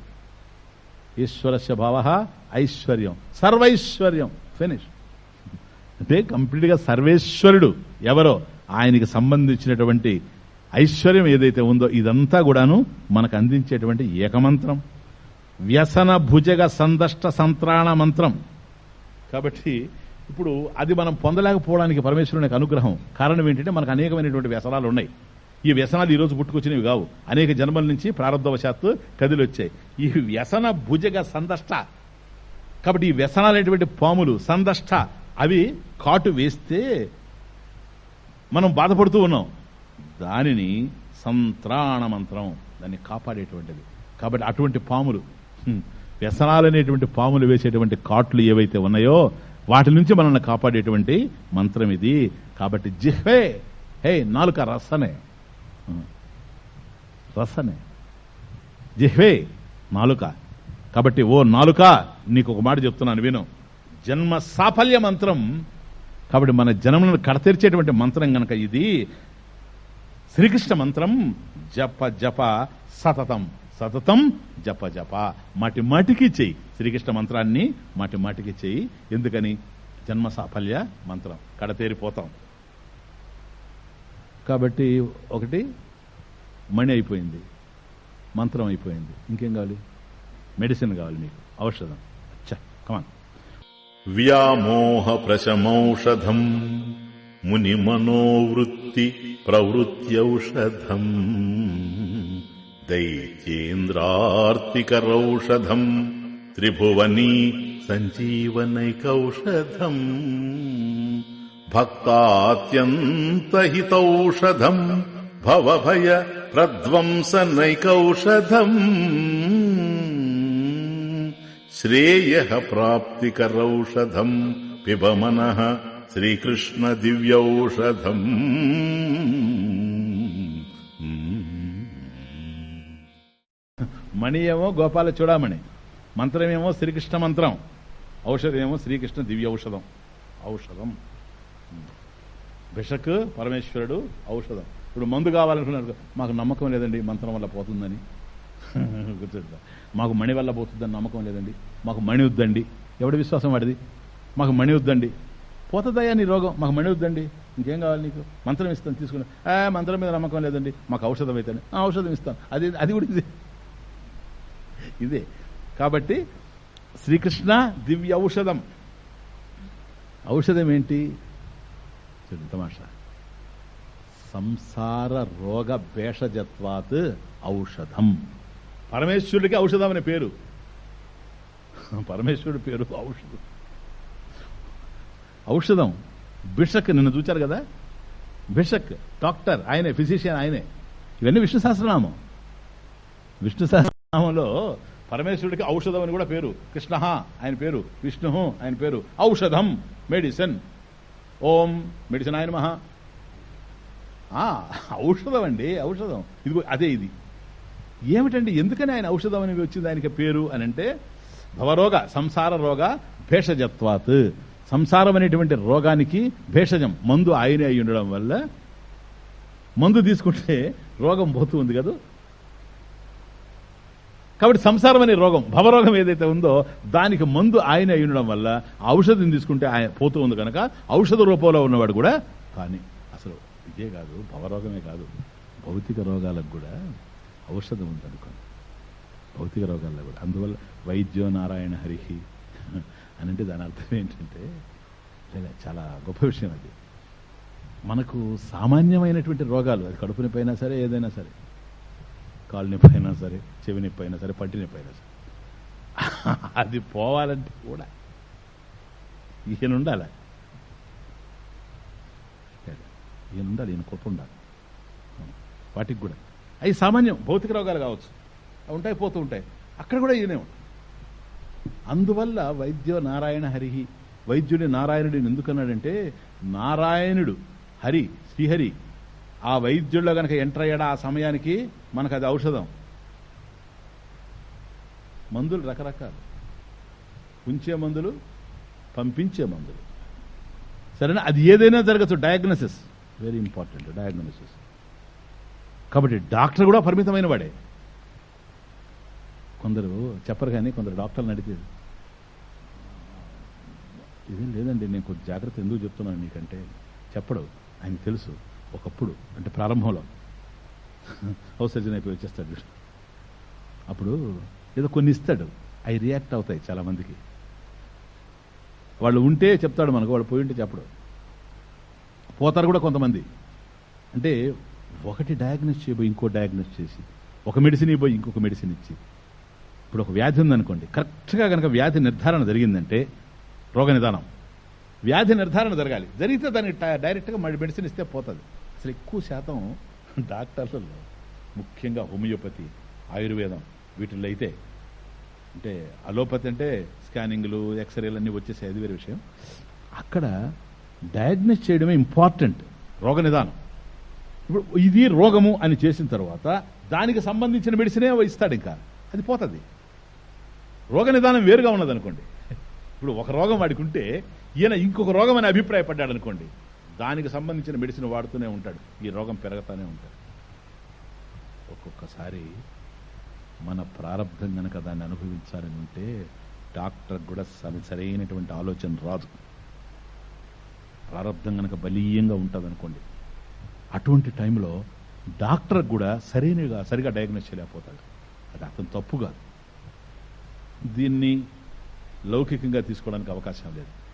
[SPEAKER 2] ఈశ్వరస్య భావ ఐశ్వర్యం. సర్వైశ్వర్యం. ఫినిష్. అంటే కంప్లీట్గా సర్వేశ్వరుడు ఎవరో ఆయనకి సంబంధించినటువంటి ఐశ్వర్యం ఏదైతే ఉందో ఇదంతా కూడాను మనకు అందించేటువంటి ఏకమంత్రం. వ్యసన భుజగ సందష్ట సంత్రాణ మంత్రం. కాబట్టి ఇప్పుడు అది మనం పొందలేకపోవడానికి పరమేశ్వరునికి అనుగ్రహం కారణం ఏంటంటే మనకు అనేకమైనటువంటి వ్యసనాలు ఉన్నాయి. ఈ వ్యసనాలు ఈరోజు పుట్టుకొచ్చినవి కావు. అనేక జన్మల నుంచి ప్రారంభవశాత్తు కదిలొచ్చాయి ఈ వ్యసన భుజగ సందష్ట. కాబట్టి ఈ వ్యసనాలైనటువంటి పాములు సందష్ట అవి కాటు వేస్తే మనం బాధపడుతూ ఉన్నాం. దానిని సంత్రాణ మంత్రం దాన్ని కాపాడేటువంటిది. కాబట్టి అటువంటి పాములు వ్యసనాలనేటువంటి పాములు వేసేటువంటి కాట్లు ఏవైతే ఉన్నాయో వాటి నుంచి మనల్ని కాపాడేటువంటి మంత్రం ఇది. కాబట్టి జిహ్వే హే నాలుక రసనే. రసనే. జిహ్వే నాలుక. కాబట్టి ఓ నాలుక నీకు ఒక మాట చెప్తున్నాను విను. జన్మ సాఫల్య మంత్రం. కాబట్టి మన జన్మలను కడతెరిచేటువంటి మంత్రం గనక ఇది శ్రీకృష్ణ మంత్రం జప జప సతతం. సతతం జప జప. మాటి మాటికి చెయ్యి. శ్రీకృష్ణ మంత్రాన్ని మాటి మాటికి చెయ్యి. ఎందుకని? జన్మ సాఫల్య మంత్రం. కడతేరిపోతాం. కాబట్టి ఒకటి మణి అయిపోయింది. మంత్రం అయిపోయింది. ఇంకేం కావాలి? మెడిసిన్ కావాలి మీకు. ఔషధం. అచ్చా కమాన్
[SPEAKER 1] వ్యామోహ ప్రశమౌషధం మునిమనోవృత్తి మనోవృత్తి ప్రవృత్తి ఔషధం. సంజీవనైకౌషధం భక్తాత్యంతహితౌషధం భవభయ ప్రధ్వంసనైకౌషధం శ్రేయ ప్రాప్తికరౌషధం పిబ మన శ్రీకృష్ణ దివ్యౌషధం
[SPEAKER 2] మణి ఏమో గోపాల చూడామణి. మంత్రమేమో శ్రీకృష్ణ మంత్రం. ఔషధం ఏమో శ్రీకృష్ణ దివ్య ఔషధం. ఔషధం. బిషక్ పరమేశ్వరుడు ఔషధం. ఇప్పుడు మందు కావాలనుకున్నారు మాకు నమ్మకం లేదండి మంత్రం వల్ల పోతుందని. గుర్తుందా? మాకు మణి వల్ల పోతుందని నమ్మకం లేదండి. మాకు మణి వద్దండి. ఎవడి విశ్వాసం వాడిది? మాకు మణి వద్దండి. పోతుందయ్యా నీ రోగం? మాకు మణి వద్దండి. ఇంకేం కావాలి నీకు? మంత్రం ఇస్తాను తీసుకుని. మంత్రం మీద నమ్మకం లేదండి. మాకు ఔషధం అయితే ఔషధం ఇస్తాం అది అది కూడా ఇదే. కాబట్టి శ్రీకృష్ణ దివ్య ఔషధం ఔషధం ఏంటి చూడు తమాషా. సంసార రోగ భేషజత్వాత్ ఔషధం. పరమేశ్వరుడికి ఔషధం అనే పేరు. పరమేశ్వరుడి పేరు ఔషధం. ఔషధం. బిషక్ నిన్ను చూచారు కదా? బిషక్ డాక్టర్ ఆయనే ఫిజిషియన్ ఆయనే. ఇవన్నీ విష్ణు సహస్రనామం. విష్ణు నామంలో పరమేశ్వరుడికి ఔషధం అని కూడా పేరు. కృష్ణ ఆయన పేరు. విష్ణు ఆయన పేరు. ఔషధం. మెడిసిన్. ఓం మెడిసిన్ ఆయన మహా ఆ, ఔషధం అండి ఔషధం. ఇదిగో అదే ఇది. ఏమిటండి ఎందుకని ఆయన ఔషధం అని వచ్చింది ఆయనకి పేరు అని అంటే భవరోగ సంసార రోగ భేషజత్వాత్. సంసారం అనేటువంటి రోగానికి భేషజం మందు ఆయనే అయి ఉండడం వల్ల మందు తీసుకుంటే రోగం పోతూ ఉంది కదా? కాబట్టి సంసారం అనే రోగం భవరోగం ఏదైతే ఉందో దానికి మందు ఆయన అయి ఉండడం వల్ల ఔషధం తీసుకుంటే ఆయన పోతూ ఉంది కనుక ఔషధ రూపంలో ఉన్నవాడు కూడా కానీ అసలు ఇదే కాదు భవరోగమే కాదు. భౌతిక రోగాలకు కూడా ఔషధం ఉందనుకోండి భౌతిక రోగాల్లో కూడా. అందువల్ల వైద్యో నారాయణ హరిహి అని అంటే దాని అర్థం ఏంటంటే లేదా చాలా గొప్ప విషయం అది. మనకు సామాన్యమైనటువంటి రోగాలు అది కడుపు సరే ఏదైనా సరే కాలు నొప్పి అయినా సరే చెవి నొప్పి అయినా సరే పట్టి నొప్పి అయినా సరే. అది పోవాలంటే కూడా ఈయన ఉండాలి? ఈయన ఉండాలి ఈయన కృప ఉండాలి. వాటికి కూడా. అవి సామాన్యం భౌతిక రోగాలు కావచ్చు. ఉంటాయి పోతూ ఉంటాయి. అక్కడ కూడా ఈయనే ఉంటాయి అందువల్ల వైద్య నారాయణ హరిహి వైద్యుడి నారాయణుడిని ఎందుకన్నాడంటే నారాయణుడు హరి శ్రీహరి ఆ వైద్యుల్లో కనుక ఎంటర్ అయ్యాడా ఆ సమయానికి మనకు అది ఔషధం. మందులు రకరకాలు. ఉంచే మందులు పంపించే మందులు. సరేనా? అది ఏదైనా జరగచ్చు. డయాగ్నోసిస్ వెరీ ఇంపార్టెంట్ డయాగ్నోసిస్ కాబట్టి డాక్టర్ కూడా పరిమితమైన వాడే. కొందరు చెప్పరు కానీ కొందరు డాక్టర్లు అడిగేది. ఇదేం లేదండి నేను కొంచెం జాగ్రత్త ఎందుకు చెప్తున్నాను నీకంటే? చెప్పడు. ఆయనకు తెలుసు. ఒకప్పుడు అంటే ప్రారంభంలో. హౌస్ సర్జన్ అయిపోయి వచ్చేస్తాడు అప్పుడు ఏదో కొన్ని ఇస్తాడు. అవి రియాక్ట్ అవుతాయి చాలామందికి వాళ్ళు ఉంటే చెప్తాడు మనకు వాళ్ళు పోయి ఉంటే చెప్పడు. పోతారు కూడా కొంతమంది. అంటే ఒకటి డయాగ్నోస్ చేయబోయి ఇంకో డయాగ్నోస్ చేసి ఒక మెడిసిన్ ఇవ్వబోయి ఇంకొక మెడిసిన్ ఇచ్చి. ఇప్పుడు ఒక వ్యాధి ఉందనుకోండి కరెక్ట్గా కనుక వ్యాధి నిర్ధారణ జరిగిందంటే రోగ నిదానం. వ్యాధి నిర్ధారణ జరగాలి. జరిగితే దానికి డైరెక్ట్గా మళ్ళీ మెడిసిన్ ఇస్తే పోతుంది. అసలు ఎక్కువ శాతం డాక్టర్లలో ముఖ్యంగా హోమియోపతి ఆయుర్వేదం వీటిల్లో అయితే. అంటే అలోపతి అంటే స్కానింగ్లు ఎక్స్రేలు అన్నీ వచ్చేసాయి. అది వేరే విషయం. అక్కడ డయాగ్నోస్ చేయడమే ఇంపార్టెంట్ రోగ నిదానం ఇప్పుడు ఇది రోగము అని చేసిన తర్వాత దానికి సంబంధించిన మెడిసినే ఇస్తాడు ఇంకా. అది పోతుంది. రోగ నిదానం వేరుగా ఉన్నది అనుకోండి ఇప్పుడు ఒక రోగం వాడికి ఉంటే ఈయన ఇంకొక రోగం అని అభిప్రాయపడ్డాడు అనుకోండి దానికి సంబంధించిన మెడిసిన్ వాడుతూనే ఉంటాడు. ఈ రోగం పెరుగుతూనే ఉంటాడు. ఒక్కొక్కసారి మన ప్రారంభం గనక దాన్ని అనుభవించాలని ఉంటే డాక్టర్ కూడా సరి- సరైనటువంటి ఆలోచన రాదు. ప్రారంభం గనక బలీయంగా ఉంటుంది అనుకోండి అటువంటి టైంలో డాక్టర్ కూడా సరైనగా సరిగా డయాగ్నోస్ చేయలేకపోతాడు. అది అతను తప్పు కాదు. దీన్ని లౌకికంగా తీసుకోవడానికి అవకాశం లేదు.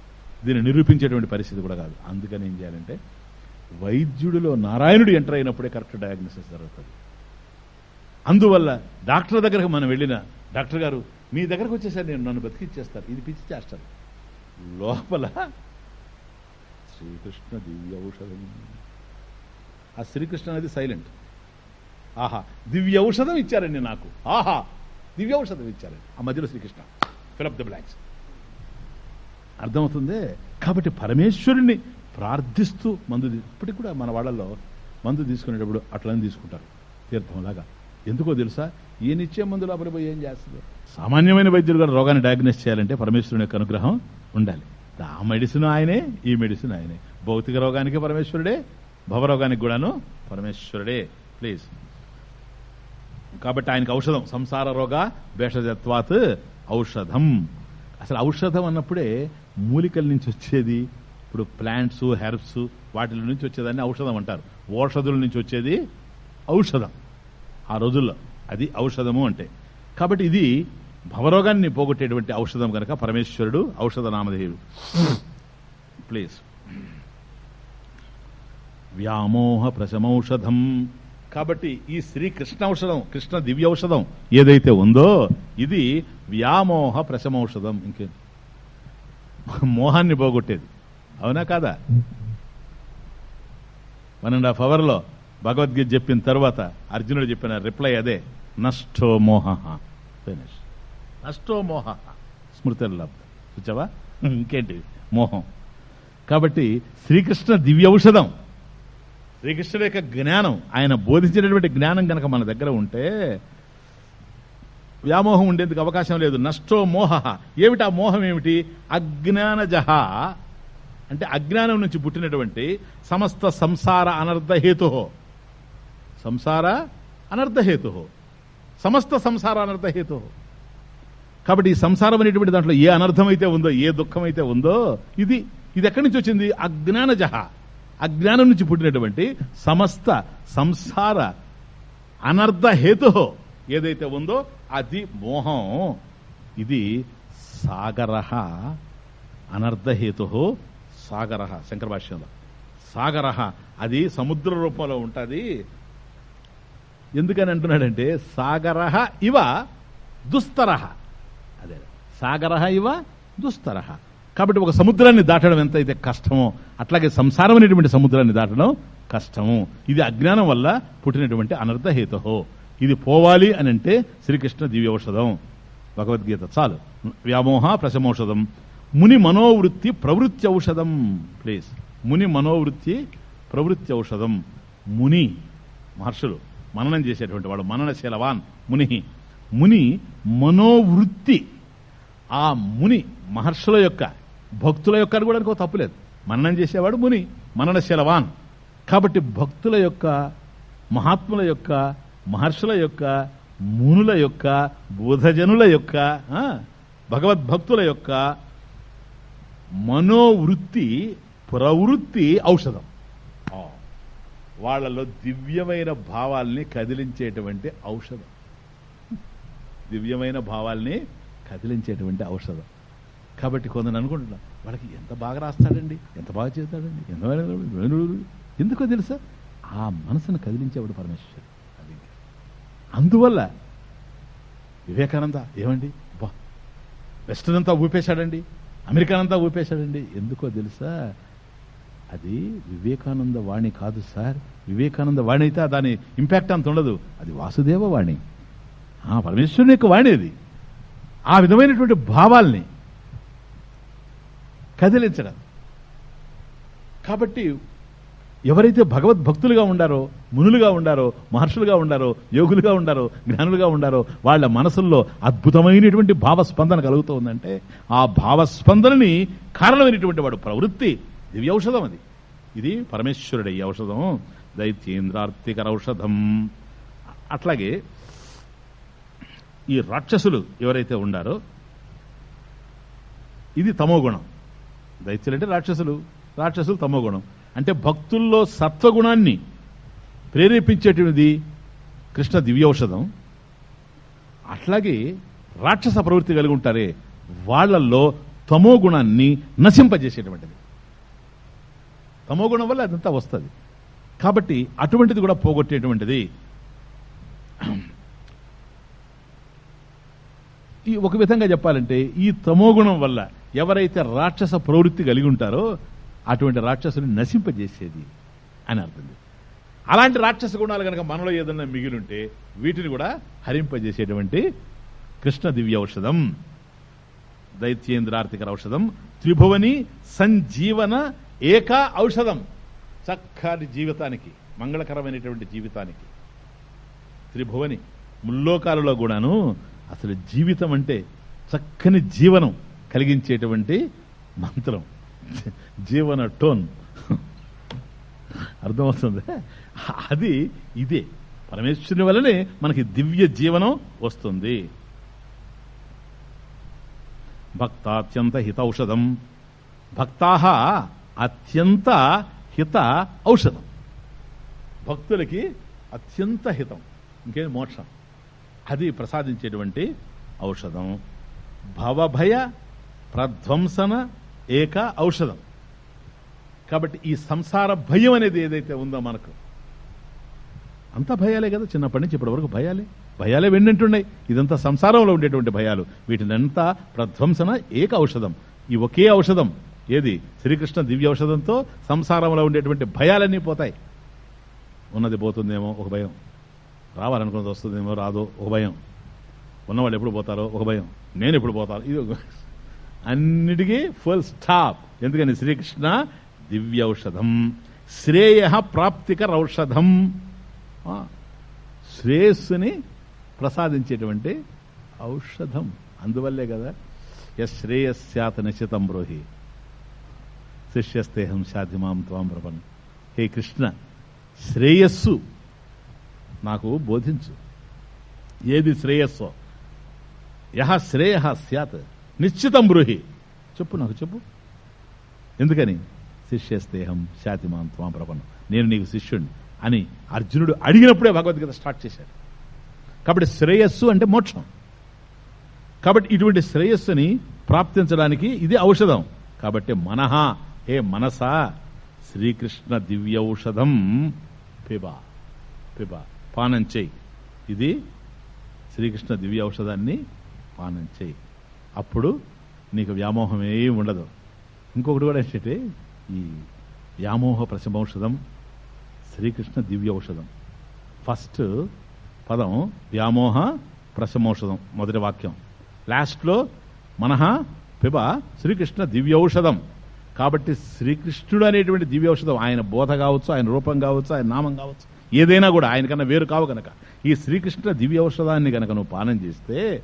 [SPEAKER 2] దీన్ని నిరూపించేటువంటి పరిస్థితి కూడా కాదు. అందుకని ఏం చేయాలంటే వైద్యుడిలో నారాయణుడు ఎంటర్ అయినప్పుడే కరెక్ట్ డయాగ్నోసిస్ జరుగుతుంది. అందువల్ల డాక్టర్ దగ్గరకు మనం వెళ్ళిన డాక్టర్ గారు మీ దగ్గరకు వచ్చేసరి నేను నన్ను బతికిచ్చేస్తారు. ఇది పిచ్చి చేస్తారు లోపల శ్రీకృష్ణ దివ్య ఔషధం. ఆ శ్రీకృష్ణ అనేది సైలెంట్. ఆహా దివ్య ఔషధం ఇచ్చారండి నాకు. ఆహా దివ్య ఔషధం ఇచ్చారండి. ఆ మధ్యలో శ్రీకృష్ణ. Fill up the blocks. అర్థమవుతుంది? కాబట్టి పరమేశ్వరుణ్ణి ప్రార్థిస్తూ మందు ఇప్పటికి కూడా మన వాళ్ళల్లో మందు తీసుకునేటప్పుడు అట్లనే తీసుకుంటారు. తీర్థంలాగా. ఎందుకో తెలుసా? ఈయనిచ్చే మందు లోపల పోయి ఏం చేస్తుంది? సామాన్యమైన వైద్యులు కూడా రోగాన్ని డయాగ్నోస్ చేయాలంటే పరమేశ్వరుని యొక్క అనుగ్రహం ఉండాలి. ఆ మెడిసిన్ ఆయనే ఈ మెడిసిన్ ఆయనే. భౌతిక రోగానికి పరమేశ్వరుడే భవరోగానికి కూడాను పరమేశ్వరుడే. ప్లీజ్ కాబట్టి ఆయనకు ఔషధం. సంసార రోగ భేషజత్వాత్ ఔషధం. అసలు ఔషధం అన్నప్పుడే మూలికల నుంచి వచ్చేది. ఇప్పుడు ప్లాంట్స్ హెర్బ్స్ వాటి నుంచి వచ్చేదాన్ని ఔషధం అంటారు. ఓషధుల నుంచి వచ్చేది ఔషధం. ఆ రోజుల్లో అది ఔషధము అంటే. కాబట్టి ఇది భవరోగాన్ని పోగొట్టేటువంటి ఔషధం కనుక పరమేశ్వరుడు ఔషధ నామధేయుడు. ప్లీజ్. వ్యామోహ ప్రశమౌషధం. కాబట్టి ఈ శ్రీకృష్ణ ఔషధం కృష్ణ దివ్య ఔషధం ఏదైతే ఉందో ఇది వ్యామోహ ప్రశమౌషధం ఇంకే. మోహాన్ని పోగొట్టేది. అవునా కాదా? వన్ అండ్ హాఫ్ అవర్లో భగవద్గీత చెప్పిన తర్వాత అర్జునుడు చెప్పిన రిప్లై అదే. నష్టో మోహ. ఫినిష్ నష్టో మోహ. స్మృతిర్లబ్ధ చూచావా ఇంకేంటి? మోహం. కాబట్టి శ్రీకృష్ణ దివ్య ఔషధం యొక్క జ్ఞానం ఆయన బోధించినటువంటి జ్ఞానం కనుక మన దగ్గర ఉంటే వ్యామోహం ఉండేందుకు అవకాశం లేదు. నష్టో మోహ. ఏమిటి ఆ మోహం ఏమిటి? అజ్ఞానజహ అంటే అజ్ఞానం నుంచి పుట్టినటువంటి సమస్త సంసార అనర్థహేతు సంసార అనర్థహేతు సమస్త సంసార అనర్థహేతు కాబట్టి ఈ సంసారం అనేటువంటి దాంట్లో ఏ అనర్థమైతే ఉందో ఏ దుఃఖమైతే ఉందో ఇది ఇది ఎక్కడి నుంచి వచ్చింది? అజ్ఞానజహ అజ్ఞానం నుంచి పుట్టినటువంటి సమస్త సంసార అనర్థ హేతు ఏదైతే ఉందో అది మోహం. ఇది సాగర అనర్ధహేతు సాగర శంకర భాష్యంలో. సాగర అది సముద్ర రూపంలో ఉంటుంది. ఎందుకని అంటున్నాడంటే సాగర ఇవ దుస్తర. అదే సాగర ఇవ దుస్తర. కాబట్టి ఒక సముద్రాన్ని దాటడం ఎంతైతే కష్టమో అట్లాగే సంసారం అనేటువంటి సముద్రాన్ని దాటడం కష్టము. ఇది అజ్ఞానం వల్ల పుట్టినటువంటి అనర్థహేతు ఇది పోవాలి అని అంటే శ్రీకృష్ణ దివ్యౌషధం. భగవద్గీత చాలు. వ్యామోహ ప్రశమౌషధం. ముని మనోవృత్తి ప్రవృత్తి ఔషధం ప్లీజ్. ముని మనోవృత్తి ప్రవృత్తి ఔషధం ముని మహర్షులు మననం చేసేటువంటి వాడు మననశీలవాన్ ముని. ముని మనోవృత్తి. ఆ ముని మహర్షుల యొక్క భక్తుల యొక్క అని కూడా అనుకో తప్పులేదు మననం చేసేవాడు ముని మననశీలవాన్ కాబట్టి భక్తుల యొక్క మహాత్ముల యొక్క మహర్షుల యొక్క మునుల యొక్క బోధజనుల యొక్క భగవద్భక్తుల యొక్క మనోవృత్తి ప్రవృత్తి ఔషధం. వాళ్ళలో దివ్యమైన భావాల్ని కదిలించేటువంటి ఔషధం. దివ్యమైన భావాల్ని కదిలించేటువంటి ఔషధం. కాబట్టి కొందరు అనుకుంటున్నా వాళ్ళకి ఎంత బాగా రాస్తాడండి? ఎంత బాగా చేస్తాడండి? ఎంత ఎందుకో తెలుసా? ఆ మనసును కదిలించేవాడు పరమేశ్వరుడు. అది అందువల్ల వివేకానంద ఏమండి? బా వెస్టర్న్ అంతా ఊపేశాడండి అమెరికానంతా ఊపేశాడండి. ఎందుకో తెలుసా? అది వివేకానంద వాణి కాదు సార్. వివేకానంద వాణి అయితే దాని ఇంపాక్ట్ అంత ఉండదు. అది వాసుదేవ వాణి. ఆ పరమేశ్వరుని యొక్క వాణి అది. ఆ విధమైనటువంటి భావాల్ని కదిలించడం. కాబట్టి ఎవరైతే భగవద్భక్తులుగా ఉండారో మునులుగా ఉండారో మహర్షులుగా ఉండారో యోగులుగా ఉండారో జ్ఞానులుగా ఉండారో వాళ్ళ మనసుల్లో అద్భుతమైనటువంటి భావస్పందన కలుగుతూ ఉందంటే ఆ భావస్పందనని కారణమైనటువంటి వాడు ప్రవృత్తి. దివ్య ఔషధం అది. ఇది పరమేశ్వరుడు ఈ ఔషధం. దైత్యేంద్రార్తికర ఔషధం. అట్లాగే ఈ రాక్షసులు ఎవరైతే ఉండారో ఇది తమోగుణం దైత్యులు అంటే రాక్షసులు రాక్షసులు తమోగుణం అంటే భక్తుల్లో సత్వగుణాన్ని ప్రేరేపించేటువంటిది కృష్ణ దివ్యౌషధం. అట్లాగే రాక్షస ప్రవృత్తి కలిగి ఉంటారే వాళ్ళల్లో తమో గుణాన్ని నశింపజేసేటువంటిది. తమో గుణం వల్ల అదంతా వస్తుంది. కాబట్టి అటువంటిది కూడా పోగొట్టేటువంటిది. ఈ ఒక విధంగా చెప్పాలంటే ఈ తమోగుణం వల్ల ఎవరైతే రాక్షస ప్రవృత్తి కలిగి ఉంటారో అటువంటి రాక్షసుని నశింపజేసేది అని అర్థం. అలాంటి రాక్షస గుణాలు కనుక మనలో ఏదన్నా మిగిలింటే వీటిని కూడా హరింపజేసేటువంటి కృష్ణ దివ్య ఔషధం దైత్యేంద్రార్థికర ఔషధం త్రిభువని సంజీవన ఏకా ఔషధం. చక్కటి జీవితానికి మంగళకరమైనటువంటి జీవితానికి. త్రిభువని ముల్లోకాలలో కూడాను అసలు జీవితం అంటే చక్కని జీవనం. కలిగించేటువంటి మంత్రం. జీవన టోన్. అర్థమవుతుంది? అది ఇదే. పరమేశ్వరుని వల్లనే మనకి దివ్య జీవనం వస్తుంది. భక్తాత్యంత హితౌషధం భక్తా అత్యంత హిత ఔషధం. భక్తులకి అత్యంత హితం. ఇంకేం మోక్షం? అది ప్రసాదించేటువంటి ఔషధం. భవభయ ప్రధ్వంసన ఏక ఔషధం. కాబట్టి ఈ సంసార భయం అనేది ఏదైతే ఉందో మనకు అంత భయాలే కదా చిన్నప్పటి నుంచి ఇప్పటి వరకు భయాలే. భయాలే వెన్నంటున్నాయి. ఇదంతా సంసారంలో ఉండేటువంటి భయాలు. వీటినంతా ప్రధ్వంసన ఏక ఔషధం. ఈ ఒకే ఔషధం ఏది? శ్రీకృష్ణ దివ్య ఔషధంతో సంసారంలో ఉండేటువంటి భయాలన్నీ పోతాయి. ఉన్నది పోతుందేమో ఒక భయం. రావాలనుకున్నది వస్తుందేమో రాదో ఒక భయం. ఉన్నవాళ్ళు ఎప్పుడు పోతారో ఒక భయం. నేను ఎప్పుడు పోతాను? ఇది అన్నిటికీ ఫుల్ స్టాప్ ఎందుకని? శ్రీకృష్ణ దివ్యౌషధం. శ్రేయ ప్రాప్తికర ఔషధం శ్రేయస్సుని ప్రసాదించేటువంటి ఔషధం. అందువల్లే కదా ఎస్ శ్రేయస్యాత నిశ్చితం బ్రోహి. శిష్యస్తేహం శాధిమాం త్వాం ప్రపన్. హే కృష్ణ శ్రేయస్సు నాకు బోధించు. ఏది శ్రేయస్సో? యహ శ్రేయ స్యాత్. నిశ్చితం బ్రూహి. చెప్పు నాకు చెప్పు. ఎందుకని? శిష్యస్తేహం శాతిమాం త్వాం ప్రపన్నం నేను నీకు శిష్యుణ్ణి అని అర్జునుడు అడిగినప్పుడే భగవద్గీత స్టార్ట్ చేశాడు. కాబట్టి శ్రేయస్సు అంటే మోక్షం. కాబట్టి ఇటువంటి శ్రేయస్సుని ప్రాప్తించడానికి ఇది ఔషధం. కాబట్టి మనహ హే మనసా శ్రీకృష్ణ దివ్యౌషధం పిబ పిబా పానం చేయి. ఇది శ్రీకృష్ణ దివ్య ఔషధాన్ని పానం చేయి. అప్పుడు నీకు వ్యామోహం ఏమి ఉండదు. ఇంకొకటి కూడా ఏంటంటే ఈ వ్యామోహ ప్రశమౌషధం శ్రీకృష్ణ దివ్య ఔషధం. ఫస్ట్ పదం వ్యామోహ ప్రశమౌషధం మొదటి వాక్యం. లాస్ట్లో మనహ పిబ శ్రీకృష్ణ దివ్యౌషధం కాబట్టి శ్రీకృష్ణుడు అనేటువంటి దివ్యౌషధం ఆయన బోధ కావచ్చు ఆయన రూపం కావచ్చు ఆయన నామం కావచ్చు ఏదైనా కూడా ఆయనకన్నా వేరు కావు కనుక ఈ శ్రీకృష్ణ దివ్య ఔషధాన్ని కనుక నువ్వు పానం చేస్తే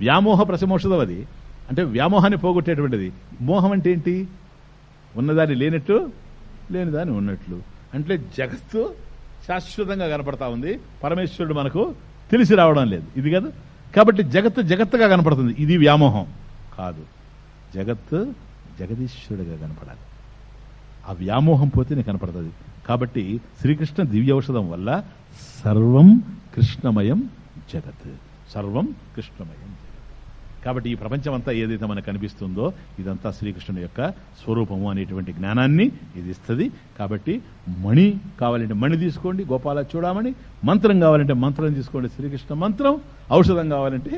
[SPEAKER 2] వ్యామోహ ప్రశమౌషధం అది అంటే వ్యామోహాన్ని పోగొట్టేటువంటిది. మోహం అంటే ఏంటి? ఉన్నదాన్ని లేనట్టు లేనిదాన్ని ఉన్నట్లు. అంటే జగత్తు శాశ్వతంగా కనపడతా ఉంది. పరమేశ్వరుడు మనకు తెలిసి రావడం లేదు. ఇది కదా? కాబట్టి జగత్తు జగత్తుగా కనపడుతుంది. ఇది వ్యామోహం. కాదు. జగత్తు జగదీశ్వరుడిగా కనపడాలి. ఆ వ్యామోహం పోతేనే కనపడుతుంది. కాబట్టి శ్రీకృష్ణ దివ్యౌషధం వల్ల సర్వం కృష్ణమయం జగత్. సర్వం కృష్ణమయం కాబట్టి ఈ ప్రపంచం అంతా ఏదైతే మనకు కనిపిస్తుందో ఇదంతా శ్రీకృష్ణుని యొక్క స్వరూపము అనేటువంటి జ్ఞానాన్ని ఇది ఇస్తుంది. కాబట్టి మణి కావాలంటే మణి తీసుకోండి గోపాల చూడమని. మంత్రం కావాలంటే మంత్రం తీసుకోండి శ్రీకృష్ణ మంత్రం. ఔషధం కావాలంటే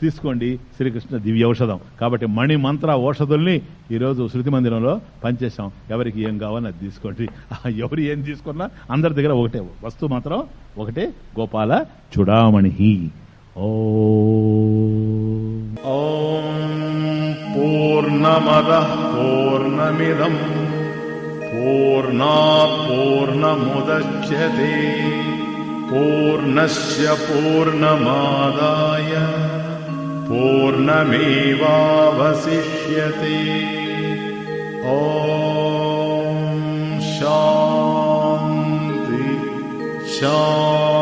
[SPEAKER 2] తీసుకోండి శ్రీకృష్ణ దివ్య ఔషధం. కాబట్టి మణి మంత్ర ఔషధుల్ని ఈరోజు శృతి మందిరంలో పనిచేసాం ఎవరికి ఏం కావాలని అది తీసుకోండి. ఎవరు ఏం తీసుకున్నా అందరి దగ్గర ఒకటే వస్తువు మాత్రం ఒకటే గోపాల చూడామణి.
[SPEAKER 1] पूर्णमदः पूर्णमिदम् पूर्णात् पूर्णमुदच्यते पूर्णस्य पूर्णमादाय पूर्णमेवावशिष्यते। ॐ शान्ति शान्ति